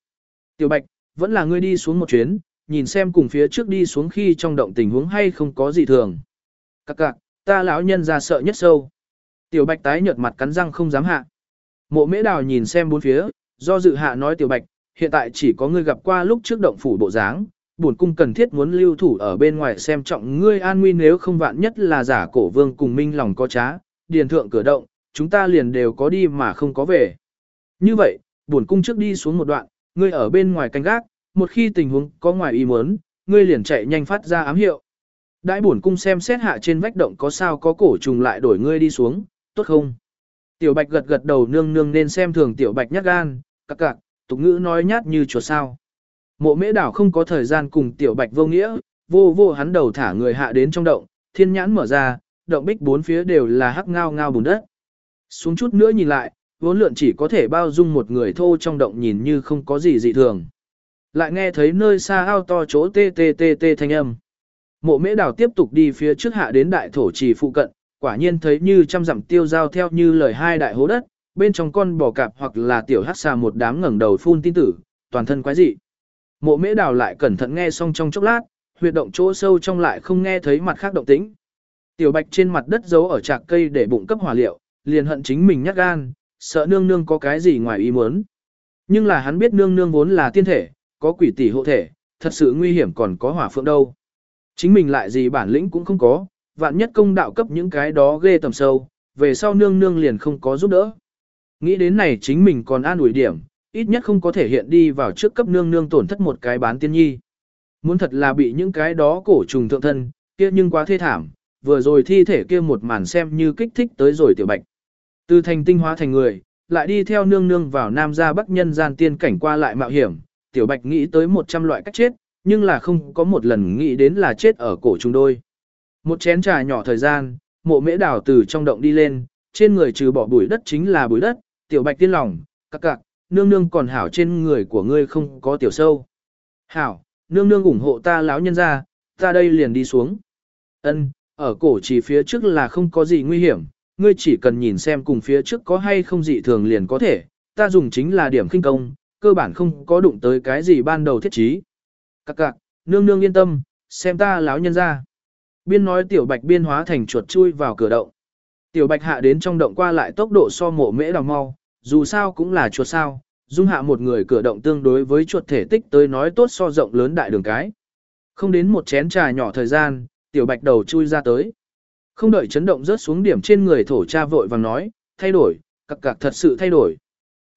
Tiểu Bạch, vẫn là ngươi đi xuống một chuyến, nhìn xem cùng phía trước đi xuống khi trong động tình huống hay không có gì thường. Các cạc, ta lão nhân ra sợ nhất sâu. Tiểu Bạch tái nhợt mặt cắn răng không dám hạ. Mộ mễ đào nhìn xem bốn phía, do dự hạ nói Tiểu Bạch, hiện tại chỉ có ngươi gặp qua lúc trước động phủ bộ dáng, bổn cung cần thiết muốn lưu thủ ở bên ngoài xem trọng ngươi an nguy nếu không vạn nhất là giả cổ vương cùng minh lòng có trá, điền thượng cửa động, chúng ta liền đều có đi mà không có về. Như vậy, bổn cung trước đi xuống một đoạn, ngươi ở bên ngoài canh gác, một khi tình huống có ngoài ý muốn, ngươi liền chạy nhanh phát ra ám hiệu. Đại bổn cung xem xét hạ trên vách động có sao có cổ trùng lại đổi ngươi đi xuống, tốt không? Tiểu bạch gật gật đầu nương nương nên xem thường tiểu bạch nhát gan, cặc cặc, tục ngữ nói nhát như chuột sao. Mộ mễ đảo không có thời gian cùng tiểu bạch vô nghĩa, vô vô hắn đầu thả người hạ đến trong động, thiên nhãn mở ra, động bích bốn phía đều là hắc ngao ngao bùn đất. Xuống chút nữa nhìn lại, vốn lượn chỉ có thể bao dung một người thô trong động nhìn như không có gì dị thường. Lại nghe thấy nơi xa ao to chỗ tê tê tê tê thanh âm. Mộ mễ đảo tiếp tục đi phía trước hạ đến đại thổ trì phụ cận, quả nhiên thấy như trăm dặm tiêu giao theo như lời hai đại hố đất, bên trong con bò cạp hoặc là tiểu hắc xà một đám ngẩng đầu phun tin tử, toàn thân quái dị. Mộ mễ đào lại cẩn thận nghe xong trong chốc lát, huyệt động chỗ sâu trong lại không nghe thấy mặt khác động tĩnh. Tiểu bạch trên mặt đất giấu ở trạc cây để bụng cấp hỏa liệu, liền hận chính mình nhát gan, sợ nương nương có cái gì ngoài ý muốn. Nhưng là hắn biết nương nương vốn là tiên thể, có quỷ tỷ hộ thể, thật sự nguy hiểm còn có hỏa phượng đâu. Chính mình lại gì bản lĩnh cũng không có, vạn nhất công đạo cấp những cái đó ghê tầm sâu, về sau nương nương liền không có giúp đỡ. Nghĩ đến này chính mình còn an ủi điểm, ít nhất không có thể hiện đi vào trước cấp nương nương tổn thất một cái bán tiên nhi. Muốn thật là bị những cái đó cổ trùng thượng thân, kia nhưng quá thê thảm, vừa rồi thi thể kia một màn xem như kích thích tới rồi tiểu bạch. Từ thành tinh hóa thành người, lại đi theo nương nương vào nam gia bắc nhân gian tiên cảnh qua lại mạo hiểm, tiểu bạch nghĩ tới 100 loại cách chết, nhưng là không có một lần nghĩ đến là chết ở cổ trùng đôi. Một chén trà nhỏ thời gian, mộ mễ đào từ trong động đi lên, trên người trừ bỏ bụi đất chính là bụi đất, tiểu bạch tiên lòng, cặc cạc, nương nương còn hảo trên người của ngươi không có tiểu sâu. Hảo, nương nương ủng hộ ta lão nhân ra, ta đây liền đi xuống. Ân, ở cổ chỉ phía trước là không có gì nguy hiểm, ngươi chỉ cần nhìn xem cùng phía trước có hay không dị thường liền có thể, ta dùng chính là điểm kinh công, cơ bản không có đụng tới cái gì ban đầu thiết trí. Các cạc, nương nương yên tâm, xem ta lão nhân ra. Biên nói tiểu bạch biên hóa thành chuột chui vào cửa động. Tiểu bạch hạ đến trong động qua lại tốc độ so mộ mễ đào mau, dù sao cũng là chuột sao, dung hạ một người cửa động tương đối với chuột thể tích tới nói tốt so rộng lớn đại đường cái. Không đến một chén trà nhỏ thời gian, tiểu bạch đầu chui ra tới. Không đợi chấn động rớt xuống điểm trên người thổ cha vội vàng nói, thay đổi, cặc cặc thật sự thay đổi.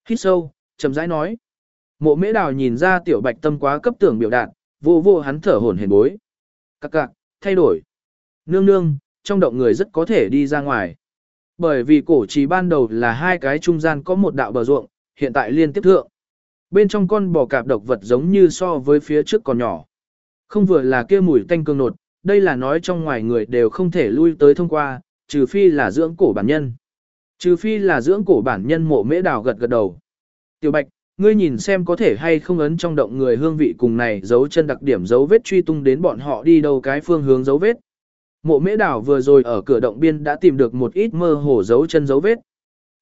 Hít sâu, chậm rãi nói. Mộ mễ đào nhìn ra tiểu bạch tâm quá cấp tưởng biểu đạt, vô vô hắn thở hổn hển bối. Cặc cặc, thay đổi. Nương nương, trong động người rất có thể đi ra ngoài. Bởi vì cổ trì ban đầu là hai cái trung gian có một đạo bờ ruộng, hiện tại liên tiếp thượng. Bên trong con bò cạp độc vật giống như so với phía trước còn nhỏ. Không vừa là kia mùi tanh cương nột, đây là nói trong ngoài người đều không thể lui tới thông qua, trừ phi là dưỡng cổ bản nhân. Trừ phi là dưỡng cổ bản nhân mộ mễ đào gật gật đầu. Tiểu Bạch, ngươi nhìn xem có thể hay không ấn trong động người hương vị cùng này dấu chân đặc điểm dấu vết truy tung đến bọn họ đi đâu cái phương hướng dấu vết. Mộ mễ đảo vừa rồi ở cửa động biên đã tìm được một ít mơ hồ dấu chân dấu vết.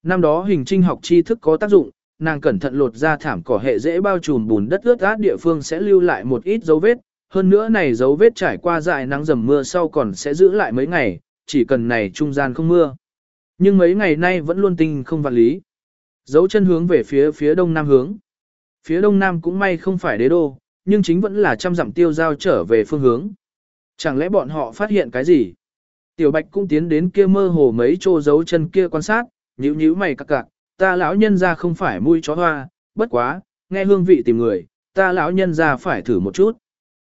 Năm đó hình trinh học tri thức có tác dụng, nàng cẩn thận lột ra thảm cỏ hệ dễ bao trùm bùn đất ướt át địa phương sẽ lưu lại một ít dấu vết, hơn nữa này dấu vết trải qua dài nắng dầm mưa sau còn sẽ giữ lại mấy ngày, chỉ cần này trung gian không mưa. Nhưng mấy ngày nay vẫn luôn tinh không vạn lý. Dấu chân hướng về phía phía đông nam hướng. Phía đông nam cũng may không phải đế đô, nhưng chính vẫn là trăm dặm tiêu giao trở về phương hướng. Chẳng lẽ bọn họ phát hiện cái gì? Tiểu Bạch cũng tiến đến kia mơ hồ mấy chỗ dấu chân kia quan sát, nhíu nhíu mày cặc cặc, ta lão nhân ra không phải mũi chó hoa, bất quá, nghe hương vị tìm người, ta lão nhân ra phải thử một chút.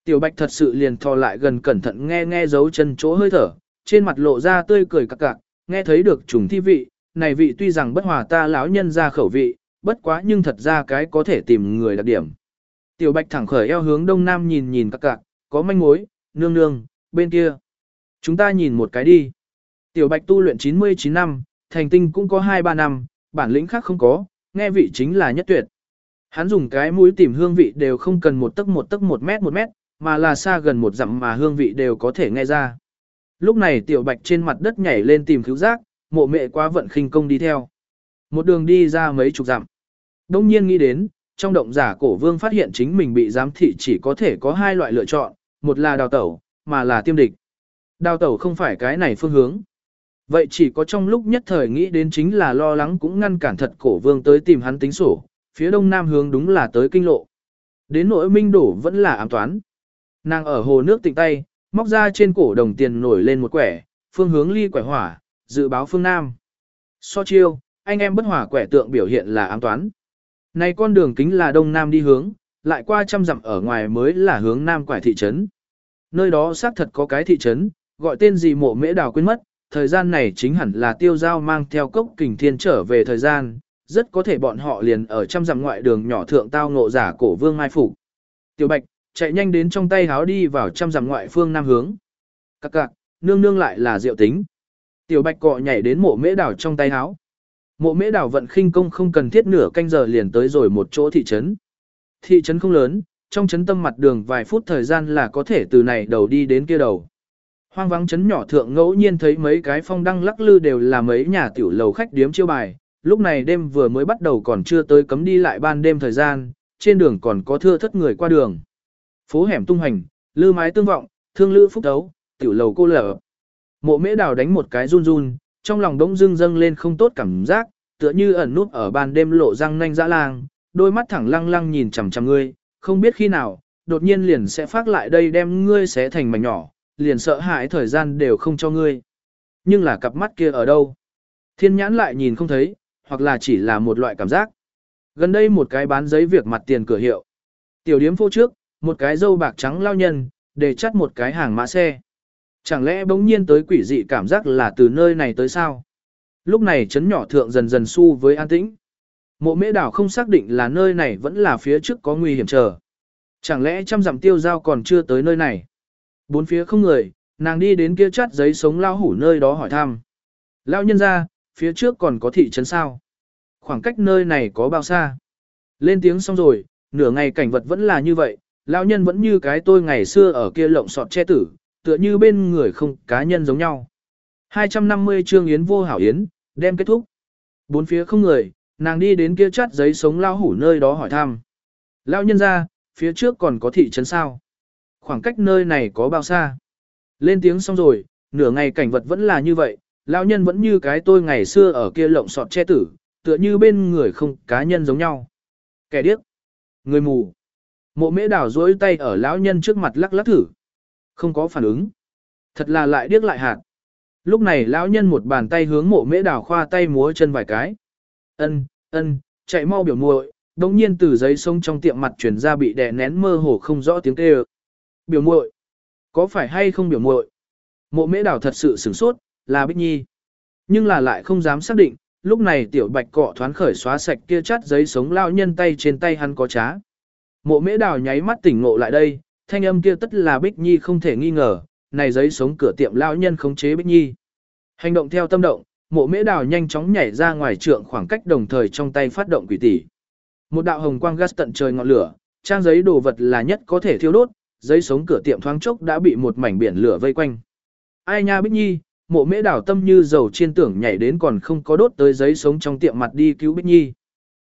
Tiểu bạch thật sự liền thò lại gần cẩn thận nghe nghe dấu chân chỗ hơi thở, trên mặt lộ ra tươi cười cặc cặc, nghe thấy được trùng thi vị, này vị tuy rằng bất hòa ta lão nhân ra khẩu vị, bất quá nhưng thật ra cái có thể tìm người đặc điểm. Tiểu bạch thẳng khởi eo hướng đông nam nhìn nhìn cặc cặc, có manh mối, nương nương, bên kia. Chúng ta nhìn một cái đi. Tiểu bạch tu luyện 99 năm, thành tinh cũng có 2-3 năm, bản lĩnh khác không có, nghe vị chính là nhất tuyệt. Hắn dùng cái mũi tìm hương vị đều không cần một tấc một tấc một mét một mét, mà là xa gần một dặm mà hương vị đều có thể nghe ra. Lúc này tiểu bạch trên mặt đất nhảy lên tìm cứu giác, mộ mẹ quá vận khinh công đi theo. Một đường đi ra mấy chục dặm. Đông nhiên nghĩ đến, trong động giả cổ vương phát hiện chính mình bị giám thị chỉ có thể có hai loại lựa chọn, một là đào tẩu, mà là tiêm địch. Đào tẩu không phải cái này phương hướng. Vậy chỉ có trong lúc nhất thời nghĩ đến chính là lo lắng cũng ngăn cản thật cổ vương tới tìm hắn tính sổ, phía đông nam hướng đúng là tới kinh lộ. Đến nỗi minh đổ vẫn là ám toán. Nàng ở hồ nước tịnh tay, móc ra trên cổ đồng tiền nổi lên một quẻ, phương hướng ly quẻ hỏa, dự báo phương Nam. So chiêu, anh em bất hỏa quẻ tượng biểu hiện là ám toán. Này con đường kính là đông nam đi hướng, lại qua trăm dặm ở ngoài mới là hướng nam quải thị trấn. Nơi đó xác thật có cái thị trấn, gọi tên gì mộ mễ đào quên mất, thời gian này chính hẳn là tiêu giao mang theo cốc kình thiên trở về thời gian, rất có thể bọn họ liền ở trăm dặm ngoại đường nhỏ thượng tao ngộ giả cổ vương mai phủ. Tiểu Bạch, chạy nhanh đến trong tay háo đi vào trăm dặm ngoại phương nam hướng. Các cạc, nương nương lại là diệu tính. Tiểu Bạch cọ nhảy đến mộ mễ đảo trong tay háo. Mộ mễ đảo vận khinh công không cần thiết nửa canh giờ liền tới rồi một chỗ thị trấn. Thị trấn không lớn, trong chấn tâm mặt đường vài phút thời gian là có thể từ này đầu đi đến kia đầu. Hoang vắng chấn nhỏ thượng ngẫu nhiên thấy mấy cái phong đăng lắc lư đều là mấy nhà tiểu lầu khách điếm chiêu bài. Lúc này đêm vừa mới bắt đầu còn chưa tới cấm đi lại ban đêm thời gian, trên đường còn có thưa thất người qua đường. Phố hẻm tung hành, lư mái tương vọng, thương lữ phúc đấu, tiểu lầu cô lở. Mộ mễ đào đánh một cái run run, trong lòng đống dưng dâng lên không tốt cảm giác, tựa như ẩn nút ở ban đêm lộ răng nanh dã lang, đôi mắt thẳng lăng lăng nhìn chằm chằm ngươi, không biết khi nào, đột nhiên liền sẽ phát lại đây đem ngươi xé thành mảnh nhỏ, liền sợ hãi thời gian đều không cho ngươi. Nhưng là cặp mắt kia ở đâu? Thiên nhãn lại nhìn không thấy, hoặc là chỉ là một loại cảm giác. Gần đây một cái bán giấy việc mặt tiền cửa hiệu. Tiểu điếm phô trước, một cái dâu bạc trắng lao nhân, để chắt một cái hàng mã xe. Chẳng lẽ bỗng nhiên tới quỷ dị cảm giác là từ nơi này tới sao? Lúc này chấn nhỏ thượng dần dần su với an tĩnh. Mộ mễ đảo không xác định là nơi này vẫn là phía trước có nguy hiểm chờ. Chẳng lẽ trăm dặm tiêu giao còn chưa tới nơi này? Bốn phía không người, nàng đi đến kia chát giấy sống lao hủ nơi đó hỏi thăm. Lao nhân ra, phía trước còn có thị trấn sao? Khoảng cách nơi này có bao xa? Lên tiếng xong rồi, nửa ngày cảnh vật vẫn là như vậy, lão nhân vẫn như cái tôi ngày xưa ở kia lộng sọt che tử, tựa như bên người không cá nhân giống nhau. 250 chương yến vô hảo yến, đem kết thúc. Bốn phía không người, nàng đi đến kia chát giấy sống lao hủ nơi đó hỏi thăm. Lão nhân ra, phía trước còn có thị trấn sao? Khoảng cách nơi này có bao xa? Lên tiếng xong rồi, nửa ngày cảnh vật vẫn là như vậy, lão nhân vẫn như cái tôi ngày xưa ở kia lộng sọt che tử, tựa như bên người không cá nhân giống nhau. Kẻ điếc, người mù. Mộ mễ đảo duỗi tay ở lão nhân trước mặt lắc lắc thử. Không có phản ứng. Thật là lại điếc lại hạt. Lúc này lão nhân một bàn tay hướng mộ mễ đảo khoa tay múa chân vài cái. Ân, ân, chạy mau biểu muội. Đống nhiên từ giấy sông trong tiệm mặt chuyển ra bị đè nén mơ hồ không rõ tiếng kêu. Biểu muội, có phải hay không biểu muội? Mộ mễ đảo thật sự sửng sốt, là Bích Nhi. Nhưng là lại không dám xác định, lúc này tiểu bạch cọ thoán khởi xóa sạch kia chát giấy sống lao nhân tay trên tay hắn có trá. Mộ mễ đào nháy mắt tỉnh ngộ lại đây, thanh âm kia tất là Bích Nhi không thể nghi ngờ, này giấy sống cửa tiệm lao nhân khống chế Bích Nhi. Hành động theo tâm động, mộ mễ đào nhanh chóng nhảy ra ngoài trượng khoảng cách đồng thời trong tay phát động quỷ tỷ. Một đạo hồng quang gas tận trời ngọn lửa, trang giấy đồ vật là nhất có thể thiêu đốt, giấy sống cửa tiệm thoáng chốc đã bị một mảnh biển lửa vây quanh. Ai nha Bích Nhi, mộ mễ đào tâm như dầu chiên tưởng nhảy đến còn không có đốt tới giấy sống trong tiệm mặt đi cứu Bích Nhi.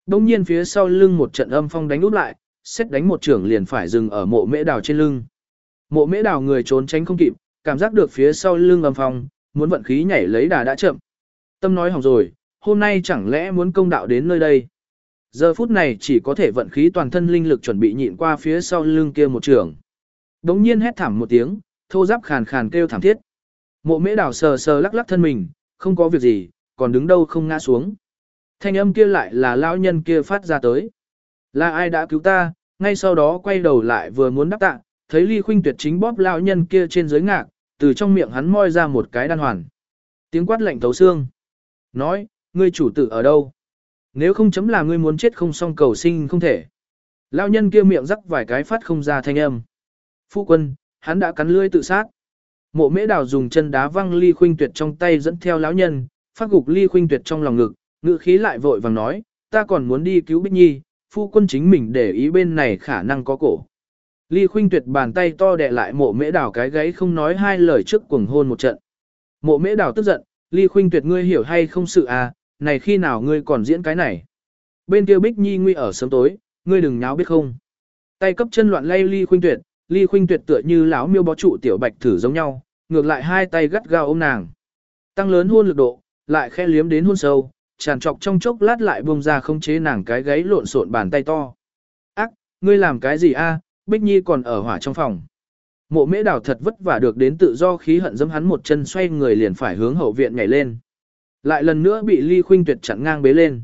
Đông nhiên phía sau lưng một trận âm phong đánh úp lại, xét đánh một trưởng liền phải dừng ở mộ mễ đào trên lưng. Mộ mễ đào người trốn tránh không kịp, cảm giác được phía sau lưng âm phong, muốn vận khí nhảy lấy đà đã chậm. Tâm nói hỏng rồi, hôm nay chẳng lẽ muốn công đạo đến nơi đây. Giờ phút này chỉ có thể vận khí toàn thân linh lực chuẩn bị nhịn qua phía sau lưng kia một trường. Đống nhiên hét thảm một tiếng, thô giáp khàn khàn kêu thảm thiết. Mộ mễ đảo sờ sờ lắc lắc thân mình, không có việc gì, còn đứng đâu không ngã xuống. Thanh âm kia lại là lão nhân kia phát ra tới. Là ai đã cứu ta, ngay sau đó quay đầu lại vừa muốn đáp tạ, thấy Ly Khuynh Tuyệt chính bóp lão nhân kia trên dưới ngạc, từ trong miệng hắn moi ra một cái đan hoàn. Tiếng quát lạnh thấu xương. Nói, ngươi chủ tử ở đâu? Nếu không chấm là ngươi muốn chết không xong cầu sinh không thể. Lão nhân kia miệng rắc vài cái phát không ra thanh âm. Phu quân, hắn đã cắn lưỡi tự sát. Mộ mễ đào dùng chân đá văng ly khuynh tuyệt trong tay dẫn theo lão nhân, phát gục ly khuynh tuyệt trong lòng ngực, ngự khí lại vội vàng nói, ta còn muốn đi cứu Bích Nhi, phu quân chính mình để ý bên này khả năng có cổ. Ly khuynh tuyệt bàn tay to đè lại mộ mễ đào cái gáy không nói hai lời trước cuồng hôn một trận. Mộ mễ đào tức giận, ly khuynh tuyệt ngươi hiểu hay không sự à, này khi nào ngươi còn diễn cái này. Bên kia Bích Nhi nguy ở sớm tối, ngươi đừng nháo biết không. Tay cấp chân loạn lay ly khuynh tuyệt, ly khuynh tuyệt tựa như lão miêu bó trụ tiểu bạch thử giống nhau, ngược lại hai tay gắt gao ôm nàng. Tăng lớn hôn lực độ, lại khe liếm đến hôn sâu, tràn trọc trong chốc lát lại buông ra không chế nàng cái gáy lộn xộn bàn tay to. Ác, ngươi làm cái gì a? Bích Nhi còn ở hỏa trong phòng. Mộ mễ đào thật vất vả được đến tự do khí hận dâm hắn một chân xoay người liền phải hướng hậu viện nhảy lên. Lại lần nữa bị ly khuynh tuyệt chặn ngang bế lên.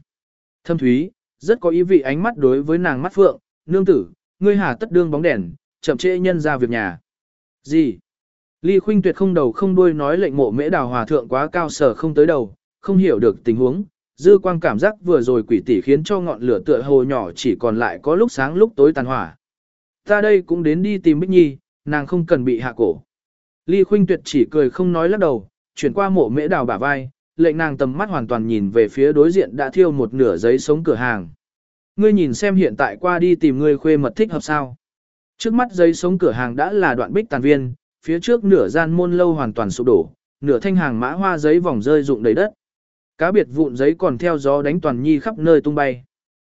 Thâm thúy, rất có ý vị ánh mắt đối với nàng mắt phượng, nương tử, ngươi hà tất đương bóng đèn, chậm trễ nhân ra việc nhà. Gì? Ly khuynh tuyệt không đầu không đuôi nói lệnh mộ mễ đào hòa thượng quá cao sở không tới đầu, không hiểu được tình huống. Dư quang cảm giác vừa rồi quỷ tỷ khiến cho ngọn lửa tựa hồ nhỏ chỉ còn lại có lúc sáng lúc tối tàn hỏa. Ta đây cũng đến đi tìm Bích Nhi, nàng không cần bị hạ cổ. Ly khuynh tuyệt chỉ cười không nói lắc đầu, chuyển qua mộ mễ đào bả vai, lệnh nàng tầm mắt hoàn toàn nhìn về phía đối diện đã thiêu một nửa giấy sống cửa hàng. Ngươi nhìn xem hiện tại qua đi tìm ngươi khuê mật thích hợp sao. Trước mắt giấy sống cửa hàng đã là đoạn bích tàn viên, phía trước nửa gian môn lâu hoàn toàn sụp đổ, nửa thanh hàng mã hoa giấy vòng rơi rụng đầy đất. Cá biệt vụn giấy còn theo gió đánh toàn nhi khắp nơi tung bay.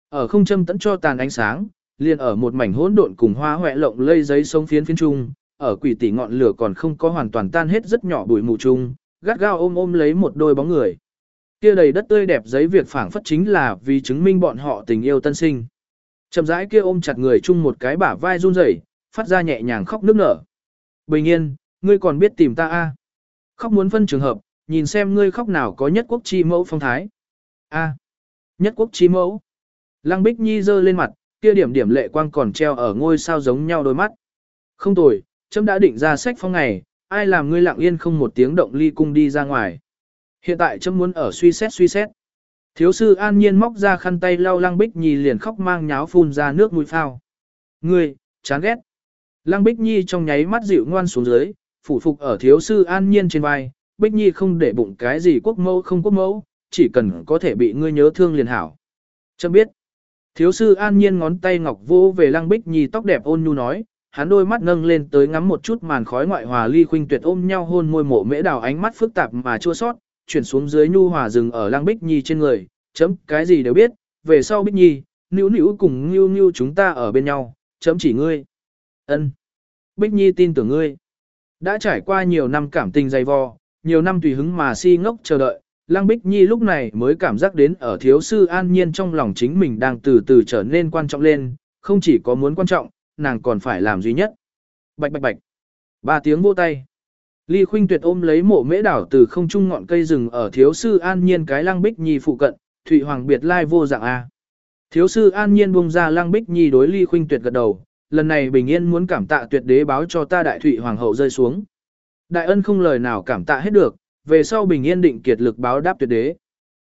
Ở không châm tẫn cho tàn ánh sáng, liền ở một mảnh hỗn độn cùng hoa hoẹ lộng lây giấy sống phiến phiến trung, ở quỷ tỷ ngọn lửa còn không có hoàn toàn tan hết rất nhỏ bụi mù chung, gắt gao ôm ôm lấy một đôi bóng người. Kia đầy đất tươi đẹp giấy việc phảng phất chính là vì chứng minh bọn họ tình yêu tân sinh. Chậm rãi kia ôm chặt người chung một cái bả vai run rẩy, phát ra nhẹ nhàng khóc nức nở. Bình yên, ngươi còn biết tìm ta a? Khóc muốn phân trường hợp, nhìn xem ngươi khóc nào có nhất quốc chi mẫu phong thái. A. Nhất quốc chi mẫu. Lăng Bích Nhi giơ lên mặt, kia điểm điểm lệ quang còn treo ở ngôi sao giống nhau đôi mắt. Không tồi, chấm đã định ra sách phong ngày, ai làm ngươi lặng yên không một tiếng động ly cung đi ra ngoài. Hiện tại chấm muốn ở suy xét suy xét. Thiếu sư an nhiên móc ra khăn tay lau lăng bích nhi liền khóc mang nháo phun ra nước mũi phao. Ngươi, chán ghét. Lăng bích nhi trong nháy mắt dịu ngoan xuống dưới, phủ phục ở thiếu sư an nhiên trên vai. Bích nhi không để bụng cái gì quốc mẫu không quốc mẫu, chỉ cần có thể bị ngươi nhớ thương liền hảo. Chấm biết. Thiếu sư an nhiên ngón tay ngọc vô về lăng bích nhi tóc đẹp ôn nhu nói, hắn đôi mắt nâng lên tới ngắm một chút màn khói ngoại hòa ly khuynh tuyệt ôm nhau hôn môi mộ mễ đào ánh mắt phức tạp mà chua sót, chuyển xuống dưới nhu hòa rừng ở lăng bích nhi trên người, chấm cái gì đều biết, về sau bích nhi, nữ nữ cùng nhu nhu chúng ta ở bên nhau, chấm chỉ ngươi. ân Bích nhi tin tưởng ngươi. Đã trải qua nhiều năm cảm tình dày vò, nhiều năm tùy hứng mà si ngốc chờ đợi, Lăng Bích Nhi lúc này mới cảm giác đến ở thiếu sư an nhiên trong lòng chính mình đang từ từ trở nên quan trọng lên, không chỉ có muốn quan trọng, nàng còn phải làm duy nhất. Bạch bạch bạch. Ba tiếng vô tay. Ly Khuynh Tuyệt ôm lấy mộ mễ đảo từ không trung ngọn cây rừng ở thiếu sư An Nhiên cái Lăng Bích Nhi phụ cận, Thụy Hoàng biệt lai vô dạng a. Thiếu sư An Nhiên buông ra Lăng Bích Nhi đối Ly Khuynh Tuyệt gật đầu, lần này bình yên muốn cảm tạ tuyệt đế báo cho ta đại Thụy Hoàng hậu rơi xuống. Đại ân không lời nào cảm tạ hết được, về sau bình yên định kiệt lực báo đáp tuyệt đế.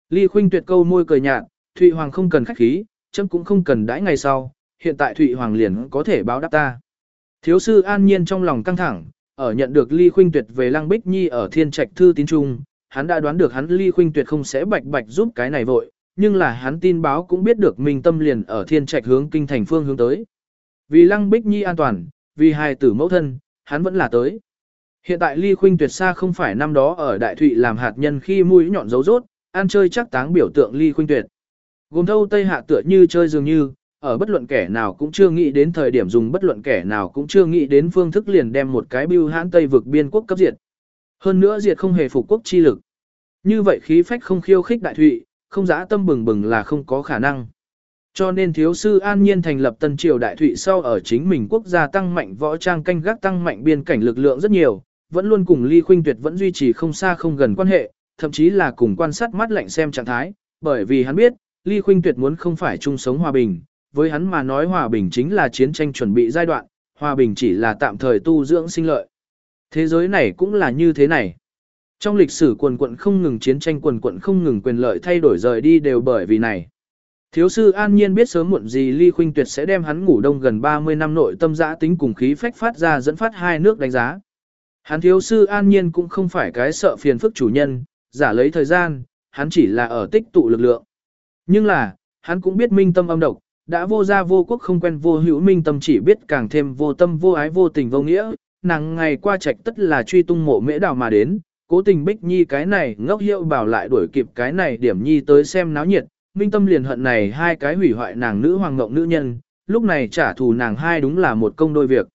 Ly Khuynh Tuyệt câu môi cười nhạt, Thụy Hoàng không cần khách khí, chấm cũng không cần đãi ngày sau, hiện tại Thụy Hoàng liền có thể báo đáp ta. Thiếu sư an nhiên trong lòng căng thẳng, ở nhận được Ly Khuynh Tuyệt về Lăng Bích Nhi ở Thiên Trạch thư tín trung, hắn đã đoán được hắn Ly Khuynh Tuyệt không sẽ bạch bạch giúp cái này vội, nhưng là hắn tin báo cũng biết được Minh Tâm liền ở Thiên Trạch hướng kinh thành phương hướng tới. Vì Lăng Bích Nhi an toàn, vì hai tử mẫu thân, hắn vẫn là tới. Hiện tại Ly Khuynh Tuyệt xa không phải năm đó ở Đại Thụy làm hạt nhân khi mũi nhọn dấu rốt, ăn chơi chắc táng biểu tượng Ly Khuynh Tuyệt. Gồm thâu Tây Hạ tựa như chơi dường như, ở bất luận kẻ nào cũng chưa nghĩ đến thời điểm dùng bất luận kẻ nào cũng chưa nghĩ đến phương thức liền đem một cái bưu hãn Tây vực biên quốc cấp diệt. Hơn nữa diệt không hề phục quốc chi lực. Như vậy khí phách không khiêu khích đại thụy, không dã tâm bừng bừng là không có khả năng. Cho nên thiếu sư an nhiên thành lập tân triều đại thụy sau ở chính mình quốc gia tăng mạnh võ trang canh gác tăng mạnh biên cảnh lực lượng rất nhiều, vẫn luôn cùng ly khuynh tuyệt vẫn duy trì không xa không gần quan hệ, thậm chí là cùng quan sát mắt lạnh xem trạng thái, bởi vì hắn biết, Ly Khuynh Tuyệt muốn không phải chung sống hòa bình, với hắn mà nói hòa bình chính là chiến tranh chuẩn bị giai đoạn, hòa bình chỉ là tạm thời tu dưỡng sinh lợi. Thế giới này cũng là như thế này. Trong lịch sử quần quận không ngừng chiến tranh quần quận không ngừng quyền lợi thay đổi rời đi đều bởi vì này. Thiếu sư an nhiên biết sớm muộn gì Ly Khuynh Tuyệt sẽ đem hắn ngủ đông gần 30 năm nội tâm giã tính cùng khí phách phát ra dẫn phát hai nước đánh giá. Hắn thiếu sư an nhiên cũng không phải cái sợ phiền phức chủ nhân, giả lấy thời gian, hắn chỉ là ở tích tụ lực lượng. Nhưng là, hắn cũng biết minh tâm âm độc, đã vô gia vô quốc không quen vô hữu minh tâm chỉ biết càng thêm vô tâm vô ái vô tình vô nghĩa, nàng ngày qua trạch tất là truy tung mộ mễ đào mà đến, cố tình bích nhi cái này ngốc hiệu bảo lại đuổi kịp cái này điểm nhi tới xem náo nhiệt, minh tâm liền hận này hai cái hủy hoại nàng nữ hoàng ngộng nữ nhân, lúc này trả thù nàng hai đúng là một công đôi việc.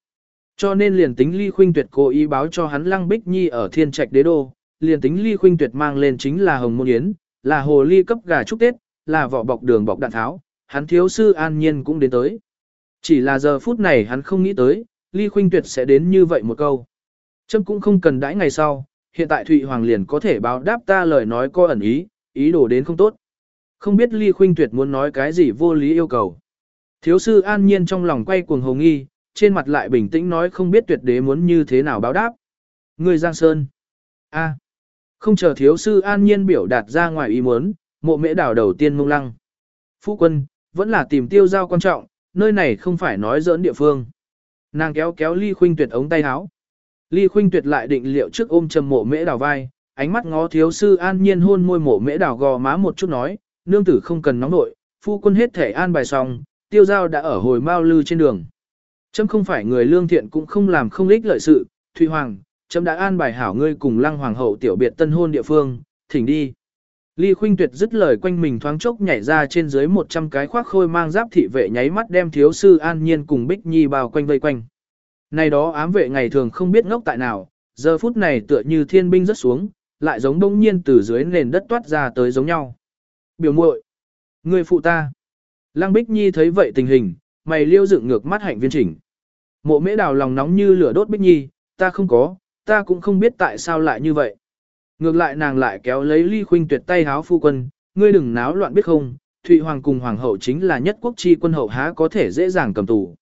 Cho nên liền tính ly khuynh tuyệt cố ý báo cho hắn lăng bích nhi ở thiên trạch đế đô, liền tính ly khuynh tuyệt mang lên chính là hồng môn yến, là hồ ly cấp gà chúc tết, là vỏ bọc đường bọc đạn tháo, hắn thiếu sư an nhiên cũng đến tới. Chỉ là giờ phút này hắn không nghĩ tới, ly khuynh tuyệt sẽ đến như vậy một câu. Trâm cũng không cần đãi ngày sau, hiện tại Thụy Hoàng liền có thể báo đáp ta lời nói có ẩn ý, ý đồ đến không tốt. Không biết ly khuynh tuyệt muốn nói cái gì vô lý yêu cầu. Thiếu sư an nhiên trong lòng quay cuồng hồng nghi, trên mặt lại bình tĩnh nói không biết tuyệt đế muốn như thế nào báo đáp. Người Giang Sơn. a không chờ thiếu sư an nhiên biểu đạt ra ngoài ý muốn, mộ mễ đảo đầu tiên mông lăng. Phu quân, vẫn là tìm tiêu giao quan trọng, nơi này không phải nói giỡn địa phương. Nàng kéo kéo ly khuynh tuyệt ống tay áo. Ly khuynh tuyệt lại định liệu trước ôm trầm mộ mễ đảo vai, ánh mắt ngó thiếu sư an nhiên hôn môi mộ mễ đảo gò má một chút nói, nương tử không cần nóng nội, phu quân hết thể an bài xong, tiêu giao đã ở hồi mau lư trên đường. Chấm không phải người lương thiện cũng không làm không ích lợi sự, Thụy Hoàng, chấm đã an bài hảo ngươi cùng lăng hoàng hậu tiểu biệt tân hôn địa phương, thỉnh đi. Ly Khuynh Tuyệt dứt lời quanh mình thoáng chốc nhảy ra trên dưới 100 cái khoác khôi mang giáp thị vệ nháy mắt đem thiếu sư An Nhiên cùng Bích Nhi bao quanh vây quanh. Này đó ám vệ ngày thường không biết ngốc tại nào, giờ phút này tựa như thiên binh rớt xuống, lại giống đông nhiên từ dưới nền đất toát ra tới giống nhau. Biểu muội, người phụ ta. Lăng Bích Nhi thấy vậy tình hình, mày liêu dựng ngược mắt hạnh viên chỉnh. Mộ mễ đào lòng nóng như lửa đốt Bích Nhi, ta không có, ta cũng không biết tại sao lại như vậy. Ngược lại nàng lại kéo lấy ly khuynh tuyệt tay háo phu quân, ngươi đừng náo loạn biết không, Thụy Hoàng cùng Hoàng hậu chính là nhất quốc chi quân hậu há có thể dễ dàng cầm tù.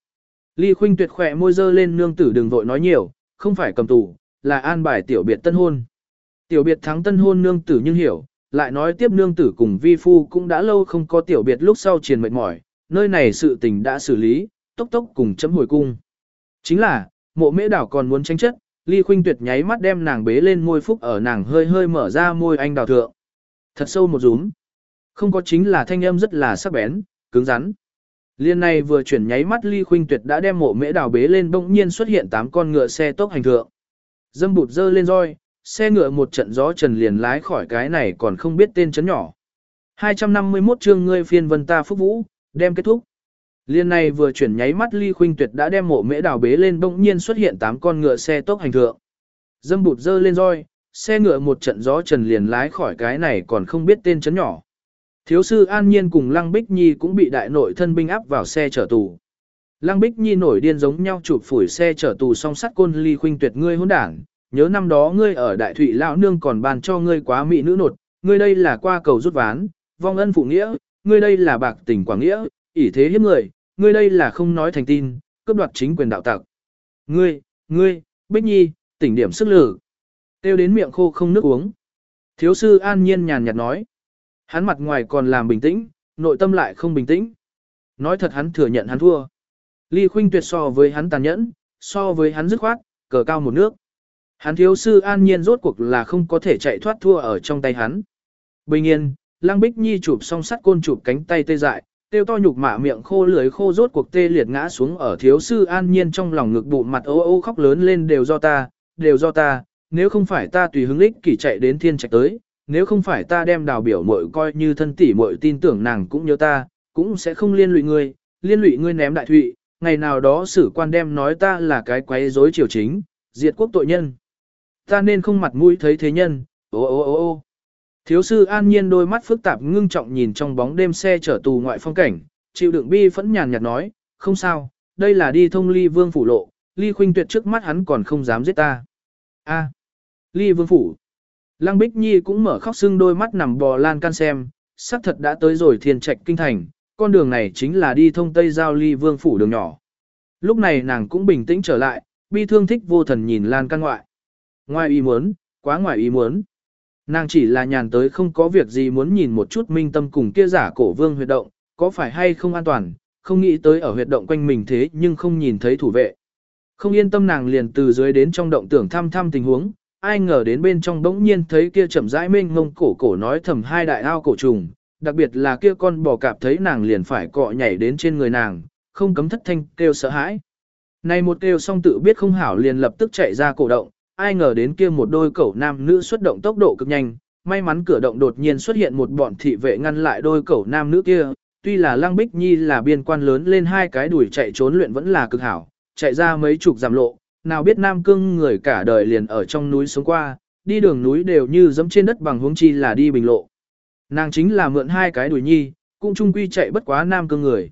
Ly khuynh tuyệt khỏe môi dơ lên nương tử đừng vội nói nhiều, không phải cầm tù, là an bài tiểu biệt tân hôn. Tiểu biệt thắng tân hôn nương tử nhưng hiểu, lại nói tiếp nương tử cùng vi phu cũng đã lâu không có tiểu biệt lúc sau triền mệt mỏi, nơi này sự tình đã xử lý, tốc tốc cùng chấm hồi cung. Chính là, mộ mễ đảo còn muốn tranh chất, Ly Khuynh Tuyệt nháy mắt đem nàng bế lên môi phúc ở nàng hơi hơi mở ra môi anh đào thượng. Thật sâu một rúm. Không có chính là thanh âm rất là sắc bén, cứng rắn. Liên này vừa chuyển nháy mắt Ly Khuynh Tuyệt đã đem mộ mễ đào bế lên bỗng nhiên xuất hiện tám con ngựa xe tốc hành thượng. Dâm bụt dơ lên roi, xe ngựa một trận gió trần liền lái khỏi cái này còn không biết tên chấn nhỏ. 251 chương ngươi phiên vân ta phúc vũ, đem kết thúc. Liên này vừa chuyển nháy mắt Ly Khuynh Tuyệt đã đem mộ mễ đào bế lên bỗng nhiên xuất hiện tám con ngựa xe tốc hành thượng. Dâm bụt dơ lên roi, xe ngựa một trận gió trần liền lái khỏi cái này còn không biết tên chấn nhỏ. Thiếu sư An Nhiên cùng Lăng Bích Nhi cũng bị đại nội thân binh áp vào xe chở tù. Lăng Bích Nhi nổi điên giống nhau chụp phủi xe chở tù song sắt côn Ly Khuynh Tuyệt ngươi hỗn đảng, nhớ năm đó ngươi ở Đại Thụy lão nương còn bàn cho ngươi quá mỹ nữ nột, ngươi đây là qua cầu rút ván, vong ân phụ nghĩa, ngươi đây là bạc tình quảng nghĩa, ỷ thế hiếp người, ngươi đây là không nói thành tin, cướp đoạt chính quyền đạo tặc. Ngươi, ngươi, Bích Nhi, tỉnh điểm sức lử. Tiêu đến miệng khô không nước uống. Thiếu sư an nhiên nhàn nhạt nói. Hắn mặt ngoài còn làm bình tĩnh, nội tâm lại không bình tĩnh. Nói thật hắn thừa nhận hắn thua. Ly khuynh tuyệt so với hắn tàn nhẫn, so với hắn dứt khoát, cờ cao một nước. Hắn thiếu sư an nhiên rốt cuộc là không có thể chạy thoát thua ở trong tay hắn. Bình yên, Lăng Bích Nhi chụp song sắt côn chụp cánh tay tê dại, tiêu to nhục mạ miệng khô lưỡi khô rốt cuộc tê liệt ngã xuống ở thiếu sư an nhiên trong lòng ngực bụng mặt ô ô khóc lớn lên đều do ta, đều do ta, nếu không phải ta tùy hứng ích kỳ chạy đến thiên trạch tới, nếu không phải ta đem đào biểu muội coi như thân tỷ muội tin tưởng nàng cũng nhớ ta, cũng sẽ không liên lụy ngươi, liên lụy ngươi ném đại thụy, ngày nào đó sử quan đem nói ta là cái quấy rối triều chính, diệt quốc tội nhân. Ta nên không mặt mũi thấy thế nhân, ô ô ô ô. Thiếu sư an nhiên đôi mắt phức tạp ngưng trọng nhìn trong bóng đêm xe chở tù ngoại phong cảnh, chịu đựng bi phẫn nhàn nhạt nói, không sao, đây là đi thông ly vương phủ lộ, ly khuynh tuyệt trước mắt hắn còn không dám giết ta. A, ly vương phủ. Lăng Bích Nhi cũng mở khóc sưng đôi mắt nằm bò lan can xem, xác thật đã tới rồi thiên trạch kinh thành, con đường này chính là đi thông Tây Giao Ly Vương Phủ đường nhỏ. Lúc này nàng cũng bình tĩnh trở lại, bi thương thích vô thần nhìn lan can ngoại. Ngoài ý muốn, quá ngoài ý muốn. Nàng chỉ là nhàn tới không có việc gì muốn nhìn một chút minh tâm cùng kia giả cổ vương huyệt động, có phải hay không an toàn, không nghĩ tới ở huyệt động quanh mình thế nhưng không nhìn thấy thủ vệ. Không yên tâm nàng liền từ dưới đến trong động tưởng thăm thăm tình huống, ai ngờ đến bên trong bỗng nhiên thấy kia chậm rãi mênh ngông cổ cổ nói thầm hai đại ao cổ trùng, đặc biệt là kia con bò cạp thấy nàng liền phải cọ nhảy đến trên người nàng, không cấm thất thanh kêu sợ hãi. Này một kêu xong tự biết không hảo liền lập tức chạy ra cổ động, ai ngờ đến kia một đôi cẩu nam nữ xuất động tốc độ cực nhanh, may mắn cửa động đột nhiên xuất hiện một bọn thị vệ ngăn lại đôi cẩu nam nữ kia, tuy là Lăng Bích Nhi là biên quan lớn lên hai cái đuổi chạy trốn luyện vẫn là cực hảo, chạy ra mấy chục giảm lộ, nào biết Nam Cương người cả đời liền ở trong núi sống qua, đi đường núi đều như dẫm trên đất bằng hướng chi là đi bình lộ. Nàng chính là mượn hai cái đuổi nhi, cũng chung quy chạy bất quá Nam Cương người.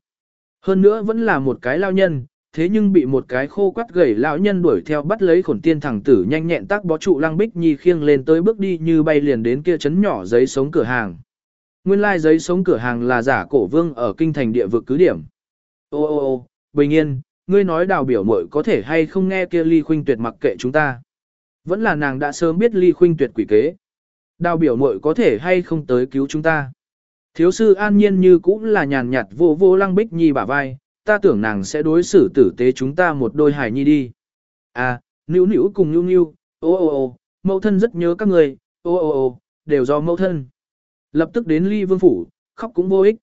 Hơn nữa vẫn là một cái lao nhân, thế nhưng bị một cái khô quắt gầy lão nhân đuổi theo bắt lấy khổn tiên thẳng tử nhanh nhẹn tác bó trụ lăng bích nhi khiêng lên tới bước đi như bay liền đến kia chấn nhỏ giấy sống cửa hàng. Nguyên lai like giấy sống cửa hàng là giả cổ vương ở kinh thành địa vực cứ điểm. Ô ô ô, bình yên, ngươi nói đào biểu muội có thể hay không nghe kia ly khuynh tuyệt mặc kệ chúng ta. Vẫn là nàng đã sớm biết ly khuynh tuyệt quỷ kế. Đào biểu muội có thể hay không tới cứu chúng ta. Thiếu sư an nhiên như cũng là nhàn nhạt vô vô lăng bích nhi bả vai, ta tưởng nàng sẽ đối xử tử tế chúng ta một đôi hài nhi đi. À, nữ nữ cùng nhu nhu, ô ô ô, mẫu thân rất nhớ các người, ô ô ô, đều do mẫu thân. Lập tức đến ly vương phủ, khóc cũng vô ích.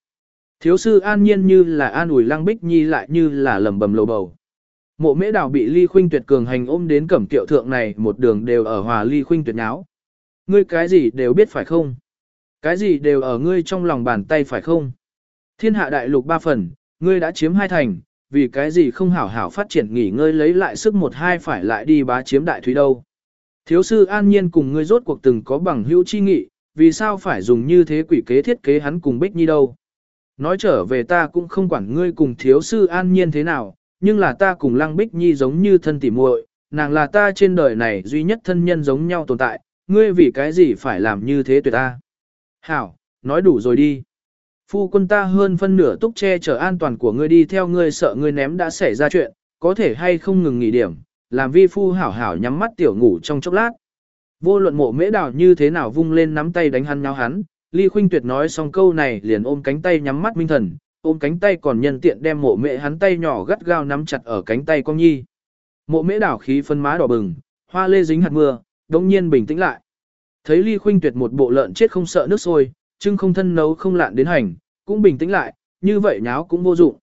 Thiếu sư an nhiên như là an ủi lăng bích nhi lại như là lầm bầm lầu bầu. Mộ mễ đào bị ly khuynh tuyệt cường hành ôm đến cẩm tiệu thượng này một đường đều ở hòa ly khuynh tuyệt nháo. Ngươi cái gì đều biết phải không? Cái gì đều ở ngươi trong lòng bàn tay phải không? Thiên hạ đại lục ba phần, ngươi đã chiếm hai thành, vì cái gì không hảo hảo phát triển nghỉ ngơi lấy lại sức một hai phải lại đi bá chiếm đại thúy đâu. Thiếu sư an nhiên cùng ngươi rốt cuộc từng có bằng hữu chi nghị, vì sao phải dùng như thế quỷ kế thiết kế hắn cùng Bích Nhi đâu. Nói trở về ta cũng không quản ngươi cùng thiếu sư an nhiên thế nào, nhưng là ta cùng Lăng Bích Nhi giống như thân tỉ muội, nàng là ta trên đời này duy nhất thân nhân giống nhau tồn tại, ngươi vì cái gì phải làm như thế tuyệt ta. Hảo, nói đủ rồi đi. Phu quân ta hơn phân nửa túc che chở an toàn của ngươi đi theo ngươi sợ ngươi ném đã xảy ra chuyện, có thể hay không ngừng nghỉ điểm, làm vi phu hảo hảo nhắm mắt tiểu ngủ trong chốc lát. Vô luận mộ mễ đảo như thế nào vung lên nắm tay đánh hắn nhau hắn, Ly Khuynh Tuyệt nói xong câu này liền ôm cánh tay nhắm mắt minh thần, ôm cánh tay còn nhân tiện đem mộ mễ hắn tay nhỏ gắt gao nắm chặt ở cánh tay con nhi. Mộ mễ đảo khí phân má đỏ bừng, hoa lê dính hạt mưa, đống nhiên bình tĩnh lại. Thấy Ly Khuynh Tuyệt một bộ lợn chết không sợ nước sôi, chưng không thân nấu không lạn đến hành, cũng bình tĩnh lại, như vậy nháo cũng vô dụng.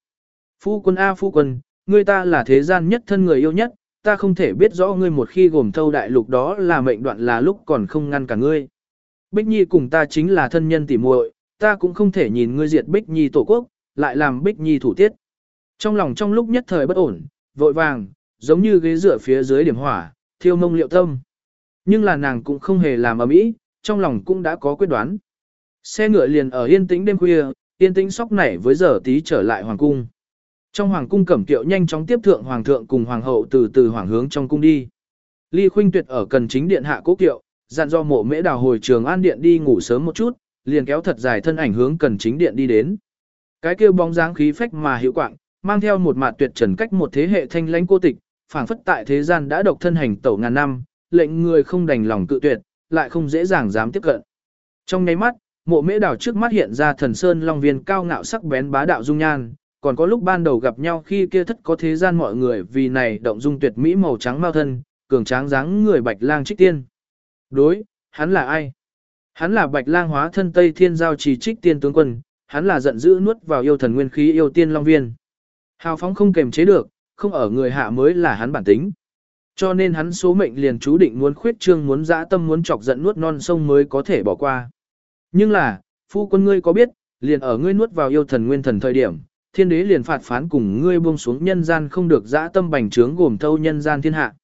Phu quân A phu quân, ngươi ta là thế gian nhất thân người yêu nhất, ta không thể biết rõ ngươi một khi gồm thâu đại lục đó là mệnh đoạn là lúc còn không ngăn cả ngươi. Bích Nhi cùng ta chính là thân nhân tỉ muội, ta cũng không thể nhìn ngươi diệt Bích Nhi tổ quốc, lại làm Bích Nhi thủ tiết. Trong lòng trong lúc nhất thời bất ổn, vội vàng, giống như ghế dựa phía dưới điểm hỏa, thiêu mông liệu tâm. Nhưng là nàng cũng không hề làm ở mỹ, trong lòng cũng đã có quyết đoán. Xe ngựa liền ở yên tĩnh đêm khuya, yên tĩnh sóc nảy với giờ tí trở lại hoàng cung. Trong hoàng cung cẩm tiệu nhanh chóng tiếp thượng hoàng thượng cùng hoàng hậu từ từ hoàng hướng trong cung đi. Ly Khuynh Tuyệt ở cần chính điện hạ cố kiệu, dặn do mộ mễ đào hồi trường an điện đi ngủ sớm một chút, liền kéo thật dài thân ảnh hướng cần chính điện đi đến. Cái kêu bóng dáng khí phách mà hiệu quạng, mang theo một mặt tuyệt trần cách một thế hệ thanh lãnh cô tịch, phảng phất tại thế gian đã độc thân hành tẩu ngàn năm, lệnh người không đành lòng cự tuyệt, lại không dễ dàng dám tiếp cận. Trong nháy mắt, mộ mễ đào trước mắt hiện ra thần sơn long viên cao ngạo sắc bén bá đạo dung nhan, còn có lúc ban đầu gặp nhau khi kia thất có thế gian mọi người vì này động dung tuyệt mỹ màu trắng mao thân, cường tráng dáng người bạch lang trích tiên. Đối, hắn là ai? Hắn là bạch lang hóa thân Tây Thiên Giao trì trích tiên tướng quân, hắn là giận dữ nuốt vào yêu thần nguyên khí yêu tiên long viên. Hào phóng không kềm chế được, không ở người hạ mới là hắn bản tính. Cho nên hắn số mệnh liền chú định muốn khuyết trương muốn dã tâm muốn chọc giận nuốt non sông mới có thể bỏ qua. Nhưng là, phu quân ngươi có biết, liền ở ngươi nuốt vào yêu thần nguyên thần thời điểm, thiên đế liền phạt phán cùng ngươi buông xuống nhân gian không được dã tâm bành trướng gồm thâu nhân gian thiên hạ.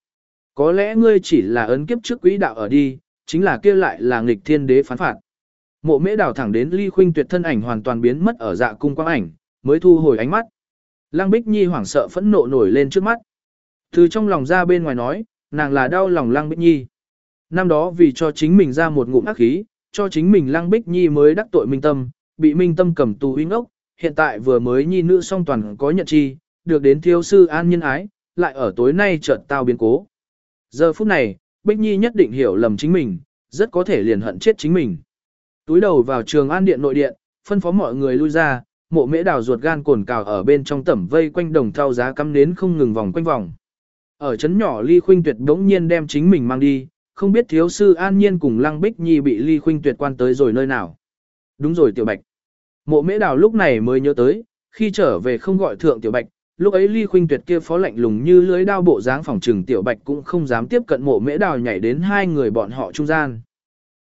Có lẽ ngươi chỉ là ấn kiếp trước quỹ đạo ở đi, chính là kia lại là nghịch thiên đế phán phạt. Mộ mễ đảo thẳng đến ly khuynh tuyệt thân ảnh hoàn toàn biến mất ở dạ cung quang ảnh, mới thu hồi ánh mắt. Lăng Bích Nhi hoảng sợ phẫn nộ nổi lên trước mắt. Từ trong lòng ra bên ngoài nói, nàng là đau lòng Lăng Bích Nhi. Năm đó vì cho chính mình ra một ngụm ác khí, cho chính mình Lăng Bích Nhi mới đắc tội minh tâm, bị minh tâm cầm tù uy ngốc, hiện tại vừa mới nhi nữ song toàn có nhận chi, được đến thiếu sư an nhân ái, lại ở tối nay chợt tao biến cố. Giờ phút này, Bích Nhi nhất định hiểu lầm chính mình, rất có thể liền hận chết chính mình. Túi đầu vào trường an điện nội điện, phân phó mọi người lui ra, mộ mễ đào ruột gan cồn cào ở bên trong tẩm vây quanh đồng thao giá cắm nến không ngừng vòng quanh vòng. Ở chấn nhỏ Ly Khuynh Tuyệt đống nhiên đem chính mình mang đi, không biết thiếu sư An Nhiên cùng Lăng Bích Nhi bị Ly Khuynh Tuyệt quan tới rồi nơi nào. Đúng rồi Tiểu Bạch. Mộ Mễ Đào lúc này mới nhớ tới, khi trở về không gọi thượng Tiểu Bạch, lúc ấy Ly Khuynh Tuyệt kia phó lạnh lùng như lưới đao bộ dáng phòng trừng Tiểu Bạch cũng không dám tiếp cận Mộ Mễ Đào nhảy đến hai người bọn họ trung gian.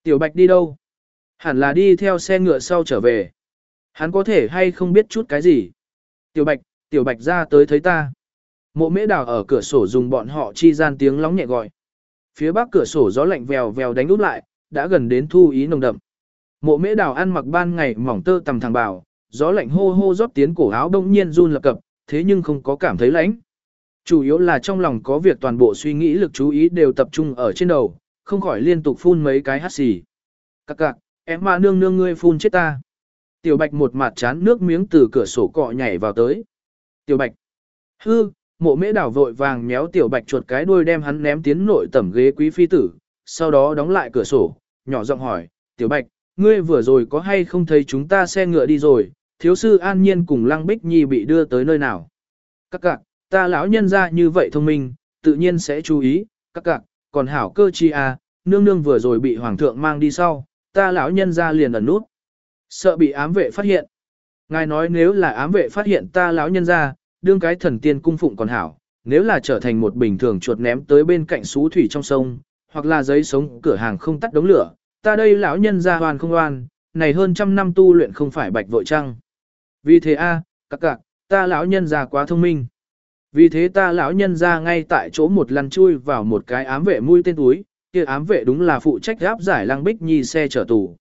Tiểu Bạch đi đâu? Hẳn là đi theo xe ngựa sau trở về. Hắn có thể hay không biết chút cái gì? Tiểu Bạch, Tiểu Bạch ra tới thấy ta. Mộ Mễ Đào ở cửa sổ dùng bọn họ chi gian tiếng lóng nhẹ gọi. Phía bắc cửa sổ gió lạnh vèo vèo đánh úp lại, đã gần đến thu ý nồng đậm. Mộ mễ đào ăn mặc ban ngày mỏng tơ tầm thẳng bảo, gió lạnh hô hô rót tiến cổ áo đông nhiên run lập cập, thế nhưng không có cảm thấy lạnh. Chủ yếu là trong lòng có việc toàn bộ suy nghĩ lực chú ý đều tập trung ở trên đầu, không khỏi liên tục phun mấy cái hát xì. Các cạc, em mà nương nương ngươi phun chết ta. Tiểu bạch một mặt chán nước miếng từ cửa sổ cọ nhảy vào tới. Tiểu bạch, hư, mộ mễ đảo vội vàng méo tiểu bạch chuột cái đuôi đem hắn ném tiến nội tẩm ghế quý phi tử, sau đó đóng lại cửa sổ, nhỏ giọng hỏi, tiểu bạch, ngươi vừa rồi có hay không thấy chúng ta xe ngựa đi rồi, thiếu sư an nhiên cùng lăng bích nhi bị đưa tới nơi nào. Các cạc, ta lão nhân ra như vậy thông minh, tự nhiên sẽ chú ý, các cạc, còn hảo cơ chi à, nương nương vừa rồi bị hoàng thượng mang đi sau, ta lão nhân ra liền ẩn nút. Sợ bị ám vệ phát hiện. Ngài nói nếu là ám vệ phát hiện ta lão nhân ra, đương cái thần tiên cung phụng còn hảo, nếu là trở thành một bình thường chuột ném tới bên cạnh xú thủy trong sông, hoặc là giấy sống cửa hàng không tắt đống lửa, ta đây lão nhân ra hoàn không oan, này hơn trăm năm tu luyện không phải bạch vội trăng. Vì thế a, các cạc, ta lão nhân ra quá thông minh. Vì thế ta lão nhân ra ngay tại chỗ một lần chui vào một cái ám vệ mũi tên túi, kia ám vệ đúng là phụ trách gáp giải lăng bích nhi xe chở tù.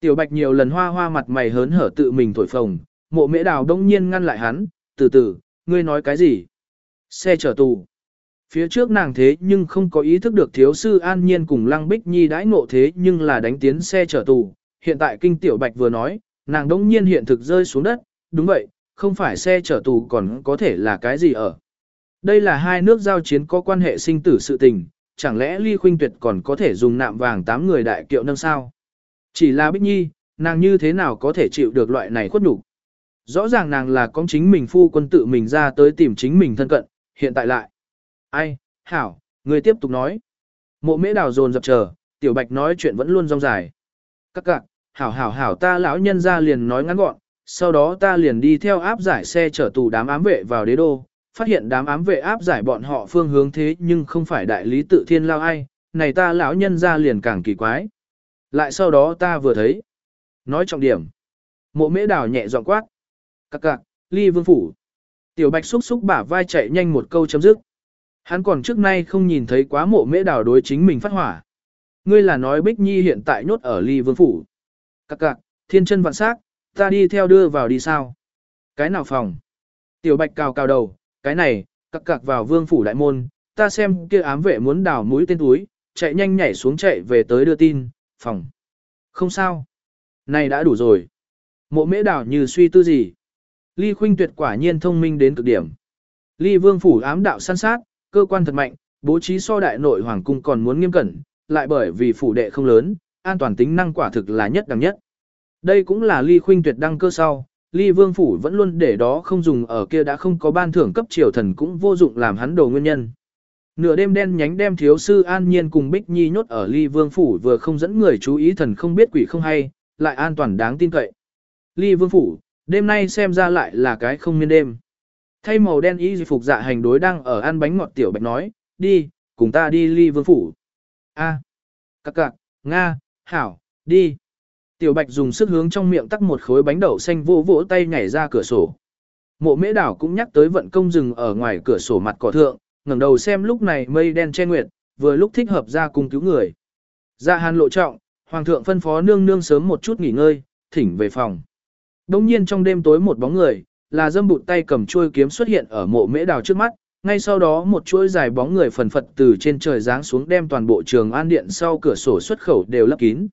Tiểu bạch nhiều lần hoa hoa mặt mày hớn hở tự mình thổi phồng, mộ mễ đào đông nhiên ngăn lại hắn, từ từ, ngươi nói cái gì? Xe chở tù. Phía trước nàng thế nhưng không có ý thức được thiếu sư an nhiên cùng lăng bích nhi đãi ngộ thế nhưng là đánh tiến xe chở tù. Hiện tại kinh tiểu bạch vừa nói, nàng đông nhiên hiện thực rơi xuống đất, đúng vậy, không phải xe chở tù còn có thể là cái gì ở. Đây là hai nước giao chiến có quan hệ sinh tử sự tình, chẳng lẽ ly khuynh tuyệt còn có thể dùng nạm vàng tám người đại kiệu nâng sao? Chỉ là bích nhi, nàng như thế nào có thể chịu được loại này khuất nhục Rõ ràng nàng là con chính mình phu quân tự mình ra tới tìm chính mình thân cận, hiện tại lại. Ai, hảo, người tiếp tục nói. Mộ mễ đào dồn dập chờ, tiểu bạch nói chuyện vẫn luôn rong dài. Các cạc, hảo hảo hảo ta lão nhân ra liền nói ngắn gọn, sau đó ta liền đi theo áp giải xe chở tù đám ám vệ vào đế đô, phát hiện đám ám vệ áp giải bọn họ phương hướng thế nhưng không phải đại lý tự thiên lao ai, này ta lão nhân ra liền càng kỳ quái. Lại sau đó ta vừa thấy. Nói trọng điểm. Mộ mễ đào nhẹ giọng quát. Các cạc, ly vương phủ. Tiểu bạch xúc xúc bả vai chạy nhanh một câu chấm dứt. Hắn còn trước nay không nhìn thấy quá mộ mễ đào đối chính mình phát hỏa. Ngươi là nói Bích Nhi hiện tại nhốt ở ly vương phủ. Các cạc, thiên chân vạn sắc, ta đi theo đưa vào đi sao? Cái nào phòng? Tiểu bạch cào cào đầu, cái này, các cạc vào vương phủ đại môn, ta xem kia ám vệ muốn đào mũi tên túi, chạy nhanh nhảy xuống chạy về tới đưa tin, phòng. Không sao. Này đã đủ rồi. Mộ mễ đào như suy tư gì. Ly Khuynh Tuyệt quả nhiên thông minh đến cực điểm. Ly Vương phủ ám đạo săn sát, cơ quan thật mạnh, bố trí so đại nội hoàng cung còn muốn nghiêm cẩn, lại bởi vì phủ đệ không lớn, an toàn tính năng quả thực là nhất đẳng nhất. Đây cũng là Ly Khuynh Tuyệt đăng cơ sau, Ly Vương phủ vẫn luôn để đó không dùng ở kia đã không có ban thưởng cấp triều thần cũng vô dụng làm hắn đồ nguyên nhân. Nửa đêm đen nhánh đem thiếu sư An Nhiên cùng Bích Nhi nhốt ở Ly Vương phủ vừa không dẫn người chú ý thần không biết quỷ không hay, lại an toàn đáng tin cậy. Ly Vương phủ, Đêm nay xem ra lại là cái không miên đêm. Thay màu đen y phục dạ hành đối đang ở ăn bánh ngọt tiểu bạch nói, đi, cùng ta đi ly vương phủ. A, à, cặc cặc, Nga, Hảo, đi. Tiểu bạch dùng sức hướng trong miệng tắc một khối bánh đậu xanh vô vỗ tay nhảy ra cửa sổ. Mộ mễ đảo cũng nhắc tới vận công rừng ở ngoài cửa sổ mặt cỏ thượng, ngẩng đầu xem lúc này mây đen che nguyệt, vừa lúc thích hợp ra cùng cứu người. Ra hàn lộ trọng, hoàng thượng phân phó nương nương sớm một chút nghỉ ngơi, thỉnh về phòng. Đông nhiên trong đêm tối một bóng người, là dâm bụt tay cầm chuôi kiếm xuất hiện ở mộ mễ đào trước mắt, ngay sau đó một chuỗi dài bóng người phần phật từ trên trời giáng xuống đem toàn bộ trường an điện sau cửa sổ xuất khẩu đều lấp kín.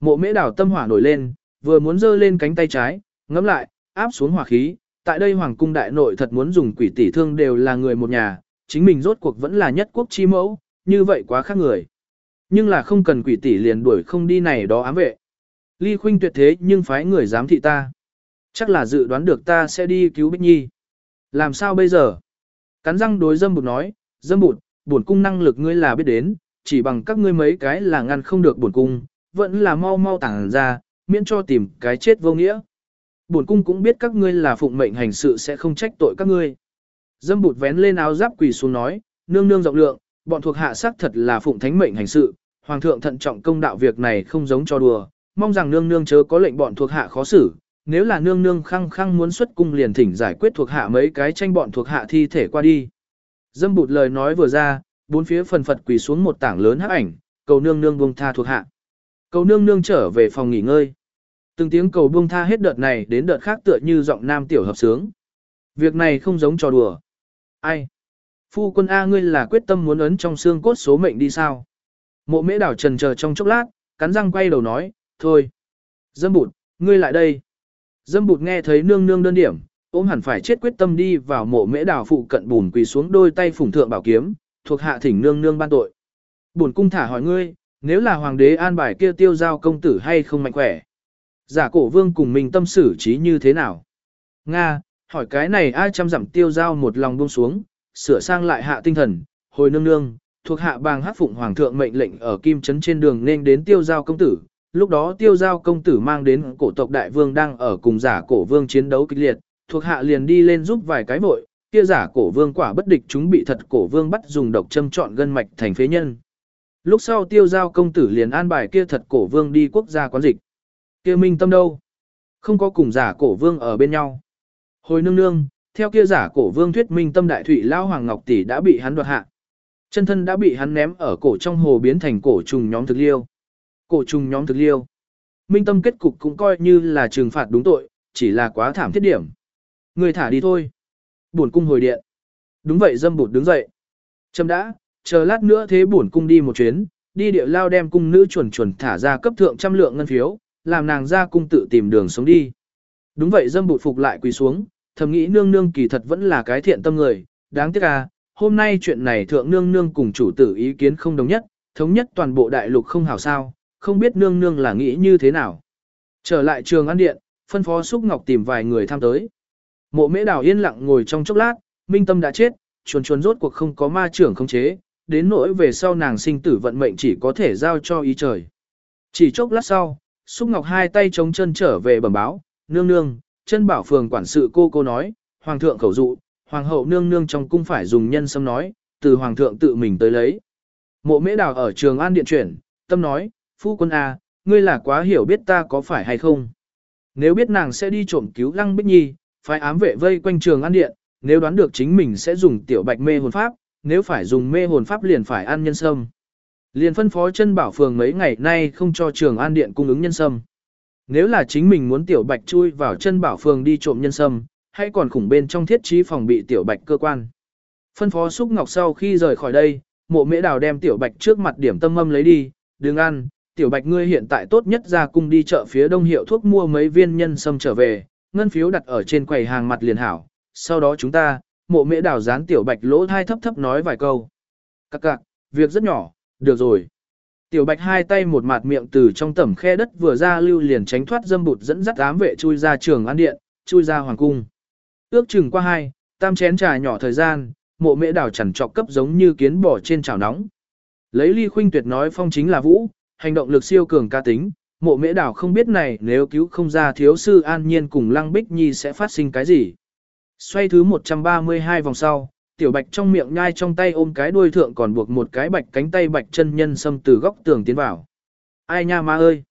Mộ mễ đào tâm hỏa nổi lên, vừa muốn giơ lên cánh tay trái, ngắm lại, áp xuống hỏa khí, tại đây hoàng cung đại nội thật muốn dùng quỷ tỷ thương đều là người một nhà, chính mình rốt cuộc vẫn là nhất quốc chi mẫu, như vậy quá khác người. Nhưng là không cần quỷ tỷ liền đuổi không đi này đó ám vệ. Ly khuynh tuyệt thế nhưng phái người dám thị ta. Chắc là dự đoán được ta sẽ đi cứu Bích Nhi. Làm sao bây giờ? Cắn răng đối dâm bụt nói, dâm bụt, bổn cung năng lực ngươi là biết đến, chỉ bằng các ngươi mấy cái là ngăn không được bổn cung, vẫn là mau mau tảng ra, miễn cho tìm cái chết vô nghĩa. Bổn cung cũng biết các ngươi là phụng mệnh hành sự sẽ không trách tội các ngươi. Dâm bụt vén lên áo giáp quỳ xuống nói, nương nương rộng lượng, bọn thuộc hạ xác thật là phụng thánh mệnh hành sự, hoàng thượng thận trọng công đạo việc này không giống cho đùa, mong rằng nương nương chớ có lệnh bọn thuộc hạ khó xử, nếu là nương nương khăng khăng muốn xuất cung liền thỉnh giải quyết thuộc hạ mấy cái tranh bọn thuộc hạ thi thể qua đi. Dâm bụt lời nói vừa ra, bốn phía phần phật quỳ xuống một tảng lớn hắc ảnh, cầu nương nương buông tha thuộc hạ. Cầu nương nương trở về phòng nghỉ ngơi. Từng tiếng cầu buông tha hết đợt này đến đợt khác tựa như giọng nam tiểu hợp sướng. Việc này không giống trò đùa. Ai? Phu quân A ngươi là quyết tâm muốn ấn trong xương cốt số mệnh đi sao? Mộ mễ đảo trần chờ trong chốc lát, cắn răng quay đầu nói, thôi. Dâm bụt, ngươi lại đây. Dâm bụt nghe thấy nương nương đơn điểm, ôm hẳn phải chết quyết tâm đi vào mộ mễ đào phụ cận bùn quỳ xuống đôi tay phủng thượng bảo kiếm, thuộc hạ thỉnh nương nương ban tội. Bùn cung thả hỏi ngươi, nếu là hoàng đế an bài kia tiêu giao công tử hay không mạnh khỏe? Giả cổ vương cùng mình tâm xử trí như thế nào? Nga, hỏi cái này ai chăm dặm tiêu giao một lòng buông xuống, sửa sang lại hạ tinh thần, hồi nương nương, thuộc hạ bàng hát phụng hoàng thượng mệnh lệnh ở kim trấn trên đường nên đến tiêu giao công tử. Lúc đó tiêu giao công tử mang đến cổ tộc đại vương đang ở cùng giả cổ vương chiến đấu kịch liệt, thuộc hạ liền đi lên giúp vài cái vội, kia giả cổ vương quả bất địch chúng bị thật cổ vương bắt dùng độc châm trọn gân mạch thành phế nhân. Lúc sau tiêu giao công tử liền an bài kia thật cổ vương đi quốc gia quán dịch. Kia minh tâm đâu? Không có cùng giả cổ vương ở bên nhau. Hồi nương nương, theo kia giả cổ vương thuyết minh tâm đại thủy lao hoàng ngọc tỷ đã bị hắn đoạt hạ. Chân thân đã bị hắn ném ở cổ trong hồ biến thành cổ trùng nhóm thực liêu. Cổ trùng nhóm thực liêu. Minh tâm kết cục cũng coi như là trừng phạt đúng tội, chỉ là quá thảm thiết điểm. Người thả đi thôi. Buồn cung hồi điện. Đúng vậy dâm bụt đứng dậy. Châm đã, chờ lát nữa thế buồn cung đi một chuyến, đi địa lao đem cung nữ chuẩn chuẩn thả ra cấp thượng trăm lượng ngân phiếu, làm nàng ra cung tự tìm đường sống đi. Đúng vậy dâm bụt phục lại quỳ xuống, thầm nghĩ nương nương kỳ thật vẫn là cái thiện tâm người, đáng tiếc à, hôm nay chuyện này thượng nương nương cùng chủ tử ý kiến không đồng nhất, thống nhất toàn bộ đại lục không hảo sao, không biết nương nương là nghĩ như thế nào. Trở lại trường ăn điện, phân phó Xúc Ngọc tìm vài người tham tới. Mộ mễ đào yên lặng ngồi trong chốc lát, minh tâm đã chết, chuồn chuồn rốt cuộc không có ma trưởng không chế, đến nỗi về sau nàng sinh tử vận mệnh chỉ có thể giao cho ý trời. Chỉ chốc lát sau, Xúc Ngọc hai tay chống chân trở về bẩm báo, nương nương, chân bảo phường quản sự cô cô nói, hoàng thượng khẩu dụ, hoàng hậu nương nương trong cung phải dùng nhân sâm nói, từ hoàng thượng tự mình tới lấy. Mộ mễ đào ở trường an điện chuyển, tâm nói, phu quân A, ngươi là quá hiểu biết ta có phải hay không. Nếu biết nàng sẽ đi trộm cứu lăng bích nhi, phải ám vệ vây quanh trường an điện, nếu đoán được chính mình sẽ dùng tiểu bạch mê hồn pháp, nếu phải dùng mê hồn pháp liền phải ăn nhân sâm. Liền phân phó chân bảo phường mấy ngày nay không cho trường an điện cung ứng nhân sâm. Nếu là chính mình muốn tiểu bạch chui vào chân bảo phường đi trộm nhân sâm, hay còn khủng bên trong thiết trí phòng bị tiểu bạch cơ quan. Phân phó xúc ngọc sau khi rời khỏi đây, mộ mễ đào đem tiểu bạch trước mặt điểm tâm âm lấy đi, đừng ăn, tiểu bạch ngươi hiện tại tốt nhất ra cung đi chợ phía đông hiệu thuốc mua mấy viên nhân sâm trở về, ngân phiếu đặt ở trên quầy hàng mặt liền hảo, sau đó chúng ta, mộ mễ đào dán tiểu bạch lỗ thai thấp thấp nói vài câu. Các cạc, việc rất nhỏ, được rồi. Tiểu bạch hai tay một mặt miệng từ trong tẩm khe đất vừa ra lưu liền tránh thoát dâm bụt dẫn dắt ám vệ chui ra trường an điện, chui ra hoàng cung. Ước chừng qua hai, tam chén trà nhỏ thời gian, mộ mễ đảo chẳng trọc cấp giống như kiến bò trên chảo nóng. Lấy ly khuynh tuyệt nói phong chính là vũ, hành động lực siêu cường ca tính, mộ mễ đảo không biết này nếu cứu không ra thiếu sư an nhiên cùng lăng bích nhi sẽ phát sinh cái gì. Xoay thứ 132 vòng sau, tiểu bạch trong miệng nhai trong tay ôm cái đuôi thượng còn buộc một cái bạch cánh tay bạch chân nhân xâm từ góc tường tiến vào. Ai nha ma ơi!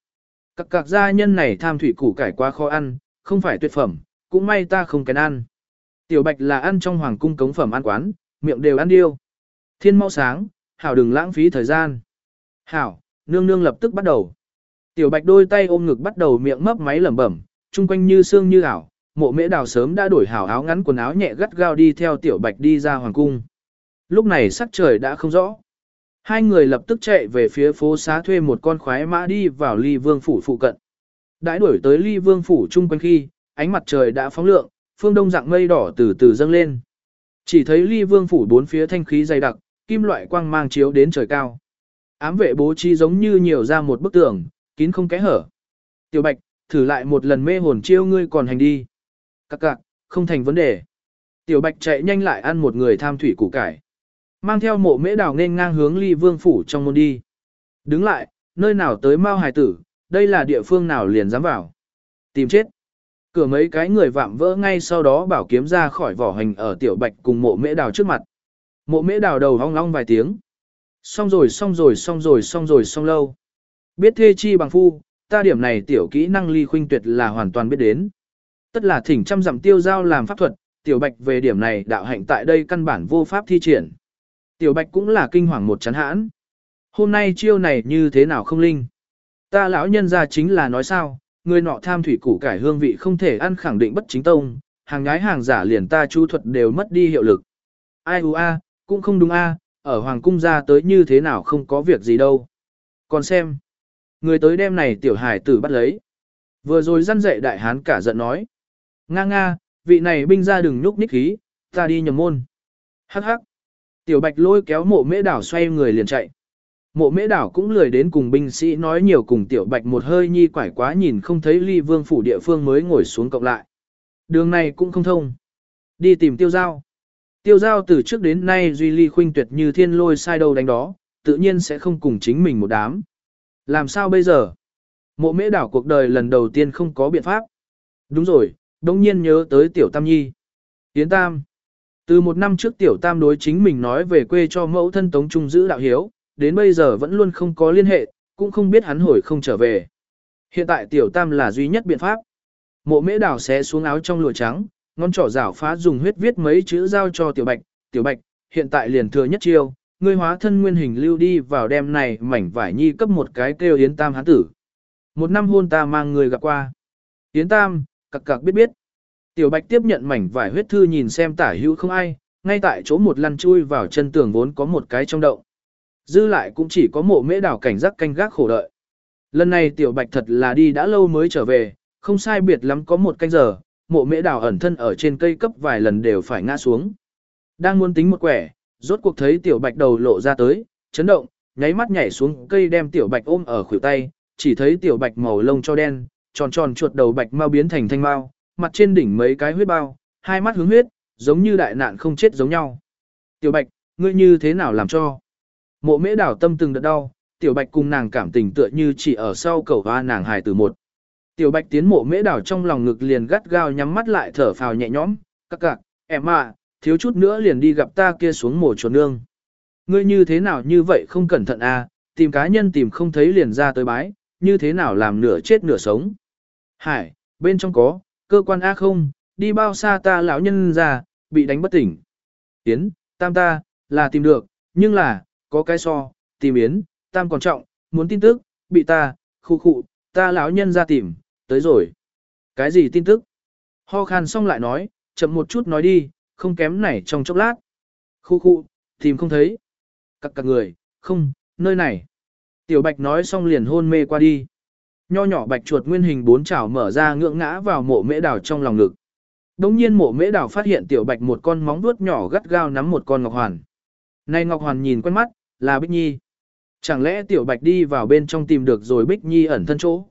Các cạc gia nhân này tham thủy củ cải quá khó ăn, không phải tuyệt phẩm, cũng may ta không kén ăn. Tiểu bạch là ăn trong hoàng cung cống phẩm ăn quán, miệng đều ăn điêu. Thiên mau sáng, hảo đừng lãng phí thời gian. Hảo, nương nương lập tức bắt đầu. Tiểu bạch đôi tay ôm ngực bắt đầu miệng mấp máy lẩm bẩm, chung quanh như xương như ảo, mộ mễ đào sớm đã đổi hảo áo ngắn quần áo nhẹ gắt gao đi theo tiểu bạch đi ra hoàng cung. Lúc này sắc trời đã không rõ. Hai người lập tức chạy về phía phố xá thuê một con khoái mã đi vào ly vương phủ phụ cận. Đãi đuổi tới ly vương phủ chung quanh khi, ánh mặt trời đã phóng lượng, phương đông dạng mây đỏ từ từ dâng lên. Chỉ thấy ly vương phủ bốn phía thanh khí dày đặc, kim loại quang mang chiếu đến trời cao. Ám vệ bố trí giống như nhiều ra một bức tường, kín không kẽ hở. Tiểu Bạch, thử lại một lần mê hồn chiêu ngươi còn hành đi. Các cạc, không thành vấn đề. Tiểu Bạch chạy nhanh lại ăn một người tham thủy củ cải. Mang theo mộ mễ đào nên ngang hướng ly vương phủ trong môn đi. Đứng lại, nơi nào tới mau hài tử, đây là địa phương nào liền dám vào. Tìm chết. Cửa mấy cái người vạm vỡ ngay sau đó bảo kiếm ra khỏi vỏ hành ở tiểu bạch cùng mộ mễ đào trước mặt. Mộ mễ đào đầu hong long vài tiếng. Xong rồi xong rồi xong rồi xong rồi xong lâu. Biết thê chi bằng phu, ta điểm này tiểu kỹ năng ly khuynh tuyệt là hoàn toàn biết đến. Tất là thỉnh trăm dặm tiêu giao làm pháp thuật, tiểu bạch về điểm này đạo hạnh tại đây căn bản vô pháp thi triển. Tiểu bạch cũng là kinh hoàng một chán hãn. Hôm nay chiêu này như thế nào không linh? Ta lão nhân ra chính là nói sao, người nọ tham thủy củ cải hương vị không thể ăn khẳng định bất chính tông, hàng nhái hàng giả liền ta chu thuật đều mất đi hiệu lực. Ai u a, cũng không đúng a, ở hoàng cung ra tới như thế nào không có việc gì đâu. Còn xem, người tới đêm này tiểu hải tử bắt lấy. Vừa rồi răn dậy đại hán cả giận nói. Nga nga, vị này binh ra đừng nhúc nhích khí, ta đi nhầm môn. Hắc hắc. Tiểu bạch lôi kéo mộ mễ đảo xoay người liền chạy. Mộ mễ đảo cũng lười đến cùng binh sĩ nói nhiều cùng tiểu bạch một hơi nhi quải quá nhìn không thấy ly vương phủ địa phương mới ngồi xuống cộng lại. Đường này cũng không thông. Đi tìm tiêu giao. Tiêu giao từ trước đến nay duy ly khuynh tuyệt như thiên lôi sai đâu đánh đó, tự nhiên sẽ không cùng chính mình một đám. Làm sao bây giờ? Mộ mễ đảo cuộc đời lần đầu tiên không có biện pháp. Đúng rồi, đồng nhiên nhớ tới tiểu tam nhi. Tiến tam. Từ một năm trước tiểu tam đối chính mình nói về quê cho mẫu thân tống trung giữ đạo hiếu, đến bây giờ vẫn luôn không có liên hệ, cũng không biết hắn hồi không trở về. Hiện tại tiểu tam là duy nhất biện pháp. Mộ mễ đảo xé xuống áo trong lụa trắng, ngón trỏ rảo phá dùng huyết viết mấy chữ giao cho tiểu bạch. Tiểu bạch, hiện tại liền thừa nhất chiêu, ngươi hóa thân nguyên hình lưu đi vào đem này mảnh vải nhi cấp một cái kêu yến tam hán tử. Một năm hôn ta mang người gặp qua. Yến tam, cặc cặc biết biết. Tiểu bạch tiếp nhận mảnh vải huyết thư nhìn xem tả hữu không ai, ngay tại chỗ một lăn chui vào chân tường vốn có một cái trong động. Dư lại cũng chỉ có mộ mễ đảo cảnh giác canh gác khổ đợi. Lần này tiểu bạch thật là đi đã lâu mới trở về, không sai biệt lắm có một canh giờ, mộ mễ Đào ẩn thân ở trên cây cấp vài lần đều phải ngã xuống. Đang muốn tính một quẻ, rốt cuộc thấy tiểu bạch đầu lộ ra tới, chấn động, nháy mắt nhảy xuống cây đem tiểu bạch ôm ở khuỷu tay, chỉ thấy tiểu bạch màu lông cho đen, tròn tròn chuột đầu bạch mau biến thành thanh mau, mặt trên đỉnh mấy cái huyết bao, hai mắt hướng huyết, giống như đại nạn không chết giống nhau. Tiểu bạch, ngươi như thế nào làm cho? Mộ mễ đảo tâm từng đợt đau, tiểu bạch cùng nàng cảm tình tựa như chỉ ở sau cầu hoa nàng hài từ một. Tiểu bạch tiến mộ mễ đảo trong lòng ngực liền gắt gao nhắm mắt lại thở phào nhẹ nhõm, các cạc, em à, thiếu chút nữa liền đi gặp ta kia xuống mổ chuột nương. Ngươi như thế nào như vậy không cẩn thận à, tìm cá nhân tìm không thấy liền ra tới bái, như thế nào làm nửa chết nửa sống. Hải, bên trong có, cơ quan A không, đi bao xa ta lão nhân ra, bị đánh bất tỉnh. Tiến, tam ta, là tìm được, nhưng là, có cái so, tìm yến, tam còn trọng, muốn tin tức, bị ta, khu khụ, ta lão nhân ra tìm, tới rồi. Cái gì tin tức? Ho khan xong lại nói, chậm một chút nói đi, không kém này trong chốc lát. Khu khu, tìm không thấy. Các các người, không, nơi này. Tiểu bạch nói xong liền hôn mê qua đi. Nho nhỏ bạch chuột nguyên hình bốn chảo mở ra ngưỡng ngã vào mộ mễ đảo trong lòng ngực. Đống nhiên mộ mễ đảo phát hiện tiểu bạch một con móng vuốt nhỏ gắt gao nắm một con ngọc hoàn. Này ngọc hoàn nhìn quen mắt, là Bích Nhi. Chẳng lẽ tiểu bạch đi vào bên trong tìm được rồi Bích Nhi ẩn thân chỗ.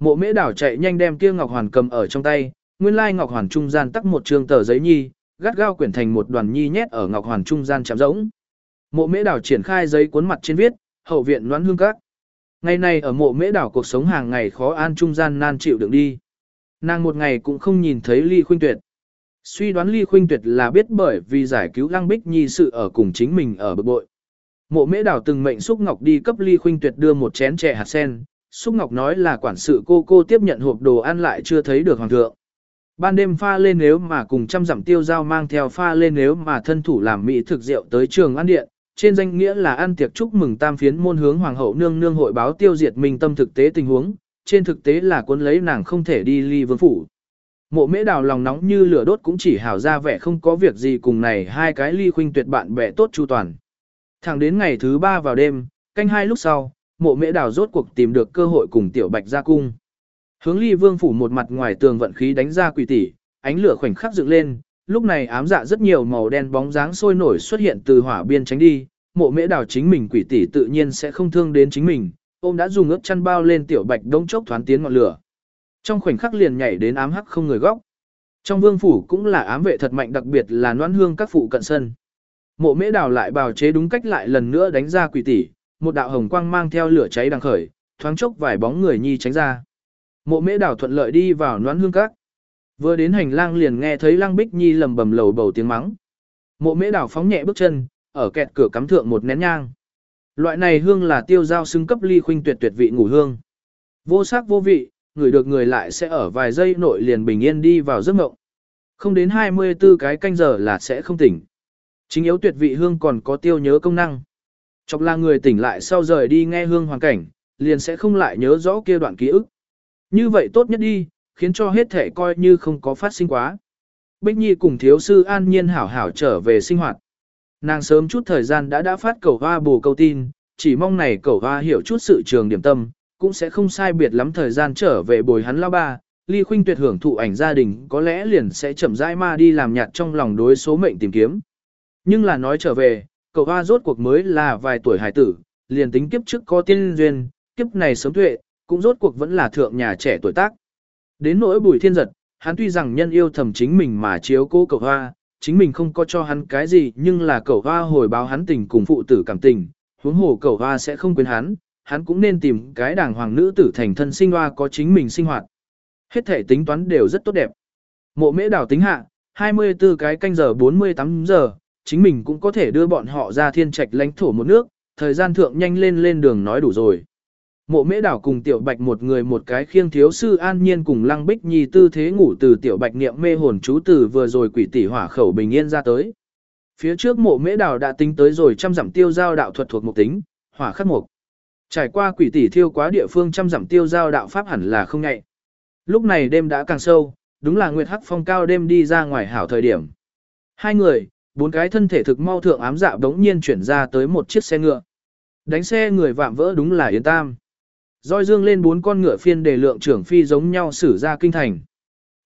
Mộ mễ đảo chạy nhanh đem kia ngọc hoàn cầm ở trong tay, nguyên lai ngọc hoàn trung gian tắc một trương tờ giấy nhi, gắt gao quyển thành một đoàn nhi nhét ở ngọc hoàn trung gian chạm rỗng. Mộ mễ đảo triển khai giấy cuốn mặt trên viết, hậu viện noãn hương các. Ngày này ở mộ mễ đảo cuộc sống hàng ngày khó an trung gian nan chịu đựng đi. Nàng một ngày cũng không nhìn thấy ly khuynh tuyệt. Suy đoán ly khuynh tuyệt là biết bởi vì giải cứu lăng bích nhi sự ở cùng chính mình ở bực bội. Mộ mễ đảo từng mệnh Xúc Ngọc đi cấp ly khuynh tuyệt đưa một chén chè hạt sen. Xúc Ngọc nói là quản sự cô cô tiếp nhận hộp đồ ăn lại chưa thấy được hoàng thượng. Ban đêm pha lên nếu mà cùng trăm dặm tiêu giao mang theo pha lên nếu mà thân thủ làm mỹ thực rượu tới trường ăn điện, trên danh nghĩa là ăn tiệc chúc mừng tam phiến môn hướng hoàng hậu nương nương hội báo tiêu diệt minh tâm thực tế tình huống, trên thực tế là cuốn lấy nàng không thể đi ly vương phủ. Mộ mễ đào lòng nóng như lửa đốt cũng chỉ hảo ra vẻ không có việc gì cùng này hai cái ly khuynh tuyệt bạn bè tốt chu toàn. Thẳng đến ngày thứ ba vào đêm, canh hai lúc sau, mộ mễ đào rốt cuộc tìm được cơ hội cùng tiểu bạch ra cung. Hướng ly vương phủ một mặt ngoài tường vận khí đánh ra quỷ tỷ, ánh lửa khoảnh khắc dựng lên, lúc này ám dạ rất nhiều màu đen bóng dáng sôi nổi xuất hiện từ hỏa biên tránh đi, mộ mễ đào chính mình quỷ tỷ tự nhiên sẽ không thương đến chính mình, ôm đã dùng ướp chăn bao lên tiểu bạch đống chốc thoán tiến ngọn lửa. Trong khoảnh khắc liền nhảy đến ám hắc không người góc. Trong vương phủ cũng là ám vệ thật mạnh đặc biệt là noan hương các phụ cận sân. Mộ mễ đào lại bào chế đúng cách lại lần nữa đánh ra quỷ tỷ, một đạo hồng quang mang theo lửa cháy đang khởi, thoáng chốc vài bóng người nhi tránh ra. Mộ mễ đào thuận lợi đi vào Noãn hương các. Vừa đến hành lang liền nghe thấy lăng bích nhi lầm bầm lầu bầu tiếng mắng. Mộ mễ đào phóng nhẹ bước chân, ở kẹt cửa cắm thượng một nén nhang. Loại này hương là tiêu giao xứng cấp ly khuynh tuyệt tuyệt vị ngủ hương. Vô sắc vô vị, người được người lại sẽ ở vài giây nội liền bình yên đi vào giấc mộng. Không đến 24 cái canh giờ là sẽ không tỉnh. Chính yếu tuyệt vị hương còn có tiêu nhớ công năng. Chọc là người tỉnh lại sau rời đi nghe hương hoàn cảnh, liền sẽ không lại nhớ rõ kia đoạn ký ức. Như vậy tốt nhất đi, khiến cho hết thể coi như không có phát sinh quá. Bích Nhi cùng thiếu sư an nhiên hảo hảo trở về sinh hoạt. Nàng sớm chút thời gian đã đã phát cầu hoa bù câu tin, chỉ mong này cầu hoa hiểu chút sự trường điểm tâm, cũng sẽ không sai biệt lắm thời gian trở về bồi hắn lao ba. Ly Khuynh tuyệt hưởng thụ ảnh gia đình có lẽ liền sẽ chậm rãi ma đi làm nhạt trong lòng đối số mệnh tìm kiếm. Nhưng là nói trở về, cậu hoa rốt cuộc mới là vài tuổi hải tử, liền tính kiếp trước có tiên duyên, kiếp này sớm tuệ, cũng rốt cuộc vẫn là thượng nhà trẻ tuổi tác. Đến nỗi bùi thiên giật, hắn tuy rằng nhân yêu thầm chính mình mà chiếu cố cậu hoa, chính mình không có cho hắn cái gì nhưng là cậu hoa hồi báo hắn tình cùng phụ tử cảm tình, huống hồ cậu hoa sẽ không quên hắn, hắn cũng nên tìm cái đàng hoàng nữ tử thành thân sinh hoa có chính mình sinh hoạt. Hết thể tính toán đều rất tốt đẹp. Mộ mễ đảo tính hạ, 24 cái canh giờ 48 giờ, chính mình cũng có thể đưa bọn họ ra thiên trạch lãnh thổ một nước, thời gian thượng nhanh lên lên đường nói đủ rồi. Mộ mễ đảo cùng tiểu bạch một người một cái khiêng thiếu sư an nhiên cùng lăng bích nhi tư thế ngủ từ tiểu bạch niệm mê hồn chú từ vừa rồi quỷ tỷ hỏa khẩu bình yên ra tới. Phía trước mộ mễ đảo đã tính tới rồi trăm giảm tiêu giao đạo thuật thuộc một tính, hỏa khắc mục. Trải qua quỷ tỷ thiêu quá địa phương trăm giảm tiêu giao đạo pháp hẳn là không ngại. Lúc này đêm đã càng sâu, đúng là nguyệt hắc phong cao đêm đi ra ngoài hảo thời điểm. Hai người, bốn cái thân thể thực mau thượng ám dạ đống nhiên chuyển ra tới một chiếc xe ngựa. Đánh xe người vạm vỡ đúng là Yến Tam. Roi dương lên bốn con ngựa phiên để lượng trưởng phi giống nhau xử ra kinh thành.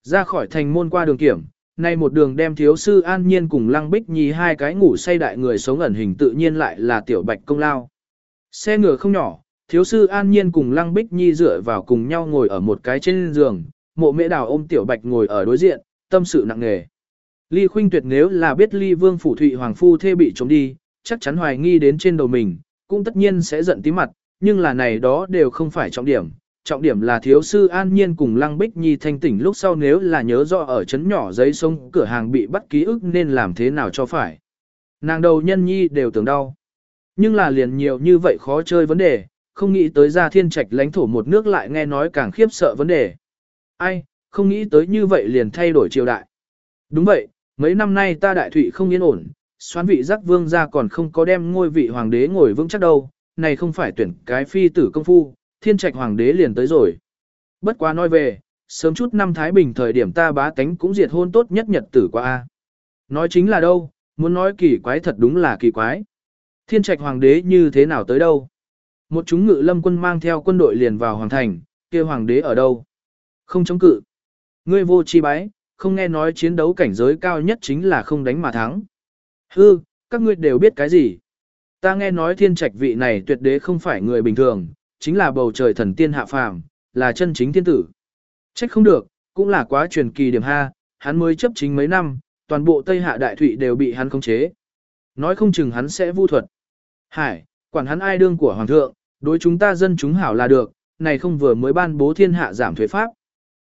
Ra khỏi thành môn qua đường kiểm, nay một đường đem thiếu sư an nhiên cùng lăng bích nhi hai cái ngủ say đại người sống ẩn hình tự nhiên lại là tiểu bạch công lao. Xe ngựa không nhỏ, thiếu sư an nhiên cùng lăng bích nhi dựa vào cùng nhau ngồi ở một cái trên giường, mộ mễ đào ôm tiểu bạch ngồi ở đối diện, tâm sự nặng nề. Ly khuynh tuyệt nếu là biết ly vương phủ thụy hoàng phu thê bị trống đi, chắc chắn hoài nghi đến trên đầu mình, cũng tất nhiên sẽ giận tí mặt, nhưng là này đó đều không phải trọng điểm. Trọng điểm là thiếu sư an nhiên cùng lăng bích nhi thanh tỉnh lúc sau nếu là nhớ rõ ở chấn nhỏ giấy sông cửa hàng bị bắt ký ức nên làm thế nào cho phải. Nàng đầu nhân nhi đều tưởng đau. Nhưng là liền nhiều như vậy khó chơi vấn đề, không nghĩ tới ra thiên trạch lãnh thổ một nước lại nghe nói càng khiếp sợ vấn đề. Ai, không nghĩ tới như vậy liền thay đổi triều đại. Đúng vậy, mấy năm nay ta đại thụy không yên ổn, xoán vị giác vương ra còn không có đem ngôi vị hoàng đế ngồi vững chắc đâu, này không phải tuyển cái phi tử công phu, thiên trạch hoàng đế liền tới rồi. Bất quá nói về, sớm chút năm Thái Bình thời điểm ta bá tánh cũng diệt hôn tốt nhất nhật tử qua a. Nói chính là đâu, muốn nói kỳ quái thật đúng là kỳ quái. Thiên trạch hoàng đế như thế nào tới đâu? Một chúng ngự lâm quân mang theo quân đội liền vào hoàng thành, kia hoàng đế ở đâu? Không chống cự. Ngươi vô chi bái, không nghe nói chiến đấu cảnh giới cao nhất chính là không đánh mà thắng. Hư, các ngươi đều biết cái gì? Ta nghe nói thiên trạch vị này tuyệt đế không phải người bình thường, chính là bầu trời thần tiên hạ phàm, là chân chính thiên tử. Trách không được, cũng là quá truyền kỳ điểm ha, hắn mới chấp chính mấy năm, toàn bộ Tây Hạ Đại Thụy đều bị hắn khống chế. Nói không chừng hắn sẽ vu thuật. Hải, quản hắn ai đương của Hoàng thượng, đối chúng ta dân chúng hảo là được, này không vừa mới ban bố thiên hạ giảm thuế pháp.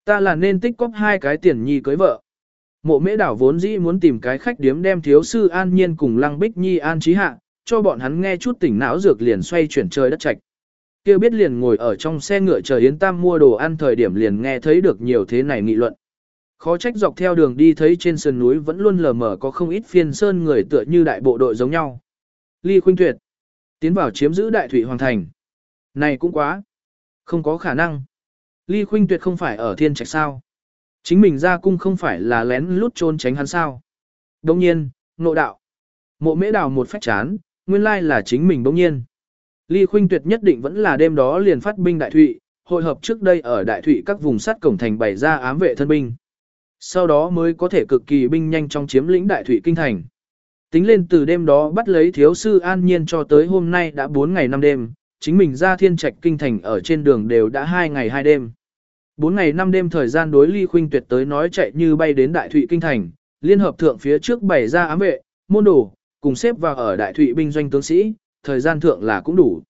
Ta là nên tích cóp hai cái tiền nhi cưới vợ. Mộ mễ đảo vốn dĩ muốn tìm cái khách điếm đem thiếu sư an nhiên cùng lăng bích nhi an trí hạ, cho bọn hắn nghe chút tỉnh não dược liền xoay chuyển trời đất trạch. Kêu biết liền ngồi ở trong xe ngựa chờ Yến Tam mua đồ ăn thời điểm liền nghe thấy được nhiều thế này nghị luận. Khó trách dọc theo đường đi thấy trên sườn núi vẫn luôn lờ mờ có không ít phiên sơn người tựa như đại bộ đội giống nhau. Ly Khuynh Tuyệt tiến vào chiếm giữ đại thủy hoàng thành. Này cũng quá. Không có khả năng. Ly Khuynh Tuyệt không phải ở thiên trạch sao. Chính mình ra cung không phải là lén lút trôn tránh hắn sao. Đồng nhiên, nộ đạo. Mộ mễ đào một phách chán, nguyên lai là chính mình bỗng nhiên. Ly Khuynh Tuyệt nhất định vẫn là đêm đó liền phát binh đại thụy, hội hợp trước đây ở đại thụy các vùng sắt cổng thành bày ra ám vệ thân binh. Sau đó mới có thể cực kỳ binh nhanh trong chiếm lĩnh đại thụy kinh thành. Tính lên từ đêm đó bắt lấy thiếu sư an nhiên cho tới hôm nay đã 4 ngày 5 đêm, chính mình ra thiên trạch kinh thành ở trên đường đều đã hai ngày hai đêm. bốn ngày năm đêm thời gian đối ly khuynh tuyệt tới nói chạy như bay đến đại thụy kinh thành, liên hợp thượng phía trước bày ra ám vệ, môn đồ, cùng xếp vào ở đại thụy binh doanh tướng sĩ, thời gian thượng là cũng đủ.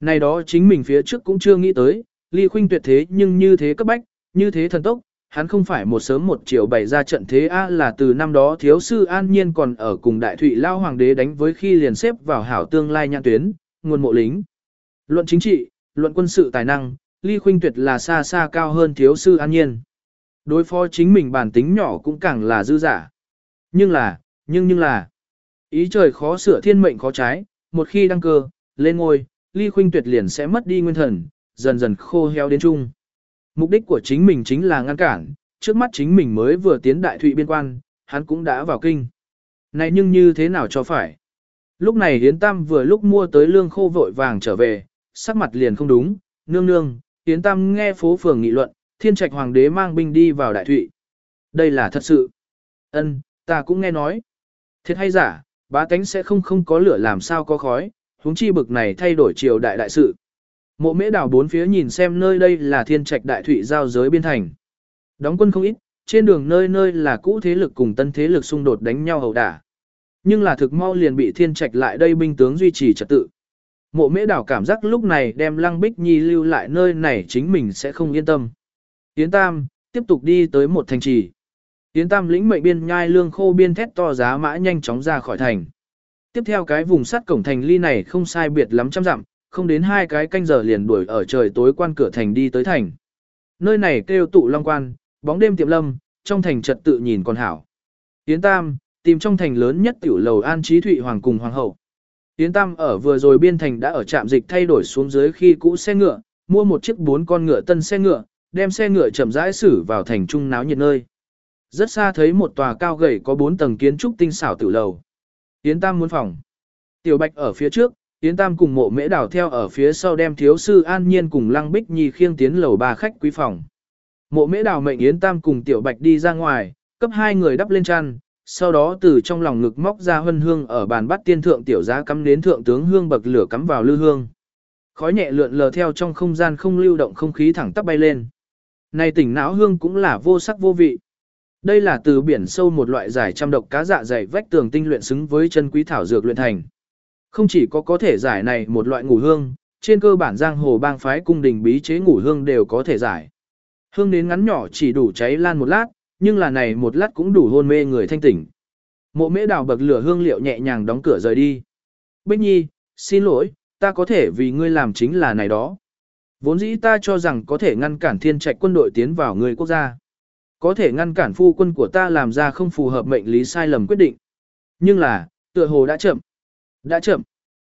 Này đó chính mình phía trước cũng chưa nghĩ tới, ly khuynh tuyệt thế nhưng như thế cấp bách, như thế thần tốc, hắn không phải một sớm một chiều bày ra trận thế A là từ năm đó thiếu sư an nhiên còn ở cùng đại thụy lao hoàng đế đánh với khi liền xếp vào hảo tương lai nhãn tuyến, nguồn mộ lính. Luận chính trị, luận quân sự tài năng, ly khuynh tuyệt là xa xa cao hơn thiếu sư an nhiên. Đối phó chính mình bản tính nhỏ cũng càng là dư giả. Nhưng là, nhưng nhưng là, ý trời khó sửa thiên mệnh khó trái, một khi đăng cơ, lên ngôi, ly khuynh tuyệt liền sẽ mất đi nguyên thần, dần dần khô héo đến chung. Mục đích của chính mình chính là ngăn cản, trước mắt chính mình mới vừa tiến đại thụy biên quan, hắn cũng đã vào kinh. Này nhưng như thế nào cho phải? Lúc này Hiến Tam vừa lúc mua tới lương khô vội vàng trở về, sắc mặt liền không đúng, nương nương, yến Tam nghe phố phường nghị luận, thiên trạch hoàng đế mang binh đi vào đại thụy. Đây là thật sự. Ân, ta cũng nghe nói. Thiệt hay giả, bá tánh sẽ không không có lửa làm sao có khói, huống chi bực này thay đổi triều đại đại sự. Mộ mễ đảo bốn phía nhìn xem nơi đây là thiên trạch đại thụy giao giới biên thành. Đóng quân không ít, trên đường nơi nơi là cũ thế lực cùng tân thế lực xung đột đánh nhau hầu đả. Nhưng là thực mau liền bị thiên trạch lại đây binh tướng duy trì trật tự. Mộ mễ đảo cảm giác lúc này đem lăng bích nhi lưu lại nơi này chính mình sẽ không yên tâm. Yến Tam, tiếp tục đi tới một thành trì. Yến Tam lĩnh mệnh biên nhai lương khô biên thét to giá mã nhanh chóng ra khỏi thành. Tiếp theo cái vùng sắt cổng thành ly này không sai biệt lắm trăm dặm, không đến hai cái canh giờ liền đuổi ở trời tối quan cửa thành đi tới thành. Nơi này kêu tụ long quan, bóng đêm tiệm lâm, trong thành trật tự nhìn còn hảo. Yến Tam, tìm trong thành lớn nhất tiểu lầu an trí thụy hoàng cùng hoàng hậu. Yến Tam ở vừa rồi biên thành đã ở trạm dịch thay đổi xuống dưới khi cũ xe ngựa, mua một chiếc bốn con ngựa tân xe ngựa, đem xe ngựa chậm rãi xử vào thành trung náo nhiệt nơi. Rất xa thấy một tòa cao gầy có bốn tầng kiến trúc tinh xảo tiểu lầu. Yến Tam muốn phòng. Tiểu Bạch ở phía trước, Yến Tam cùng mộ mễ đảo theo ở phía sau đem thiếu sư An Nhiên cùng Lăng Bích Nhi khiêng tiến lầu ba khách quý phòng. Mộ mễ đảo mệnh Yến Tam cùng Tiểu Bạch đi ra ngoài, cấp hai người đắp lên chăn, sau đó từ trong lòng ngực móc ra hân hương ở bàn bắt tiên thượng tiểu giá cắm đến thượng tướng hương bậc lửa cắm vào lư hương. Khói nhẹ lượn lờ theo trong không gian không lưu động không khí thẳng tắp bay lên. Này tỉnh não hương cũng là vô sắc vô vị. Đây là từ biển sâu một loại giải trăm độc cá dạ dày vách tường tinh luyện xứng với chân quý thảo dược luyện thành. Không chỉ có có thể giải này một loại ngủ hương, trên cơ bản giang hồ bang phái cung đình bí chế ngủ hương đều có thể giải. Hương đến ngắn nhỏ chỉ đủ cháy lan một lát, nhưng là này một lát cũng đủ hôn mê người thanh tỉnh. Mộ mễ đào bậc lửa hương liệu nhẹ nhàng đóng cửa rời đi. Bích nhi, xin lỗi, ta có thể vì ngươi làm chính là này đó. Vốn dĩ ta cho rằng có thể ngăn cản thiên trạch quân đội tiến vào người quốc gia. Có thể ngăn cản phu quân của ta làm ra không phù hợp mệnh lý sai lầm quyết định. Nhưng là, tựa hồ đã chậm. Đã chậm.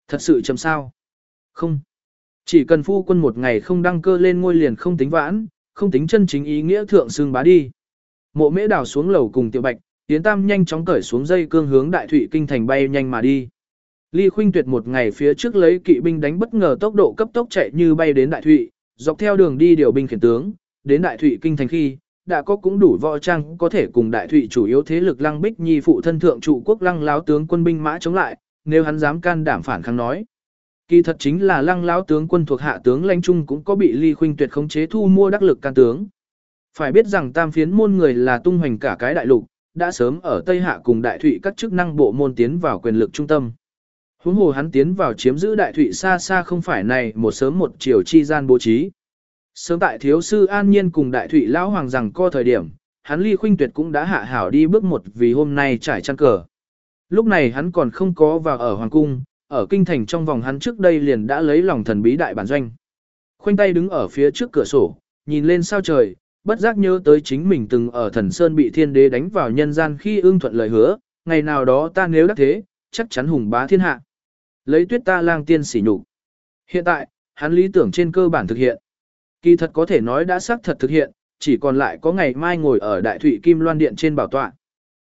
Thật sự chậm sao? Không. Chỉ cần phu quân một ngày không đăng cơ lên ngôi liền không tính vãn, không tính chân chính ý nghĩa thượng xương bá đi. Mộ mễ đào xuống lầu cùng tiểu bạch, tiến tam nhanh chóng cởi xuống dây cương hướng đại thụy kinh thành bay nhanh mà đi. Ly Khuynh Tuyệt một ngày phía trước lấy kỵ binh đánh bất ngờ tốc độ cấp tốc chạy như bay đến Đại Thụy, dọc theo đường đi điều binh khiển tướng, đến Đại Thụy kinh thành khi, đã có cũng đủ võ trang có thể cùng Đại Thụy chủ yếu thế lực Lăng Bích Nhi phụ thân thượng trụ quốc Lăng láo tướng quân binh mã chống lại, nếu hắn dám can đảm phản kháng nói. Kỳ thật chính là Lăng láo tướng quân thuộc hạ tướng lãnh trung cũng có bị Ly Khuynh Tuyệt khống chế thu mua đắc lực can tướng. Phải biết rằng tam phiến môn người là tung hoành cả cái đại lục, đã sớm ở Tây Hạ cùng Đại Thụy các chức năng bộ môn tiến vào quyền lực trung tâm. Huống hồ hắn tiến vào chiếm giữ đại thụy xa xa không phải này một sớm một chiều chi gian bố trí. Sớm tại thiếu sư an nhiên cùng đại thụy lão hoàng rằng co thời điểm, hắn ly khuynh tuyệt cũng đã hạ hảo đi bước một vì hôm nay trải chăn cờ. Lúc này hắn còn không có vào ở hoàng cung, ở kinh thành trong vòng hắn trước đây liền đã lấy lòng thần bí đại bản doanh. Khoanh tay đứng ở phía trước cửa sổ, nhìn lên sao trời, bất giác nhớ tới chính mình từng ở thần sơn bị thiên đế đánh vào nhân gian khi ưng thuận lời hứa, ngày nào đó ta nếu đắc thế, chắc chắn hùng bá thiên hạ. Lấy tuyết ta lang tiên sỉ nhục. Hiện tại, hắn lý tưởng trên cơ bản thực hiện. Kỳ thật có thể nói đã xác thật thực hiện, chỉ còn lại có ngày mai ngồi ở Đại Thụy Kim Loan Điện trên bảo tọa.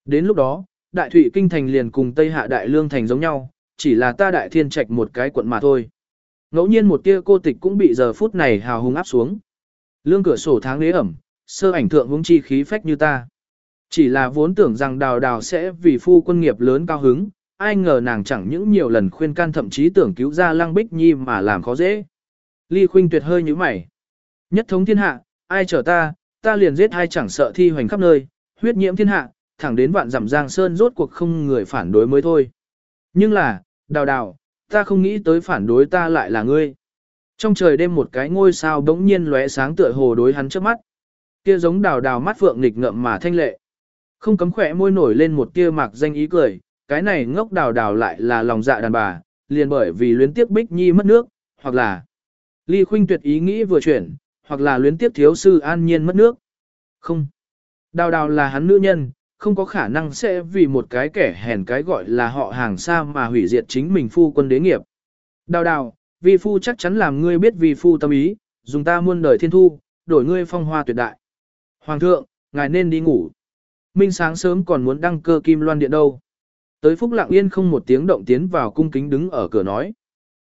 Đến lúc đó, Đại Thụy Kinh Thành liền cùng Tây Hạ Đại Lương Thành giống nhau, chỉ là ta Đại Thiên Trạch một cái quận mà thôi. Ngẫu nhiên một tia cô tịch cũng bị giờ phút này hào hùng áp xuống. Lương cửa sổ tháng ghế ẩm, sơ ảnh thượng hướng chi khí phách như ta. Chỉ là vốn tưởng rằng đào đào sẽ vì phu quân nghiệp lớn cao hứng, ai ngờ nàng chẳng những nhiều lần khuyên can thậm chí tưởng cứu ra lăng bích nhi mà làm khó dễ. Ly khuynh tuyệt hơi như mày. Nhất thống thiên hạ, ai chở ta, ta liền giết ai chẳng sợ thi hoành khắp nơi, huyết nhiễm thiên hạ, thẳng đến vạn dặm giang sơn rốt cuộc không người phản đối mới thôi. Nhưng là, đào đào, ta không nghĩ tới phản đối ta lại là ngươi. Trong trời đêm một cái ngôi sao bỗng nhiên lóe sáng tựa hồ đối hắn trước mắt. Kia giống đào đào mắt phượng nghịch ngợm mà thanh lệ. Không cấm khỏe môi nổi lên một tia mạc danh ý cười, cái này ngốc đào đào lại là lòng dạ đàn bà, liền bởi vì luyến tiếc bích nhi mất nước, hoặc là ly khuynh tuyệt ý nghĩ vừa chuyển, hoặc là luyến tiếc thiếu sư an nhiên mất nước. Không. Đào đào là hắn nữ nhân, không có khả năng sẽ vì một cái kẻ hèn cái gọi là họ hàng xa mà hủy diệt chính mình phu quân đế nghiệp. Đào đào, vi phu chắc chắn làm ngươi biết vi phu tâm ý, dùng ta muôn đời thiên thu, đổi ngươi phong hoa tuyệt đại. Hoàng thượng, ngài nên đi ngủ. Minh sáng sớm còn muốn đăng cơ kim loan điện đâu. Tới Phúc lặng yên không một tiếng động tiến vào cung kính đứng ở cửa nói.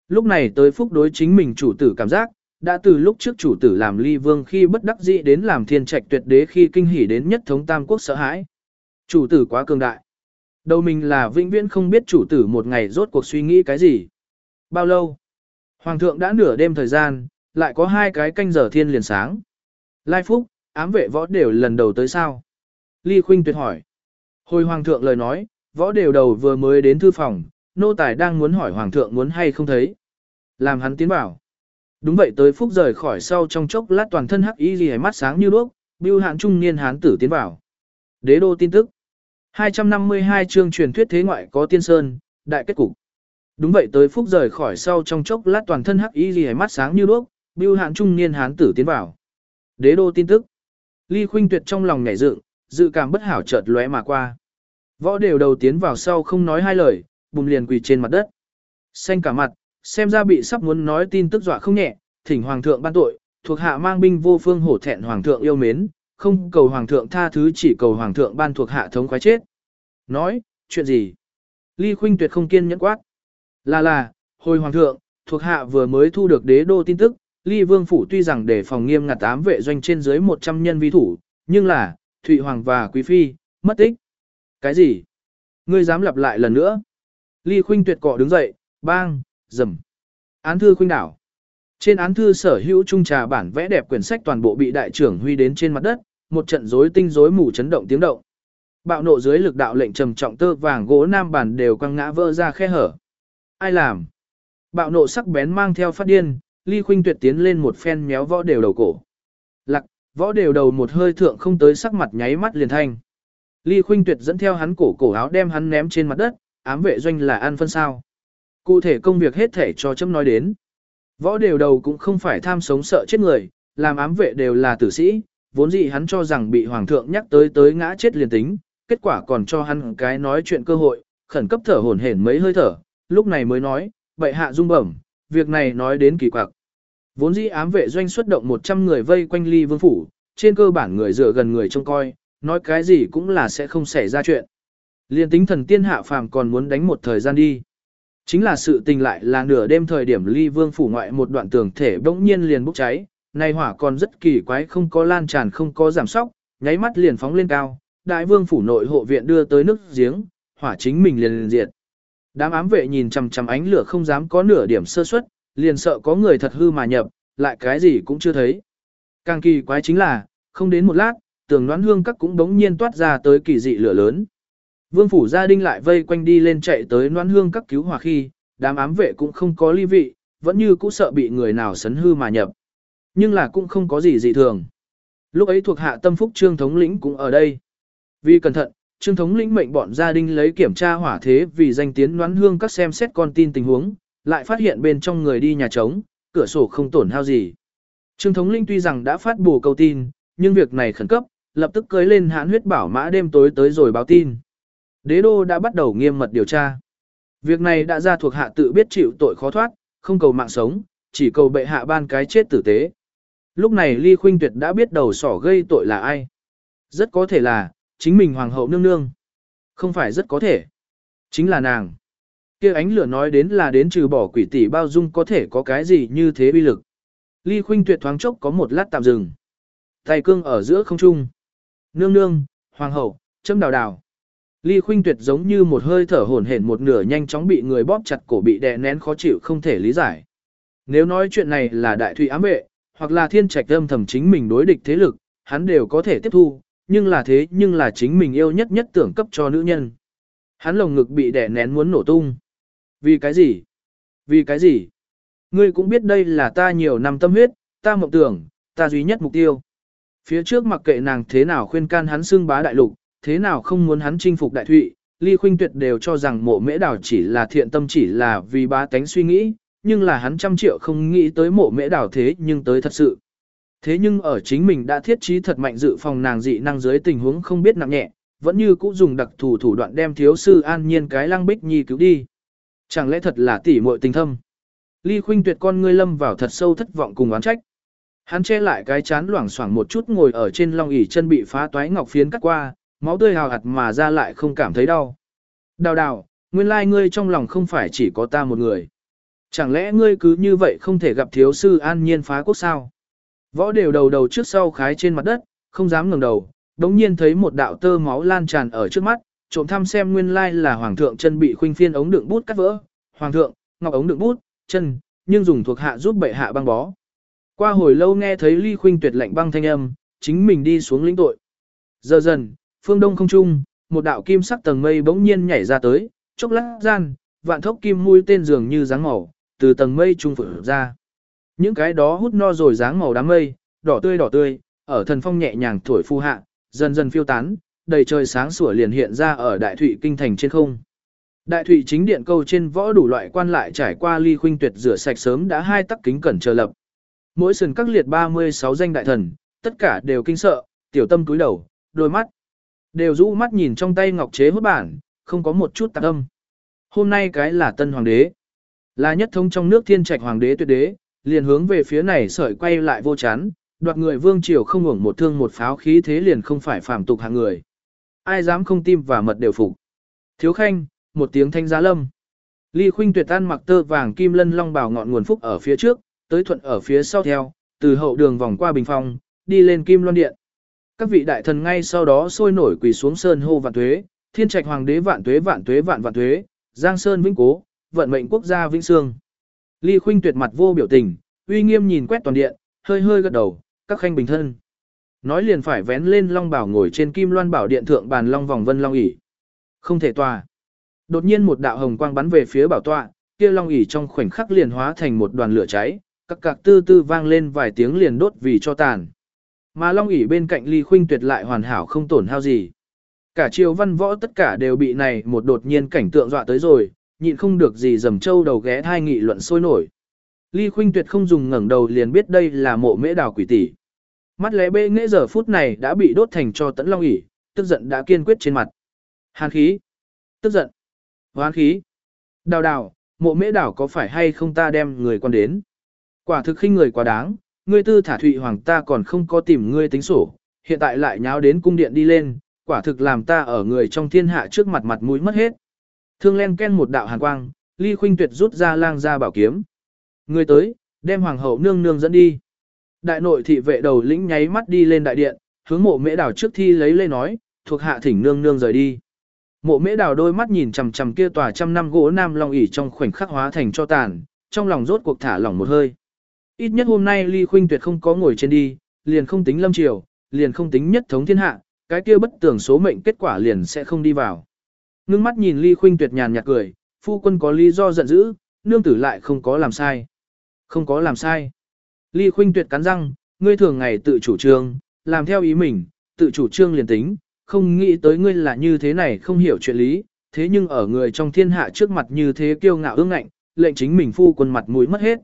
Lúc này tới Phúc đối chính mình chủ tử cảm giác, đã từ lúc trước chủ tử làm ly vương khi bất đắc dĩ đến làm thiên trạch tuyệt đế khi kinh hỉ đến nhất thống tam quốc sợ hãi. Chủ tử quá cường đại. Đầu mình là vĩnh viễn không biết chủ tử một ngày rốt cuộc suy nghĩ cái gì. Bao lâu? Hoàng thượng đã nửa đêm thời gian, lại có hai cái canh giờ thiên liền sáng. Lai Phúc, ám vệ võ đều lần đầu tới sao? Ly Khuynh tuyệt hỏi. Hồi Hoàng thượng lời nói, võ đều đầu vừa mới đến thư phòng, nô tài đang muốn hỏi Hoàng thượng muốn hay không thấy. Làm hắn tiến bảo. Đúng vậy tới Phúc rời khỏi sau trong chốc lát toàn thân hắc y gì mắt sáng như đuốc, bưu hạn trung niên hán tử tiến bảo. Đế đô tin tức. 252 chương truyền thuyết thế ngoại có tiên sơn, đại kết cục. Đúng vậy tới phúc rời khỏi sau trong chốc lát toàn thân hắc y gì mắt sáng như đuốc, bưu hạn trung niên hán tử tiến vào. Đế đô tin tức. Ly khuynh tuyệt trong lòng nhảy dựng, dự cảm bất hảo chợt lóe mà qua. Võ đều đầu tiến vào sau không nói hai lời, bùm liền quỳ trên mặt đất. Xanh cả mặt, xem ra bị sắp muốn nói tin tức dọa không nhẹ, thỉnh hoàng thượng ban tội, thuộc hạ mang binh vô phương hổ thẹn hoàng thượng yêu mến, không cầu hoàng thượng tha thứ chỉ cầu hoàng thượng ban thuộc hạ thống khoái chết. Nói, chuyện gì? Ly Khuynh Tuyệt không kiên nhẫn quát. Là là, hồi hoàng thượng, thuộc hạ vừa mới thu được đế đô tin tức, Ly Vương phủ tuy rằng để phòng nghiêm ngặt tám vệ doanh trên dưới 100 nhân vi thủ, nhưng là, Thụy Hoàng và Quý Phi, mất tích. Cái gì? Ngươi dám lặp lại lần nữa? Ly Khuynh Tuyệt cọ đứng dậy, bang, dầm. Án thư khuynh đảo. Trên án thư sở hữu trung trà bản vẽ đẹp quyển sách toàn bộ bị đại trưởng huy đến trên mặt đất, một trận rối tinh rối mù chấn động tiếng động. Bạo nộ dưới lực đạo lệnh trầm trọng tơ vàng gỗ nam bản đều quăng ngã vỡ ra khe hở. Ai làm? Bạo nộ sắc bén mang theo phát điên, Ly Khuynh Tuyệt tiến lên một phen méo võ đều đầu cổ. Lặc, võ đều đầu một hơi thượng không tới sắc mặt nháy mắt liền thanh. Ly Khuynh Tuyệt dẫn theo hắn cổ cổ áo đem hắn ném trên mặt đất, ám vệ doanh là ăn phân sao. Cụ thể công việc hết thể cho chấm nói đến. Võ đều đầu cũng không phải tham sống sợ chết người, làm ám vệ đều là tử sĩ, vốn dĩ hắn cho rằng bị hoàng thượng nhắc tới tới ngã chết liền tính, kết quả còn cho hắn cái nói chuyện cơ hội, khẩn cấp thở hổn hển mấy hơi thở, lúc này mới nói, bệ hạ dung bẩm, việc này nói đến kỳ quặc. Vốn dĩ ám vệ doanh xuất động 100 người vây quanh ly vương phủ, trên cơ bản người dựa gần người trông coi, nói cái gì cũng là sẽ không xảy ra chuyện. Liên tính thần tiên hạ phàm còn muốn đánh một thời gian đi. Chính là sự tình lại là nửa đêm thời điểm ly vương phủ ngoại một đoạn tường thể bỗng nhiên liền bốc cháy, này hỏa còn rất kỳ quái không có lan tràn không có giảm sóc, nháy mắt liền phóng lên cao, đại vương phủ nội hộ viện đưa tới nước giếng, hỏa chính mình liền liền diệt. Đám ám vệ nhìn chằm chằm ánh lửa không dám có nửa điểm sơ suất, liền sợ có người thật hư mà nhập, lại cái gì cũng chưa thấy. Càng kỳ quái chính là, không đến một lát, tường đoán hương các cũng đống nhiên toát ra tới kỳ dị lửa lớn. Vương phủ gia đình lại vây quanh đi lên chạy tới đoán hương các cứu hỏa khi, đám ám vệ cũng không có ly vị, vẫn như cũ sợ bị người nào sấn hư mà nhập. Nhưng là cũng không có gì dị thường. Lúc ấy thuộc hạ tâm phúc trương thống lĩnh cũng ở đây. Vì cẩn thận, trương thống lĩnh mệnh bọn gia đình lấy kiểm tra hỏa thế vì danh tiến đoán hương các xem xét con tin tình huống, lại phát hiện bên trong người đi nhà trống, cửa sổ không tổn hao gì. Trương thống lĩnh tuy rằng đã phát bù câu tin, nhưng việc này khẩn cấp, lập tức cưới lên hãn huyết bảo mã đêm tối tới rồi báo tin. Đế đô đã bắt đầu nghiêm mật điều tra. Việc này đã ra thuộc hạ tự biết chịu tội khó thoát, không cầu mạng sống, chỉ cầu bệ hạ ban cái chết tử tế. Lúc này Ly Khuynh Tuyệt đã biết đầu sỏ gây tội là ai. Rất có thể là, chính mình hoàng hậu nương nương. Không phải rất có thể. Chính là nàng. kia ánh lửa nói đến là đến trừ bỏ quỷ tỷ bao dung có thể có cái gì như thế bi lực. Ly Khuynh Tuyệt thoáng chốc có một lát tạm dừng. Tay cương ở giữa không trung. Nương nương, hoàng hậu, châm đào đào. Ly Khuynh Tuyệt giống như một hơi thở hổn hển một nửa nhanh chóng bị người bóp chặt cổ bị đè nén khó chịu không thể lý giải. Nếu nói chuyện này là đại thủy ám vệ, hoặc là thiên trạch âm thầm chính mình đối địch thế lực, hắn đều có thể tiếp thu, nhưng là thế nhưng là chính mình yêu nhất nhất tưởng cấp cho nữ nhân. Hắn lồng ngực bị đè nén muốn nổ tung. Vì cái gì? Vì cái gì? Ngươi cũng biết đây là ta nhiều năm tâm huyết, ta mộng tưởng, ta duy nhất mục tiêu. Phía trước mặc kệ nàng thế nào khuyên can hắn xưng bá đại lục, thế nào không muốn hắn chinh phục đại thụy, Ly Khuynh Tuyệt đều cho rằng mộ mễ đảo chỉ là thiện tâm chỉ là vì bá tánh suy nghĩ, nhưng là hắn trăm triệu không nghĩ tới mộ mễ đảo thế nhưng tới thật sự. Thế nhưng ở chính mình đã thiết trí thật mạnh dự phòng nàng dị năng dưới tình huống không biết nặng nhẹ, vẫn như cũ dùng đặc thù thủ đoạn đem thiếu sư an nhiên cái lăng bích nhi cứu đi. Chẳng lẽ thật là tỉ muội tình thâm? Ly Khuynh Tuyệt con ngươi lâm vào thật sâu thất vọng cùng oán trách. Hắn che lại cái chán loảng xoảng một chút ngồi ở trên long ỷ chân bị phá toái ngọc phiến cắt qua, máu tươi hào hạt mà ra lại không cảm thấy đau. Đào đào, nguyên lai ngươi trong lòng không phải chỉ có ta một người. Chẳng lẽ ngươi cứ như vậy không thể gặp thiếu sư an nhiên phá quốc sao? Võ đều đầu đầu trước sau khái trên mặt đất, không dám ngẩng đầu, đống nhiên thấy một đạo tơ máu lan tràn ở trước mắt, trộm thăm xem nguyên lai là hoàng thượng chân bị khuynh phiên ống đựng bút cắt vỡ. Hoàng thượng, ngọc ống đựng bút, chân, nhưng dùng thuộc hạ giúp bệ hạ băng bó. Qua hồi lâu nghe thấy ly khuynh tuyệt lệnh băng thanh âm, chính mình đi xuống lĩnh tội. Giờ dần, phương đông không trung, một đạo kim sắc tầng mây bỗng nhiên nhảy ra tới, chốc lát gian, vạn thốc kim mũi tên dường như dáng màu, từ tầng mây trung phủ ra. Những cái đó hút no rồi dáng màu đám mây, đỏ tươi đỏ tươi, ở thần phong nhẹ nhàng thổi phu hạ, dần dần phiêu tán, đầy trời sáng sủa liền hiện ra ở đại thụy kinh thành trên không. Đại thụy chính điện câu trên võ đủ loại quan lại trải qua ly khuynh tuyệt rửa sạch sớm đã hai tắc kính cẩn chờ lập. Mỗi sườn các liệt 36 danh đại thần, tất cả đều kinh sợ, tiểu tâm túi đầu, đôi mắt. Đều rũ mắt nhìn trong tay ngọc chế hốt bản, không có một chút tạc âm. Hôm nay cái là tân hoàng đế. Là nhất thống trong nước thiên trạch hoàng đế tuyệt đế, liền hướng về phía này sợi quay lại vô chán, đoạt người vương triều không ngủng một thương một pháo khí thế liền không phải phàm tục hạng người. Ai dám không tim và mật đều phục. Thiếu khanh, một tiếng thanh giá lâm. Ly khuynh tuyệt tan mặc tơ vàng kim lân long bào ngọn nguồn phúc ở phía trước, tới thuận ở phía sau theo, từ hậu đường vòng qua bình phong, đi lên kim loan điện. Các vị đại thần ngay sau đó sôi nổi quỳ xuống sơn hô vạn tuế, thiên trạch hoàng đế vạn tuế vạn tuế vạn vạn tuế, giang sơn vĩnh cố, vận mệnh quốc gia vĩnh sương. Ly khuynh tuyệt mặt vô biểu tình, uy nghiêm nhìn quét toàn điện, hơi hơi gật đầu, các khanh bình thân. Nói liền phải vén lên long bảo ngồi trên kim loan bảo điện thượng bàn long vòng vân long ỷ. Không thể tòa. Đột nhiên một đạo hồng quang bắn về phía bảo tọa, kia long ỷ trong khoảnh khắc liền hóa thành một đoàn lửa cháy, các cạc tư tư vang lên vài tiếng liền đốt vì cho tàn. Mà long ỷ bên cạnh ly khuynh tuyệt lại hoàn hảo không tổn hao gì. Cả triều văn võ tất cả đều bị này một đột nhiên cảnh tượng dọa tới rồi, nhịn không được gì dầm châu đầu ghé thai nghị luận sôi nổi. Ly khuynh tuyệt không dùng ngẩng đầu liền biết đây là mộ mễ đào quỷ tỷ. Mắt lẽ bê nghệ giờ phút này đã bị đốt thành cho tẫn long ỉ, tức giận đã kiên quyết trên mặt. Hàn khí. Tức giận. Hoán khí. Đào đào, mộ mễ đảo có phải hay không ta đem người quan đến? Quả thực khinh người quá đáng, ngươi tư thả thụy hoàng ta còn không có tìm ngươi tính sổ, hiện tại lại nháo đến cung điện đi lên, quả thực làm ta ở người trong thiên hạ trước mặt mặt mũi mất hết. Thương len ken một đạo hàn quang, ly khuynh tuyệt rút ra lang ra bảo kiếm. Người tới, đem hoàng hậu nương nương dẫn đi. Đại nội thị vệ đầu lĩnh nháy mắt đi lên đại điện, hướng mộ mễ đảo trước thi lấy lê nói, thuộc hạ thỉnh nương nương rời đi. Mộ mễ đảo đôi mắt nhìn chằm chằm kia tòa trăm năm gỗ nam long ỉ trong khoảnh khắc hóa thành cho tàn, trong lòng rốt cuộc thả lỏng một hơi. Ít nhất hôm nay ly khuynh tuyệt không có ngồi trên đi, liền không tính lâm triều, liền không tính nhất thống thiên hạ, cái kia bất tưởng số mệnh kết quả liền sẽ không đi vào. Ngưng mắt nhìn ly khuynh tuyệt nhàn nhạt cười, phu quân có lý do giận dữ, nương tử lại không có làm sai. Không có làm sai. Ly khuynh tuyệt cắn răng, ngươi thường ngày tự chủ trương, làm theo ý mình, tự chủ trương liền tính, không nghĩ tới ngươi là như thế này không hiểu chuyện lý, thế nhưng ở người trong thiên hạ trước mặt như thế kiêu ngạo ương ngạnh, lệnh chính mình phu quân mặt mũi mất hết.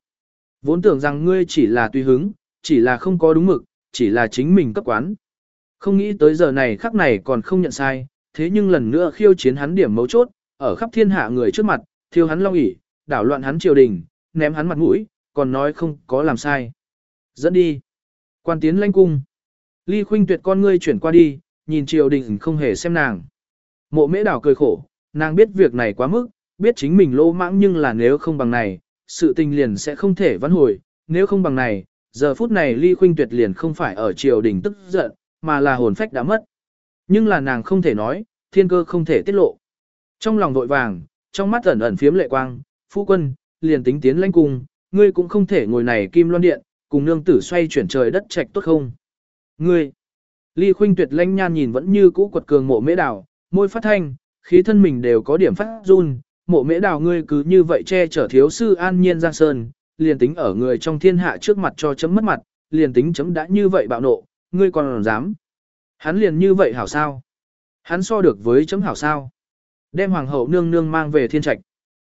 Vốn tưởng rằng ngươi chỉ là tùy hứng, chỉ là không có đúng mực, chỉ là chính mình cấp quán. Không nghĩ tới giờ này khắc này còn không nhận sai, thế nhưng lần nữa khiêu chiến hắn điểm mấu chốt, ở khắp thiên hạ người trước mặt, thiêu hắn long ỷ, đảo loạn hắn triều đình, ném hắn mặt mũi, còn nói không có làm sai. Dẫn đi. Quan tiến lanh cung. Ly khuynh tuyệt con ngươi chuyển qua đi, nhìn triều đình không hề xem nàng. Mộ mễ đảo cười khổ, nàng biết việc này quá mức, biết chính mình lỗ mãng nhưng là nếu không bằng này, sự tình liền sẽ không thể vãn hồi, nếu không bằng này, giờ phút này Ly Khuynh Tuyệt liền không phải ở triều đình tức giận, mà là hồn phách đã mất. Nhưng là nàng không thể nói, thiên cơ không thể tiết lộ. Trong lòng vội vàng, trong mắt ẩn ẩn phiếm lệ quang, phu quân, liền tính tiến lãnh cung, ngươi cũng không thể ngồi này kim loan điện, cùng nương tử xoay chuyển trời đất trạch tốt không. Ngươi, ly khuynh tuyệt lãnh nhan nhìn vẫn như cũ quật cường mộ mễ đào, môi phát thanh, khí thân mình đều có điểm phát run, mộ mễ đào ngươi cứ như vậy che chở thiếu sư an nhiên giang sơn, liền tính ở người trong thiên hạ trước mặt cho chấm mất mặt, liền tính chấm đã như vậy bạo nộ, ngươi còn dám. Hắn liền như vậy hảo sao? Hắn so được với chấm hảo sao? Đem hoàng hậu nương nương mang về thiên trạch.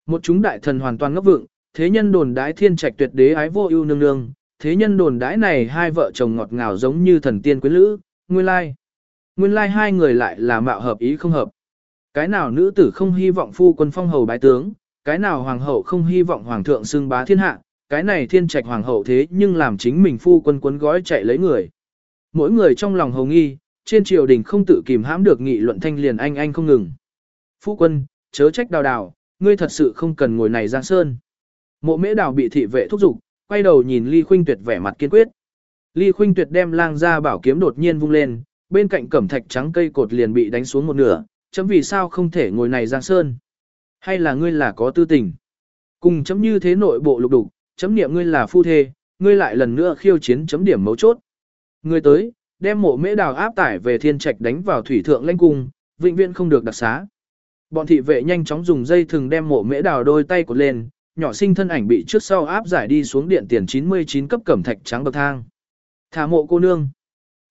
Một chúng đại thần hoàn toàn ngốc vượng, thế nhân đồn đái thiên trạch tuyệt đế ái vô ưu nương nương, thế nhân đồn đái này hai vợ chồng ngọt ngào giống như thần tiên quyến lữ, nguyên lai. Nguyên lai hai người lại là mạo hợp ý không hợp. Cái nào nữ tử không hy vọng phu quân phong hầu bái tướng, cái nào hoàng hậu không hy vọng hoàng thượng xưng bá thiên hạ, cái này thiên trạch hoàng hậu thế nhưng làm chính mình phu quân quấn gói chạy lấy người. Mỗi người trong lòng hầu nghi, trên triều đình không tự kìm hãm được nghị luận thanh liền anh anh không ngừng. Phu quân, chớ trách đào đào, ngươi thật sự không cần ngồi này giang sơn. Mộ mễ đào bị thị vệ thúc giục, quay đầu nhìn Ly Khuynh Tuyệt vẻ mặt kiên quyết. Ly Khuynh Tuyệt đem lang ra bảo kiếm đột nhiên vung lên, bên cạnh cẩm thạch trắng cây cột liền bị đánh xuống một nửa, chấm vì sao không thể ngồi này giang sơn? Hay là ngươi là có tư tình? Cùng chấm như thế nội bộ lục đục, chấm niệm ngươi là phu thê, ngươi lại lần nữa khiêu chiến chấm điểm mấu chốt. Ngươi tới, đem mộ mễ đào áp tải về thiên trạch đánh vào thủy thượng lãnh cung, vĩnh viễn không được đặc xá. Bọn thị vệ nhanh chóng dùng dây thừng đem mộ mễ đào đôi tay cột lên, nhỏ sinh thân ảnh bị trước sau áp giải đi xuống điện tiền 99 cấp cẩm thạch trắng bậc thang. Thả mộ cô nương.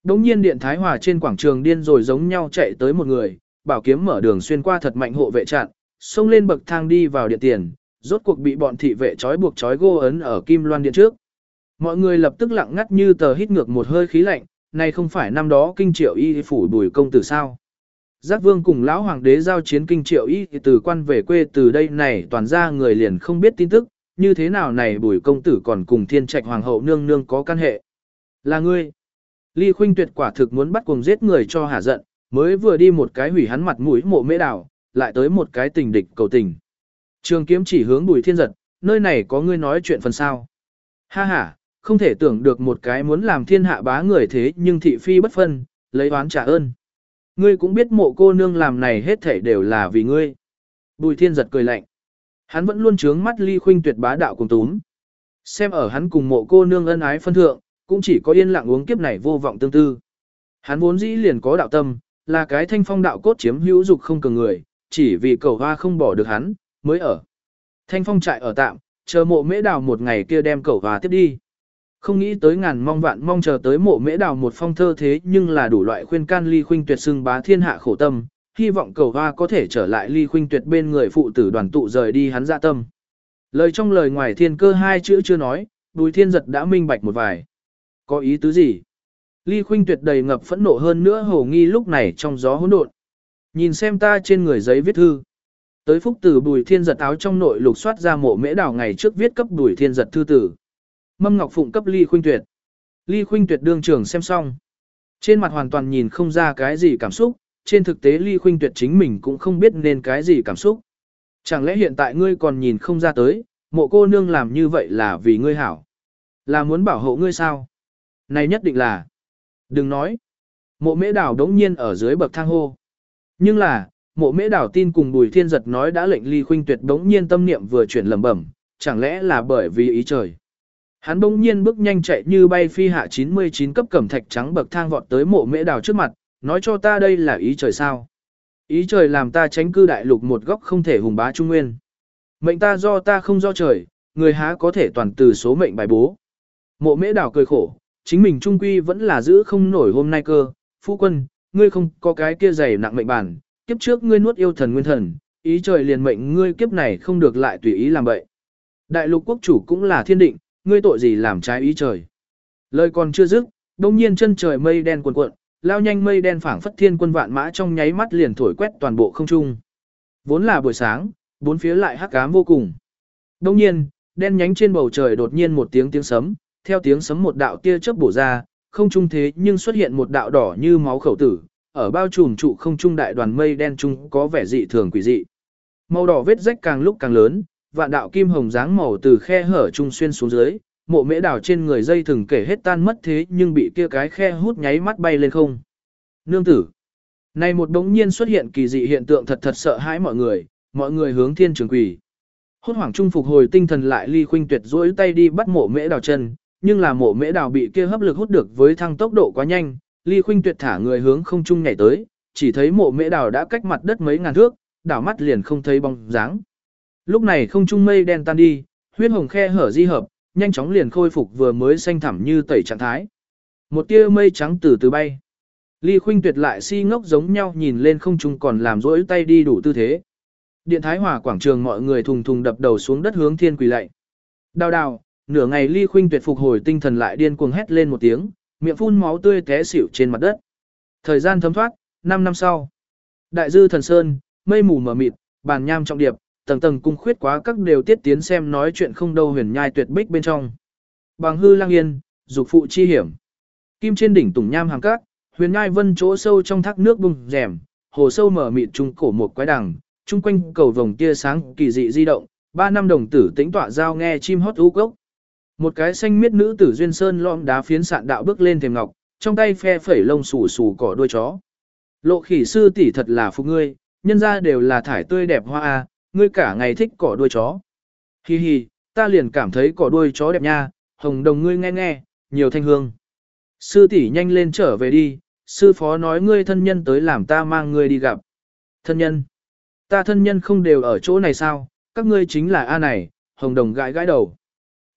Đống nhiên điện Thái Hòa trên quảng trường điên rồi giống nhau chạy tới một người, bảo kiếm mở đường xuyên qua thật mạnh hộ vệ chặn, xông lên bậc thang đi vào điện tiền, rốt cuộc bị bọn thị vệ trói buộc trói gô ấn ở kim loan điện trước. Mọi người lập tức lặng ngắt như tờ hít ngược một hơi khí lạnh, này không phải năm đó kinh triệu y phủ bùi công tử sao. Giác vương cùng lão hoàng đế giao chiến kinh triệu y từ quan về quê từ đây này toàn ra người liền không biết tin tức, như thế nào này bùi công tử còn cùng thiên trạch hoàng hậu nương nương có căn hệ. Là ngươi. Ly khuynh tuyệt quả thực muốn bắt cùng giết người cho hả giận, mới vừa đi một cái hủy hắn mặt mũi mộ mễ đảo, lại tới một cái tình địch cầu tình. Trường kiếm chỉ hướng bùi thiên giật, nơi này có ngươi nói chuyện phần sao. Ha ha, không thể tưởng được một cái muốn làm thiên hạ bá người thế nhưng thị phi bất phân, lấy oán trả ơn. Ngươi cũng biết mộ cô nương làm này hết thể đều là vì ngươi. Bùi thiên giật cười lạnh. Hắn vẫn luôn trướng mắt ly khuynh tuyệt bá đạo cùng túm. Xem ở hắn cùng mộ cô nương ân ái phân thượng, cũng chỉ có yên lặng uống kiếp này vô vọng tương tư. Hắn vốn dĩ liền có đạo tâm, là cái thanh phong đạo cốt chiếm hữu dục không cường người, chỉ vì cầu hoa không bỏ được hắn, mới ở. Thanh phong trại ở tạm, chờ mộ mễ đào một ngày kia đem cầu hoa tiếp đi. Không nghĩ tới ngàn mong vạn mong chờ tới mộ mễ đào một phong thơ thế nhưng là đủ loại khuyên can ly khuynh tuyệt xưng bá thiên hạ khổ tâm, hy vọng cầu hoa có thể trở lại ly khuynh tuyệt bên người phụ tử đoàn tụ rời đi hắn dạ tâm. Lời trong lời ngoài thiên cơ hai chữ chưa nói, bùi thiên giật đã minh bạch một vài. Có ý tứ gì? Ly khuynh tuyệt đầy ngập phẫn nộ hơn nữa hồ nghi lúc này trong gió hỗn độn. Nhìn xem ta trên người giấy viết thư. Tới phúc tử bùi thiên giật áo trong nội lục soát ra mộ mễ đảo ngày trước viết cấp bùi thiên giật thư tử. Mâm ngọc phụng cấp ly khuynh tuyệt. Ly khuynh tuyệt đương trưởng xem xong. Trên mặt hoàn toàn nhìn không ra cái gì cảm xúc, trên thực tế ly khuynh tuyệt chính mình cũng không biết nên cái gì cảm xúc. Chẳng lẽ hiện tại ngươi còn nhìn không ra tới, mộ cô nương làm như vậy là vì ngươi hảo. Là muốn bảo hộ ngươi sao? Này nhất định là. Đừng nói. Mộ mễ đảo đống nhiên ở dưới bậc thang hô. Nhưng là, mộ mễ đảo tin cùng bùi thiên giật nói đã lệnh ly khuynh tuyệt đống nhiên tâm niệm vừa chuyển lầm bẩm, chẳng lẽ là bởi vì ý trời. Hắn bỗng nhiên bước nhanh chạy như bay phi hạ 99 cấp cẩm thạch trắng bậc thang vọt tới mộ mễ đào trước mặt, nói cho ta đây là ý trời sao. Ý trời làm ta tránh cư đại lục một góc không thể hùng bá trung nguyên. Mệnh ta do ta không do trời, người há có thể toàn từ số mệnh bài bố. Mộ mễ đào cười khổ, chính mình trung quy vẫn là giữ không nổi hôm nay cơ, phu quân, ngươi không có cái kia dày nặng mệnh bản, kiếp trước ngươi nuốt yêu thần nguyên thần, ý trời liền mệnh ngươi kiếp này không được lại tùy ý làm vậy. Đại lục quốc chủ cũng là thiên định, ngươi tội gì làm trái ý trời. Lời còn chưa dứt, đông nhiên chân trời mây đen cuồn cuộn, lao nhanh mây đen phảng phất thiên quân vạn mã trong nháy mắt liền thổi quét toàn bộ không trung. Vốn là buổi sáng, bốn phía lại hắc ám vô cùng. Đông nhiên, đen nhánh trên bầu trời đột nhiên một tiếng tiếng sấm, theo tiếng sấm một đạo tia chớp bổ ra, không trung thế nhưng xuất hiện một đạo đỏ như máu khẩu tử, ở bao trùm trụ không trung đại đoàn mây đen trung có vẻ dị thường quỷ dị. Màu đỏ vết rách càng lúc càng lớn, vạn đạo kim hồng dáng màu từ khe hở trung xuyên xuống dưới, mộ mễ đảo trên người dây thừng kể hết tan mất thế nhưng bị kia cái khe hút nháy mắt bay lên không. Nương tử. Này một đống nhiên xuất hiện kỳ dị hiện tượng thật thật sợ hãi mọi người, mọi người hướng thiên trường quỷ. Hốt hoảng trung phục hồi tinh thần lại ly khuynh tuyệt duỗi tay đi bắt mộ mễ đào chân, nhưng là mộ mễ đào bị kia hấp lực hút được với thăng tốc độ quá nhanh, ly khuynh tuyệt thả người hướng không trung nhảy tới, chỉ thấy mộ mễ đào đã cách mặt đất mấy ngàn thước, đảo mắt liền không thấy bóng dáng. Lúc này không trung mây đen tan đi, huyết hồng khe hở di hợp, nhanh chóng liền khôi phục vừa mới xanh thẳm như tẩy trạng thái. Một tia mây trắng từ từ bay. Ly Khuynh Tuyệt lại si ngốc giống nhau nhìn lên không trung còn làm rỗi tay đi đủ tư thế. Điện Thái Hòa quảng trường mọi người thùng thùng đập đầu xuống đất hướng thiên quỳ lạy. Đào đào, nửa ngày Ly Khuynh Tuyệt phục hồi tinh thần lại điên cuồng hét lên một tiếng, miệng phun máu tươi té xỉu trên mặt đất. Thời gian thấm thoát, 5 năm sau. Đại dư thần sơn, mây mù mờ mịt, bàn nham trọng điệp, tầng tầng cung khuyết quá các đều tiết tiến xem nói chuyện không đâu huyền nhai tuyệt bích bên trong. Bằng hư lang yên, dục phụ chi hiểm. Kim trên đỉnh tùng nham hàng các, huyền nhai vân chỗ sâu trong thác nước bung rèm, hồ sâu mở mịt trung cổ một quái đằng, chung quanh cầu vòng tia sáng kỳ dị di động, ba năm đồng tử tĩnh tọa giao nghe chim hót u gốc. Một cái xanh miết nữ tử duyên sơn lõm đá phiến sạn đạo bước lên thềm ngọc, trong tay phe phẩy lông xù xù cỏ đuôi chó. Lộ khỉ sư tỷ thật là phục ngươi, nhân ra đều là thải tươi đẹp hoa a, ngươi cả ngày thích cỏ đuôi chó. Hi hi, ta liền cảm thấy cỏ đuôi chó đẹp nha, hồng đồng ngươi nghe nghe, nhiều thanh hương. Sư tỷ nhanh lên trở về đi, sư phó nói ngươi thân nhân tới làm ta mang ngươi đi gặp. Thân nhân? Ta thân nhân không đều ở chỗ này sao, các ngươi chính là A này, hồng đồng gãi gãi đầu.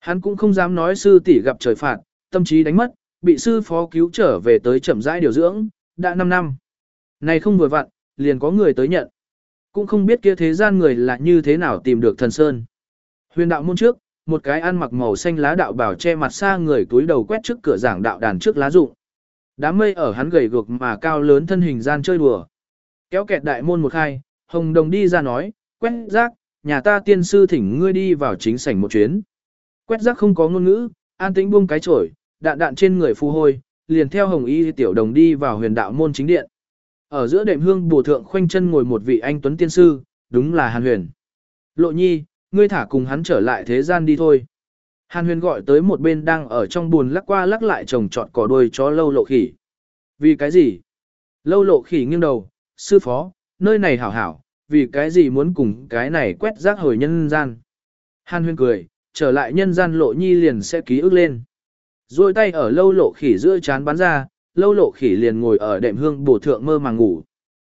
Hắn cũng không dám nói sư tỷ gặp trời phạt, tâm trí đánh mất, bị sư phó cứu trở về tới chậm rãi điều dưỡng, đã 5 năm. Này không vừa vặn, liền có người tới nhận. Cũng không biết kia thế gian người là như thế nào tìm được thần sơn. Huyền đạo môn trước, một cái ăn mặc màu xanh lá đạo bảo che mặt xa người túi đầu quét trước cửa giảng đạo đàn trước lá rụng. Đám mây ở hắn gầy gược mà cao lớn thân hình gian chơi đùa. Kéo kẹt đại môn một khai, Hồng Đồng đi ra nói, quét rác, nhà ta tiên sư thỉnh ngươi đi vào chính sảnh một chuyến. Quét rác không có ngôn ngữ, an tĩnh buông cái chổi, đạn đạn trên người phù hôi, liền theo Hồng Y tiểu đồng đi vào huyền đạo môn chính điện. Ở giữa đệm hương bổ thượng khoanh chân ngồi một vị anh tuấn tiên sư, đúng là Hàn Huyền. Lộ nhi, ngươi thả cùng hắn trở lại thế gian đi thôi. Hàn huyền gọi tới một bên đang ở trong buồn lắc qua lắc lại trồng trọt cỏ đuôi chó lâu lộ khỉ. Vì cái gì? Lâu lộ khỉ nghiêng đầu, sư phó, nơi này hảo hảo, vì cái gì muốn cùng cái này quét rác hồi nhân gian. Hàn huyền cười, trở lại nhân gian lộ nhi liền sẽ ký ức lên. Rồi tay ở lâu lộ khỉ giữa chán bắn ra, lâu lộ khỉ liền ngồi ở đệm hương bổ thượng mơ màng ngủ.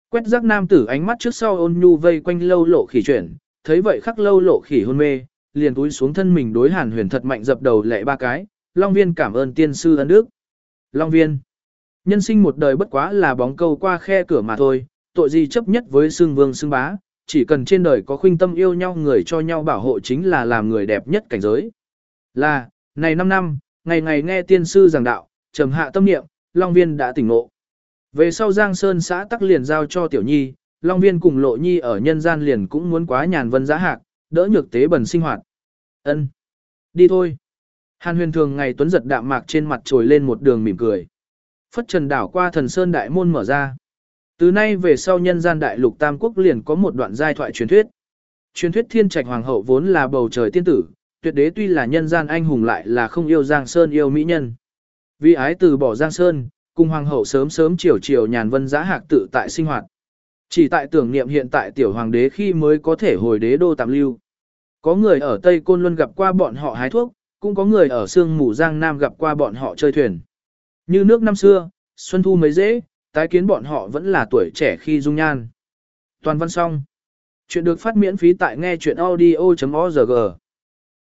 Quét rác nam tử ánh mắt trước sau ôn nhu vây quanh lâu lộ khỉ chuyển, thấy vậy khắc lâu lộ khỉ hôn mê, liền túi xuống thân mình đối hàn huyền thật mạnh dập đầu lệ ba cái, Long Viên cảm ơn tiên sư ân đức. Long Viên, nhân sinh một đời bất quá là bóng câu qua khe cửa mà thôi, tội gì chấp nhất với xương vương xương bá, chỉ cần trên đời có khuynh tâm yêu nhau người cho nhau bảo hộ chính là làm người đẹp nhất cảnh giới. Là, này 5 năm, ngày ngày nghe tiên sư giảng đạo, trầm hạ tâm niệm, Long Viên đã tỉnh ngộ. Về sau Giang Sơn xã tắc liền giao cho Tiểu Nhi, Long Viên cùng Lộ Nhi ở nhân gian liền cũng muốn quá nhàn vân giá hạc, đỡ nhược tế bẩn sinh hoạt. Ân, Đi thôi. Hàn huyền thường ngày tuấn giật đạm mạc trên mặt trồi lên một đường mỉm cười. Phất trần đảo qua thần sơn đại môn mở ra. Từ nay về sau nhân gian đại lục Tam Quốc liền có một đoạn giai thoại truyền thuyết. Truyền thuyết thiên trạch hoàng hậu vốn là bầu trời tiên tử, tuyệt đế tuy là nhân gian anh hùng lại là không yêu Giang Sơn yêu mỹ nhân. Vì ái từ bỏ Giang Sơn, cùng hoàng hậu sớm sớm chiều chiều nhàn vân giá hạc tự tại sinh hoạt. Chỉ tại tưởng niệm hiện tại tiểu hoàng đế khi mới có thể hồi đế đô tạm lưu. Có người ở Tây Côn Luân gặp qua bọn họ hái thuốc, cũng có người ở Sương Mù Giang Nam gặp qua bọn họ chơi thuyền. Như nước năm xưa, xuân thu mới dễ, tái kiến bọn họ vẫn là tuổi trẻ khi dung nhan. Toàn văn xong. Chuyện được phát miễn phí tại nghe chuyện audio.org.